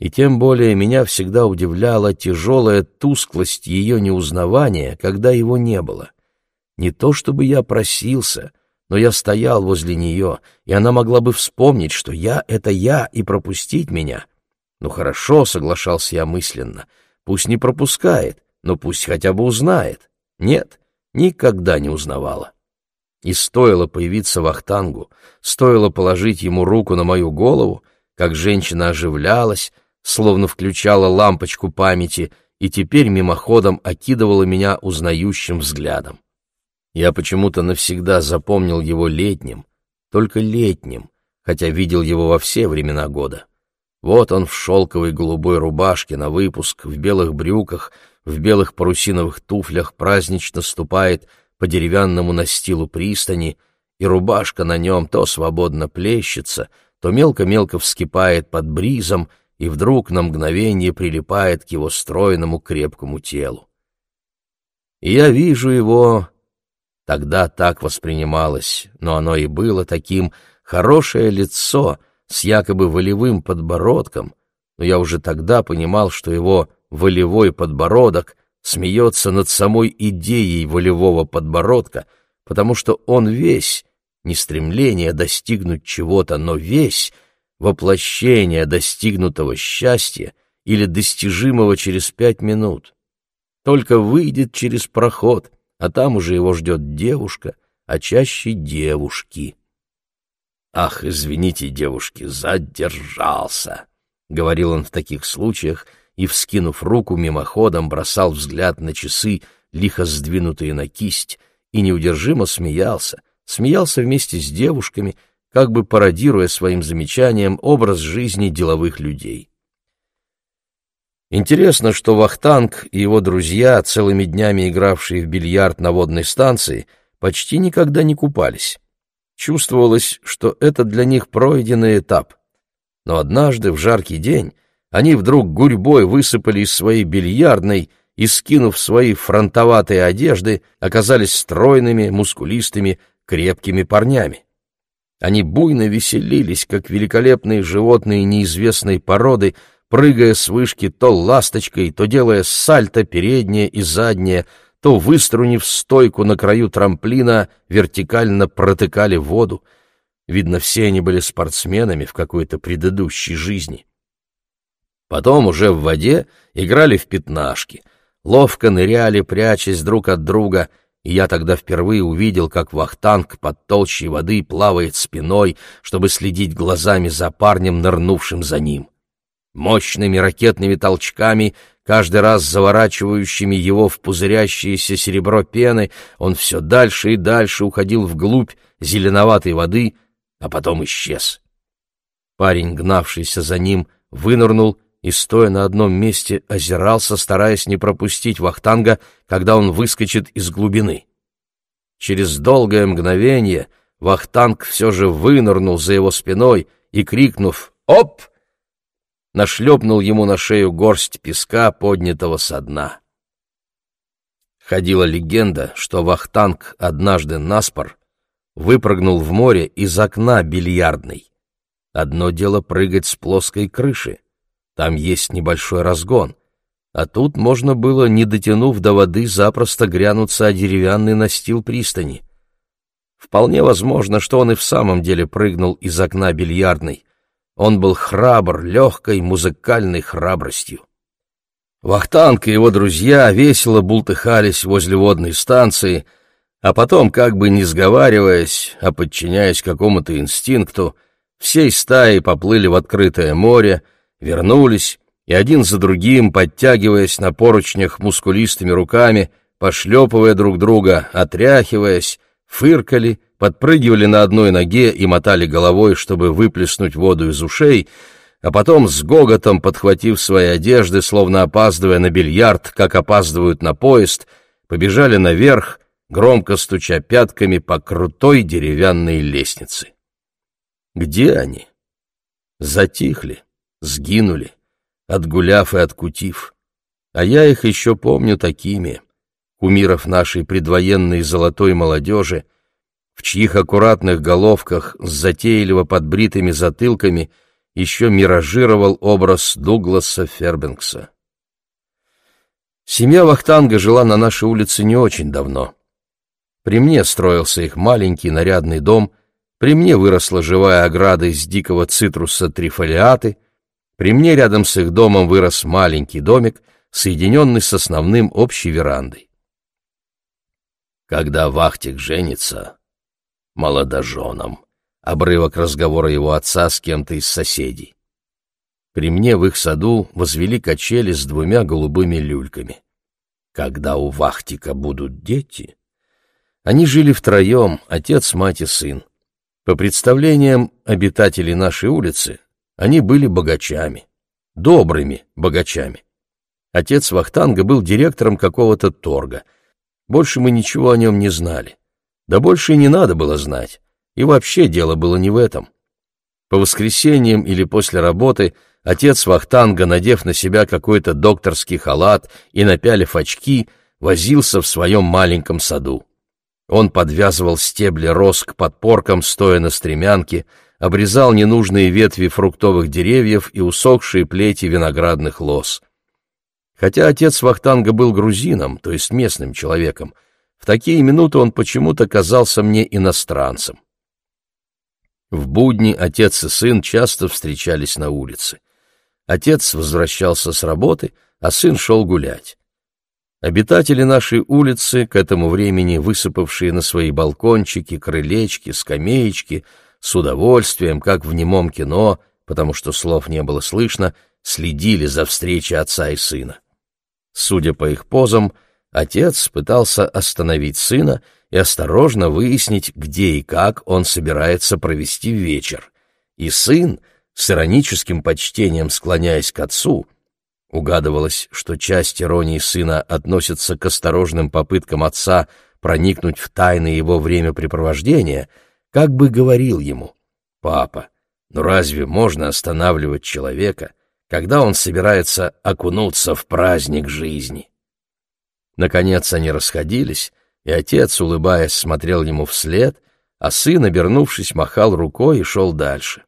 И тем более меня всегда удивляла тяжелая тусклость ее неузнавания, когда его не было. Не то чтобы я просился, но я стоял возле нее, и она могла бы вспомнить, что я — это я, и пропустить меня. Ну хорошо, соглашался я мысленно. Пусть не пропускает, но пусть хотя бы узнает. Нет, никогда не узнавала. И стоило появиться Вахтангу, стоило положить ему руку на мою голову, как женщина оживлялась, словно включала лампочку памяти и теперь мимоходом окидывала меня узнающим взглядом. Я почему-то навсегда запомнил его летним, только летним, хотя видел его во все времена года. Вот он в шелковой голубой рубашке на выпуск, в белых брюках, в белых парусиновых туфлях празднично ступает по деревянному настилу пристани, и рубашка на нем то свободно плещется, то мелко-мелко вскипает под бризом и вдруг на мгновение прилипает к его стройному крепкому телу. И я вижу его, тогда так воспринималось, но оно и было таким, хорошее лицо — с якобы волевым подбородком, но я уже тогда понимал, что его волевой подбородок смеется над самой идеей волевого подбородка, потому что он весь, не стремление достигнуть чего-то, но весь воплощение достигнутого счастья или достижимого через пять минут. Только выйдет через проход, а там уже его ждет девушка, а чаще девушки. «Ах, извините, девушки, задержался!» — говорил он в таких случаях и, вскинув руку, мимоходом бросал взгляд на часы, лихо сдвинутые на кисть, и неудержимо смеялся, смеялся вместе с девушками, как бы пародируя своим замечанием образ жизни деловых людей. Интересно, что Вахтанг и его друзья, целыми днями игравшие в бильярд на водной станции, почти никогда не купались. Чувствовалось, что это для них пройденный этап. Но однажды, в жаркий день, они вдруг гурьбой высыпали из своей бильярдной и, скинув свои фронтоватые одежды, оказались стройными, мускулистыми, крепкими парнями. Они буйно веселились, как великолепные животные неизвестной породы, прыгая с вышки то ласточкой, то делая сальто переднее и заднее, то, выструнив стойку на краю трамплина, вертикально протыкали воду. Видно, все они были спортсменами в какой-то предыдущей жизни. Потом уже в воде играли в пятнашки, ловко ныряли, прячась друг от друга, и я тогда впервые увидел, как вахтанг под толщей воды плавает спиной, чтобы следить глазами за парнем, нырнувшим за ним. Мощными ракетными толчками, каждый раз заворачивающими его в пузырящееся серебро пены, он все дальше и дальше уходил вглубь зеленоватой воды, а потом исчез. Парень, гнавшийся за ним, вынырнул и, стоя на одном месте, озирался, стараясь не пропустить Вахтанга, когда он выскочит из глубины. Через долгое мгновение Вахтанг все же вынырнул за его спиной и, крикнув «Оп!», нашлепнул ему на шею горсть песка, поднятого со дна. Ходила легенда, что Вахтанг однажды наспор выпрыгнул в море из окна бильярдной. Одно дело прыгать с плоской крыши, там есть небольшой разгон, а тут можно было, не дотянув до воды, запросто грянуться о деревянный настил пристани. Вполне возможно, что он и в самом деле прыгнул из окна бильярдной, он был храбр, легкой музыкальной храбростью. Вахтанг и его друзья весело бултыхались возле водной станции, а потом, как бы не сговариваясь, а подчиняясь какому-то инстинкту, всей стаей поплыли в открытое море, вернулись и один за другим, подтягиваясь на поручнях мускулистыми руками, пошлепывая друг друга, отряхиваясь, фыркали подпрыгивали на одной ноге и мотали головой, чтобы выплеснуть воду из ушей, а потом с гоготом, подхватив свои одежды, словно опаздывая на бильярд, как опаздывают на поезд, побежали наверх, громко стуча пятками по крутой деревянной лестнице. Где они? Затихли, сгинули, отгуляв и откутив. А я их еще помню такими, кумиров нашей предвоенной золотой молодежи, в чьих аккуратных головках с затейливо подбритыми затылками еще миражировал образ Дугласа Фербенкса. Семья Вахтанга жила на нашей улице не очень давно. При мне строился их маленький нарядный дом, при мне выросла живая ограда из дикого цитруса трифолиаты, при мне рядом с их домом вырос маленький домик, соединенный с основным общей верандой. Когда Вахтик женится, молодоженам. Обрывок разговора его отца с кем-то из соседей. При мне в их саду возвели качели с двумя голубыми люльками. Когда у Вахтика будут дети... Они жили втроем, отец, мать и сын. По представлениям обитателей нашей улицы, они были богачами, добрыми богачами. Отец Вахтанга был директором какого-то торга. Больше мы ничего о нем не знали. Да больше и не надо было знать. И вообще дело было не в этом. По воскресеньям или после работы отец Вахтанга, надев на себя какой-то докторский халат и напялив очки, возился в своем маленьком саду. Он подвязывал стебли роз к подпоркам, стоя на стремянке, обрезал ненужные ветви фруктовых деревьев и усохшие плети виноградных лоз. Хотя отец Вахтанга был грузином, то есть местным человеком, в такие минуты он почему-то казался мне иностранцем. В будни отец и сын часто встречались на улице. Отец возвращался с работы, а сын шел гулять. Обитатели нашей улицы, к этому времени высыпавшие на свои балкончики, крылечки, скамеечки, с удовольствием, как в немом кино, потому что слов не было слышно, следили за встречей отца и сына. Судя по их позам, Отец пытался остановить сына и осторожно выяснить, где и как он собирается провести вечер. И сын, с ироническим почтением склоняясь к отцу, угадывалось, что часть иронии сына относится к осторожным попыткам отца проникнуть в тайны его времяпрепровождения, как бы говорил ему, «Папа, ну разве можно останавливать человека, когда он собирается окунуться в праздник жизни?» Наконец они расходились, и отец, улыбаясь, смотрел ему вслед, а сын, обернувшись, махал рукой и шел дальше.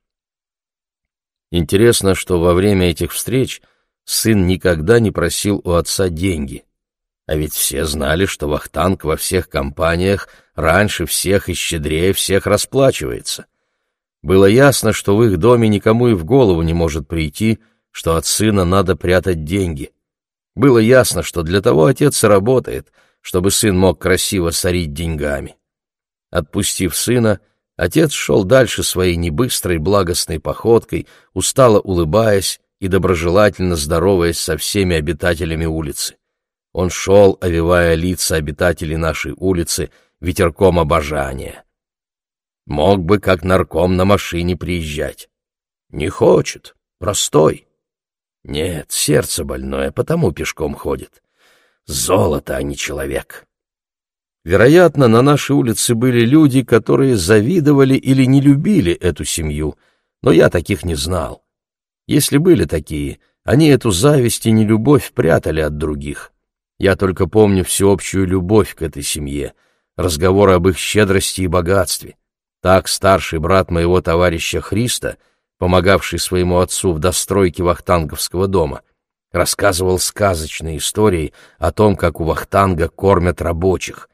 Интересно, что во время этих встреч сын никогда не просил у отца деньги. А ведь все знали, что Вахтанг во всех компаниях раньше всех и щедрее всех расплачивается. Было ясно, что в их доме никому и в голову не может прийти, что от сына надо прятать деньги. Было ясно, что для того отец работает, чтобы сын мог красиво сорить деньгами. Отпустив сына, отец шел дальше своей небыстрой благостной походкой, устало улыбаясь и доброжелательно здороваясь со всеми обитателями улицы. Он шел, овивая лица обитателей нашей улицы ветерком обожания. Мог бы как нарком на машине приезжать. Не хочет, простой. Нет, сердце больное, потому пешком ходит. Золото, а не человек. Вероятно, на нашей улице были люди, которые завидовали или не любили эту семью, но я таких не знал. Если были такие, они эту зависть и нелюбовь прятали от других. Я только помню всеобщую любовь к этой семье, разговоры об их щедрости и богатстве. Так старший брат моего товарища Христа, помогавший своему отцу в достройке Вахтанговского дома, рассказывал сказочные истории о том, как у Вахтанга кормят рабочих,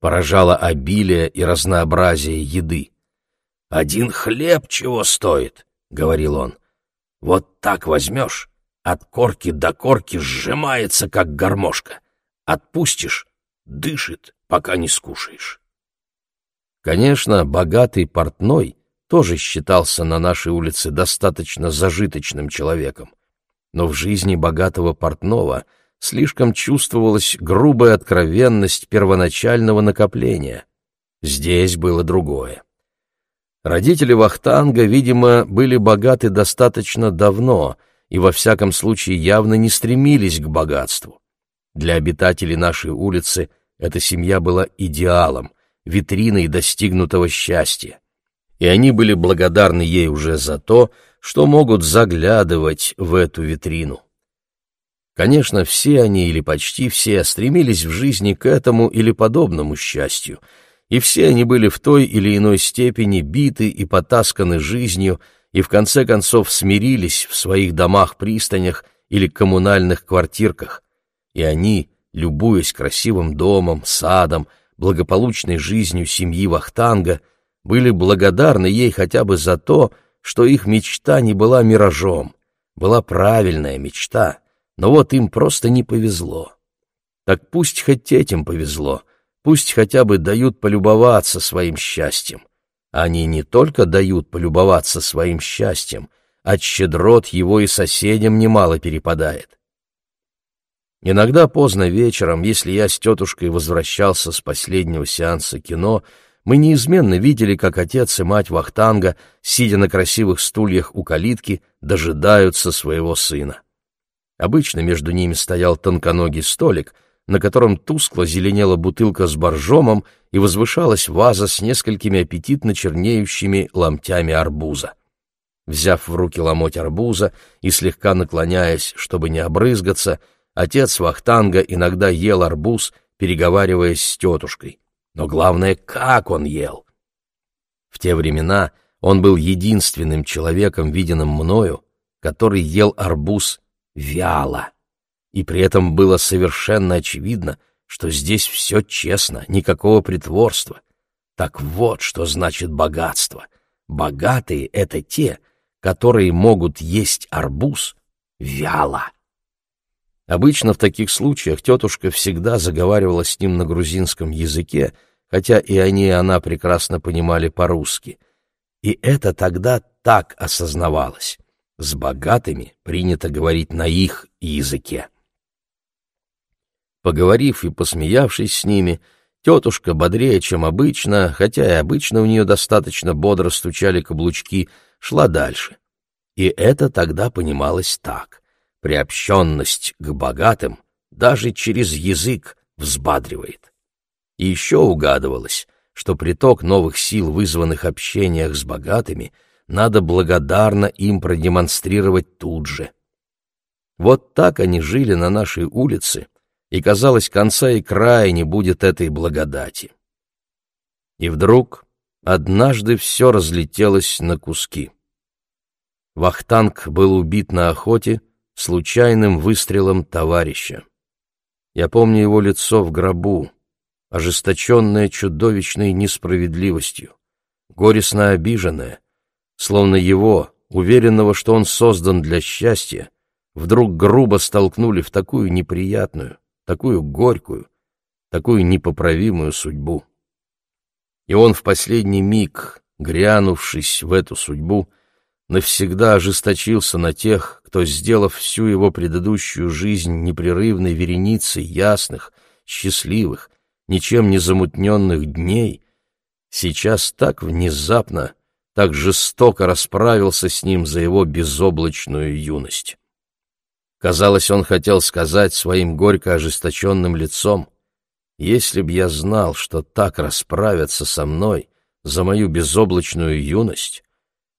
поражало обилие и разнообразие еды. «Один хлеб чего стоит?» — говорил он. «Вот так возьмешь, от корки до корки сжимается, как гармошка. Отпустишь — дышит, пока не скушаешь». Конечно, богатый портной тоже считался на нашей улице достаточно зажиточным человеком. Но в жизни богатого портного — слишком чувствовалась грубая откровенность первоначального накопления. Здесь было другое. Родители Вахтанга, видимо, были богаты достаточно давно и во всяком случае явно не стремились к богатству. Для обитателей нашей улицы эта семья была идеалом, витриной достигнутого счастья. И они были благодарны ей уже за то, что могут заглядывать в эту витрину. Конечно, все они или почти все стремились в жизни к этому или подобному счастью, и все они были в той или иной степени биты и потасканы жизнью, и в конце концов смирились в своих домах-пристанях или коммунальных квартирках, и они, любуясь красивым домом, садом, благополучной жизнью семьи Вахтанга, были благодарны ей хотя бы за то, что их мечта не была миражом, была правильная мечта, но вот им просто не повезло. Так пусть хоть этим повезло, пусть хотя бы дают полюбоваться своим счастьем. Они не только дают полюбоваться своим счастьем, от щедрот его и соседям немало перепадает. Иногда поздно вечером, если я с тетушкой возвращался с последнего сеанса кино, мы неизменно видели, как отец и мать Вахтанга, сидя на красивых стульях у калитки, дожидаются своего сына. Обычно между ними стоял тонконогий столик, на котором тускло зеленела бутылка с боржомом и возвышалась ваза с несколькими аппетитно чернеющими ломтями арбуза. Взяв в руки ломоть арбуза и слегка наклоняясь, чтобы не обрызгаться, отец Вахтанга иногда ел арбуз, переговариваясь с тетушкой. Но главное, как он ел! В те времена он был единственным человеком, виденным мною, который ел арбуз вяло. И при этом было совершенно очевидно, что здесь все честно, никакого притворства. Так вот, что значит богатство. Богатые — это те, которые могут есть арбуз вяло. Обычно в таких случаях тетушка всегда заговаривала с ним на грузинском языке, хотя и они, и она прекрасно понимали по-русски. И это тогда так осознавалось. С богатыми принято говорить на их языке. Поговорив и посмеявшись с ними, тетушка бодрее, чем обычно, хотя и обычно у нее достаточно бодро стучали каблучки, шла дальше. И это тогда понималось так. Приобщенность к богатым даже через язык взбадривает. И еще угадывалось, что приток новых сил, вызванных общениях с богатыми — надо благодарно им продемонстрировать тут же. Вот так они жили на нашей улице, и, казалось, конца и края не будет этой благодати. И вдруг однажды все разлетелось на куски. Вахтанг был убит на охоте случайным выстрелом товарища. Я помню его лицо в гробу, ожесточенное чудовищной несправедливостью, горестно обиженное, словно его, уверенного, что он создан для счастья, вдруг грубо столкнули в такую неприятную, такую горькую, такую непоправимую судьбу. И он в последний миг, грянувшись в эту судьбу, навсегда ожесточился на тех, кто, сделав всю его предыдущую жизнь непрерывной вереницей ясных, счастливых, ничем не замутненных дней, сейчас так внезапно, так жестоко расправился с ним за его безоблачную юность. Казалось, он хотел сказать своим горько ожесточенным лицом, «Если б я знал, что так расправятся со мной за мою безоблачную юность,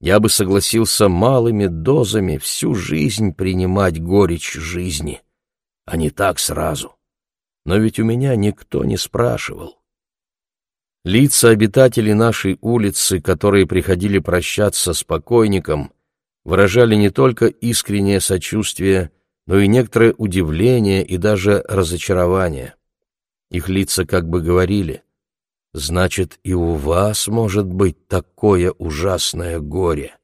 я бы согласился малыми дозами всю жизнь принимать горечь жизни, а не так сразу. Но ведь у меня никто не спрашивал». Лица обитателей нашей улицы, которые приходили прощаться с покойником, выражали не только искреннее сочувствие, но и некоторое удивление и даже разочарование. Их лица как бы говорили, «Значит, и у вас может быть такое ужасное горе.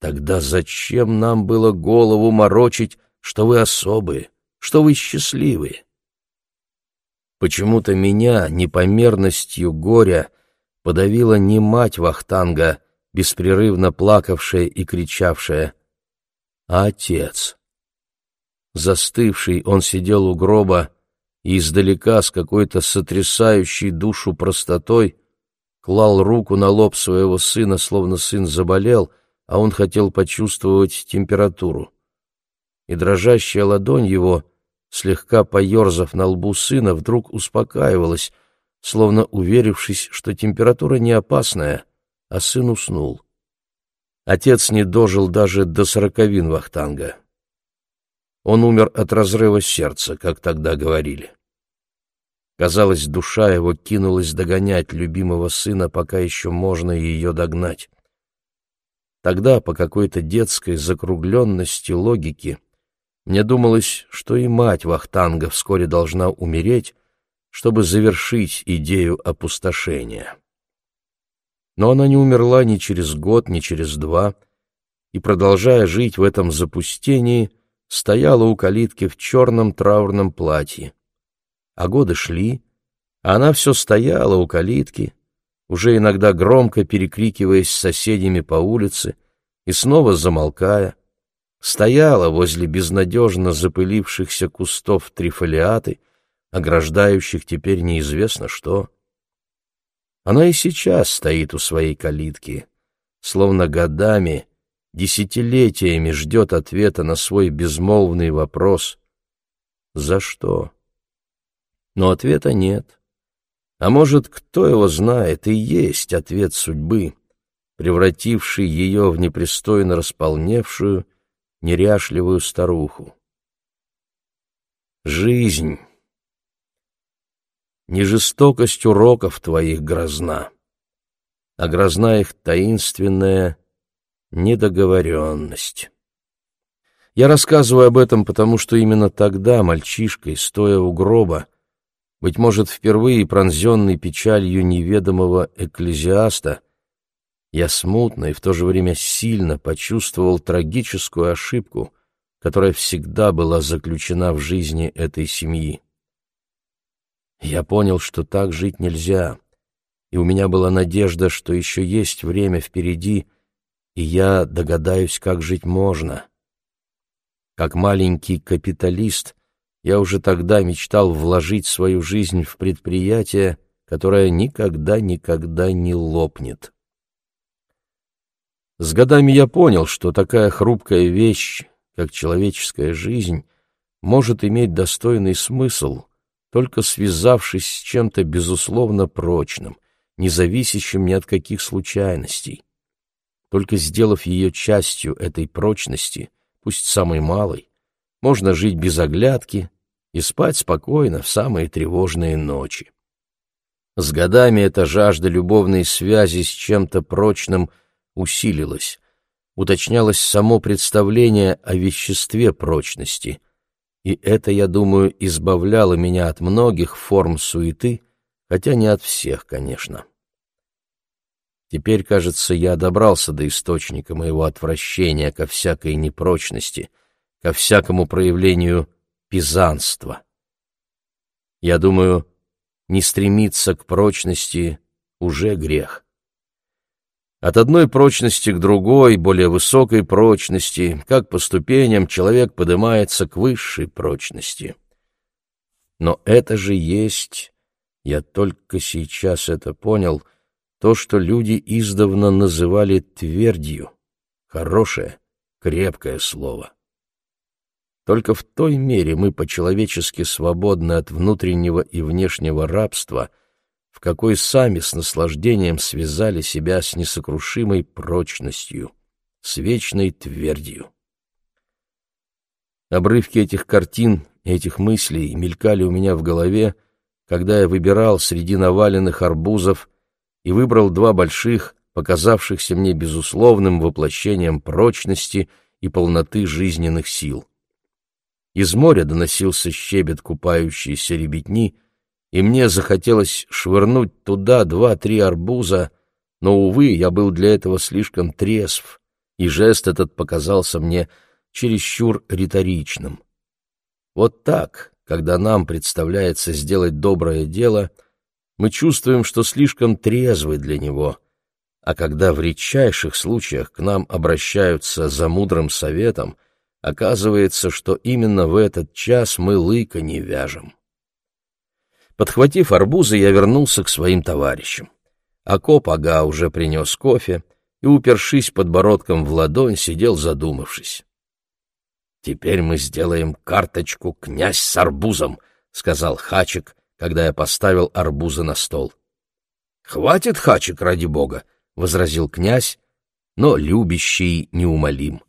Тогда зачем нам было голову морочить, что вы особые, что вы счастливые?» Почему-то меня непомерностью горя подавила не мать Вахтанга, беспрерывно плакавшая и кричавшая, а отец. Застывший, он сидел у гроба и издалека с какой-то сотрясающей душу простотой клал руку на лоб своего сына, словно сын заболел, а он хотел почувствовать температуру. И дрожащая ладонь его, слегка поерзав на лбу сына, вдруг успокаивалась, словно уверившись, что температура не опасная, а сын уснул. Отец не дожил даже до сороковин Вахтанга. Он умер от разрыва сердца, как тогда говорили. Казалось, душа его кинулась догонять любимого сына, пока еще можно ее догнать. Тогда, по какой-то детской закругленности логики, мне думалось, что и мать Вахтанга вскоре должна умереть, чтобы завершить идею опустошения. Но она не умерла ни через год, ни через два, и, продолжая жить в этом запустении, — стояла у калитки в черном траурном платье. А годы шли, а она все стояла у калитки, уже иногда громко перекрикиваясь с соседями по улице и снова замолкая, стояла возле безнадежно запылившихся кустов трифолиаты, ограждающих теперь неизвестно что. Она и сейчас стоит у своей калитки, словно годами десятилетиями ждет ответа на свой безмолвный вопрос «За что?». Но ответа нет. А может, кто его знает, и есть ответ судьбы, превративший ее в непристойно располневшую, неряшливую старуху. Жизнь. Не жестокость уроков твоих грозна, а грозна их таинственная недоговоренность. Я рассказываю об этом, потому что именно тогда, мальчишкой, стоя у гроба, быть может, впервые пронзенный печалью неведомого экклезиаста, я смутно и в то же время сильно почувствовал трагическую ошибку, которая всегда была заключена в жизни этой семьи. Я понял, что так жить нельзя, и у меня была надежда, что еще есть время впереди, и я догадаюсь, как жить можно. Как маленький капиталист, я уже тогда мечтал вложить свою жизнь в предприятие, которое никогда-никогда не лопнет. С годами я понял, что такая хрупкая вещь, как человеческая жизнь, может иметь достойный смысл, только связавшись с чем-то безусловно прочным, не зависящим ни от каких случайностей. Только сделав ее частью этой прочности, пусть самой малой, можно жить без оглядки и спать спокойно в самые тревожные ночи. С годами эта жажда любовной связи с чем-то прочным усилилась, уточнялось само представление о веществе прочности, и это, я думаю, избавляло меня от многих форм суеты, хотя не от всех, конечно. Теперь, кажется, я добрался до источника моего отвращения ко всякой непрочности, ко всякому проявлению пизанства. Я думаю, не стремиться к прочности уже грех. От одной прочности к другой, более высокой прочности, как по ступеням человек поднимается к высшей прочности. Но это же есть, я только сейчас это понял, то, что люди издавна называли твердью. Хорошее, крепкое слово. Только в той мере мы по-человечески свободны от внутреннего и внешнего рабства, в какой сами с наслаждением связали себя с несокрушимой прочностью, с вечной твердью. Обрывки этих картин, этих мыслей мелькали у меня в голове, когда я выбирал среди наваленных арбузов и выбрал два больших, показавшихся мне безусловным воплощением прочности и полноты жизненных сил. Из моря доносился щебет купающейся ребятни, и мне захотелось швырнуть туда два-три арбуза, но, увы, я был для этого слишком трезв, и жест этот показался мне чересчур риторичным. Вот так, когда нам представляется сделать доброе дело, мы чувствуем, что слишком трезвы для него, а когда в редчайших случаях к нам обращаются за мудрым советом, Оказывается, что именно в этот час мы лыка не вяжем. Подхватив арбузы, я вернулся к своим товарищам. Акоп Ага уже принес кофе и, упершись подбородком в ладонь, сидел задумавшись. «Теперь мы сделаем карточку «Князь с арбузом», — сказал Хачик, когда я поставил арбузы на стол. «Хватит, Хачик, ради бога», — возразил князь, но любящий неумолим.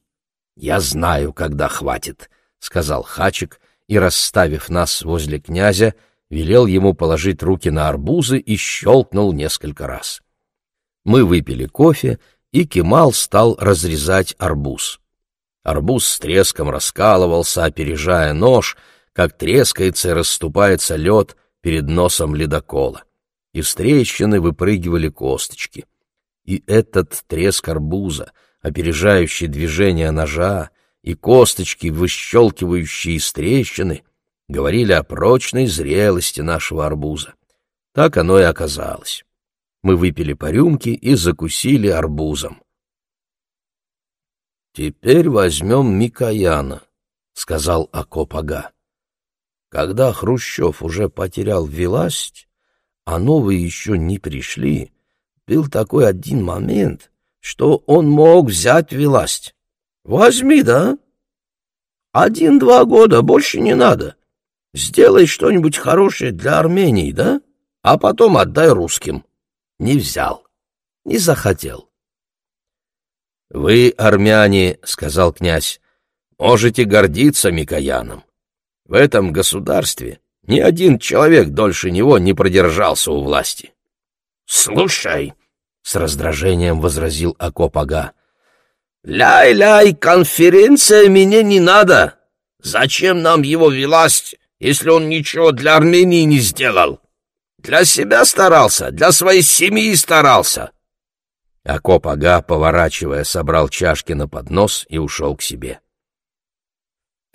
«Я знаю, когда хватит», — сказал Хачик, и, расставив нас возле князя, велел ему положить руки на арбузы и щелкнул несколько раз. Мы выпили кофе, и Кемал стал разрезать арбуз. Арбуз с треском раскалывался, опережая нож, как трескается и расступается лед перед носом ледокола. Из трещины выпрыгивали косточки. И этот треск арбуза — опережающий движение ножа, и косточки, выщелкивающие из трещины, говорили о прочной зрелости нашего арбуза. Так оно и оказалось. Мы выпили по рюмке и закусили арбузом. «Теперь возьмем Микояна», — сказал Акопага. Когда Хрущев уже потерял власть, а новые еще не пришли, был такой один момент, что он мог взять власть. Возьми, да? Один-два года, больше не надо. Сделай что-нибудь хорошее для Армении, да? А потом отдай русским. Не взял, не захотел. «Вы, армяне, — сказал князь, — можете гордиться Микояном. В этом государстве ни один человек дольше него не продержался у власти. Слушай, с раздражением возразил Акопага. «Ляй-ляй, конференция мне не надо! Зачем нам его власть, если он ничего для Армении не сделал? Для себя старался, для своей семьи старался!» Акопага, поворачивая, собрал чашки на поднос и ушел к себе.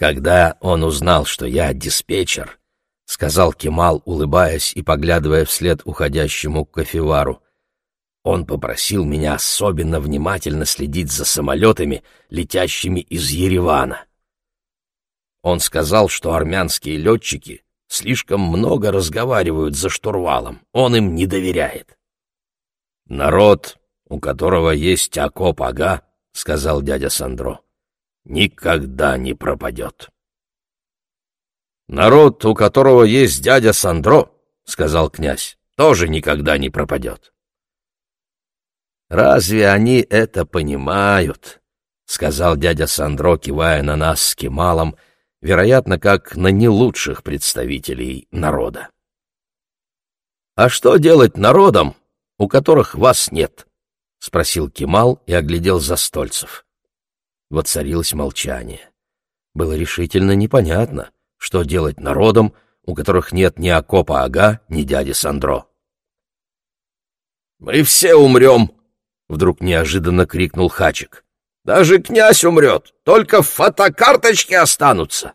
«Когда он узнал, что я диспетчер», — сказал Кемал, улыбаясь и поглядывая вслед уходящему к кофевару, — он попросил меня особенно внимательно следить за самолетами, летящими из Еревана. Он сказал, что армянские летчики слишком много разговаривают за штурвалом, он им не доверяет. «Народ, у которого есть Акоп-ага, — сказал дядя Сандро, — никогда не пропадет». «Народ, у которого есть дядя Сандро, — сказал князь, — тоже никогда не пропадет». «Разве они это понимают?» — сказал дядя Сандро, кивая на нас с Кемалом, вероятно, как на не лучших представителей народа. «А что делать народам, у которых вас нет?» — спросил Кемал и оглядел застольцев. Воцарилось молчание. Было решительно непонятно, что делать народам, у которых нет ни Акопа Ага, ни дяди Сандро. «Мы все умрем!» Вдруг неожиданно крикнул Хачик. «Даже князь умрет, только фотокарточки останутся.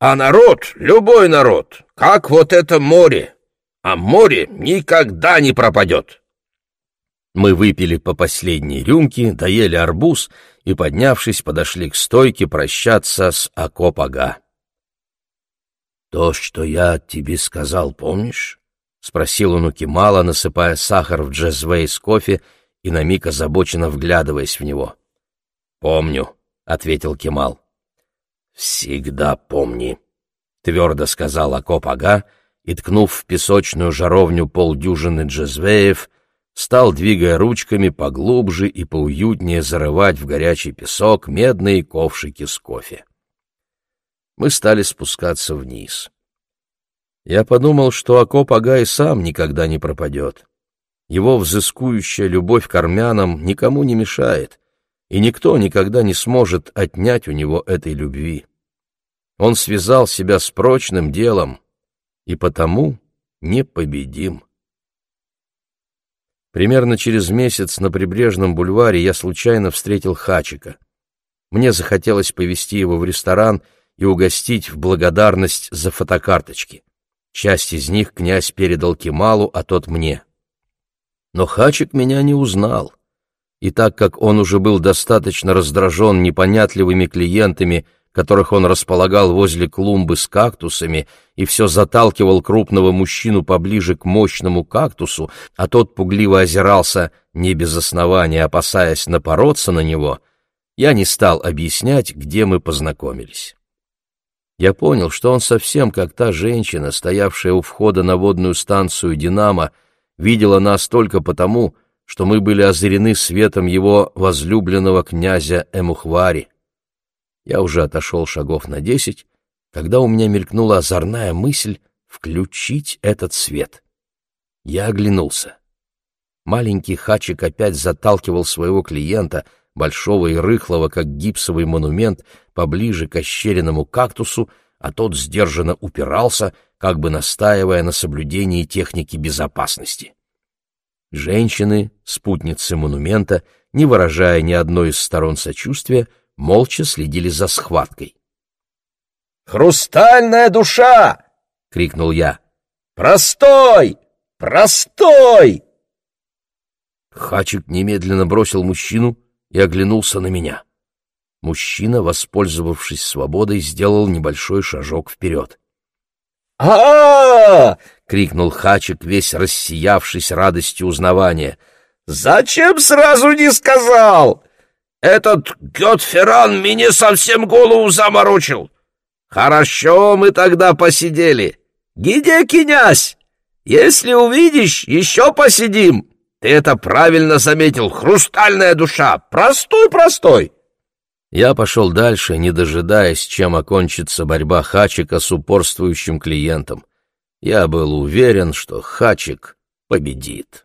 А народ, любой народ, как вот это море, а море никогда не пропадет». Мы выпили по последней рюмке, доели арбуз и, поднявшись, подошли к стойке прощаться с Акопага. «То, что я тебе сказал, помнишь?» — спросил он у Кемала, насыпая сахар в джезвей с кофе и на миг озабоченно вглядываясь в него. «Помню», — ответил Кемал. «Всегда помни», — твердо сказал Акопага и, ткнув в песочную жаровню полдюжины джезвеев, стал, двигая ручками, поглубже и поуютнее зарывать в горячий песок медные ковшики с кофе. Мы стали спускаться вниз. Я подумал, что Акоп Ага и сам никогда не пропадет. Его взыскующая любовь к армянам никому не мешает, и никто никогда не сможет отнять у него этой любви. Он связал себя с прочным делом, и потому непобедим. Примерно через месяц на прибрежном бульваре я случайно встретил Хачика. Мне захотелось повести его в ресторан и угостить в благодарность за фотокарточки. Часть из них князь передал Кемалу, а тот мне. Но Хачик меня не узнал. И так как он уже был достаточно раздражен непонятливыми клиентами, которых он располагал возле клумбы с кактусами и все заталкивал крупного мужчину поближе к мощному кактусу, а тот пугливо озирался, не без основания опасаясь напороться на него, я не стал объяснять, где мы познакомились. Я понял, что он совсем как та женщина, стоявшая у входа на водную станцию «Динамо», видела нас только потому, что мы были озарены светом его возлюбленного князя Эмухвари. Я уже отошел шагов на десять, когда у меня мелькнула озорная мысль включить этот свет. Я оглянулся. Маленький хачик опять заталкивал своего клиента, большого и рыхлого, как гипсовый монумент, поближе к ощеренному кактусу, а тот сдержанно упирался, как бы настаивая на соблюдении техники безопасности. Женщины, спутницы монумента, не выражая ни одной из сторон сочувствия, молча следили за схваткой. «Хрустальная душа!» — крикнул я. «Простой! Простой!» Хачик немедленно бросил мужчину и оглянулся на меня. Мужчина, воспользовавшись свободой, сделал небольшой шажок вперед. а, -а, -а крикнул Хачик, весь рассиявшись радостью узнавания. «Зачем сразу не сказал? Этот Гетферан мне совсем голову заморочил. Хорошо мы тогда посидели. Где князь? Если увидишь, еще посидим. Ты это правильно заметил. Хрустальная душа. Простой-простой. Я пошел дальше, не дожидаясь, чем окончится борьба Хачика с упорствующим клиентом. Я был уверен, что Хачик победит.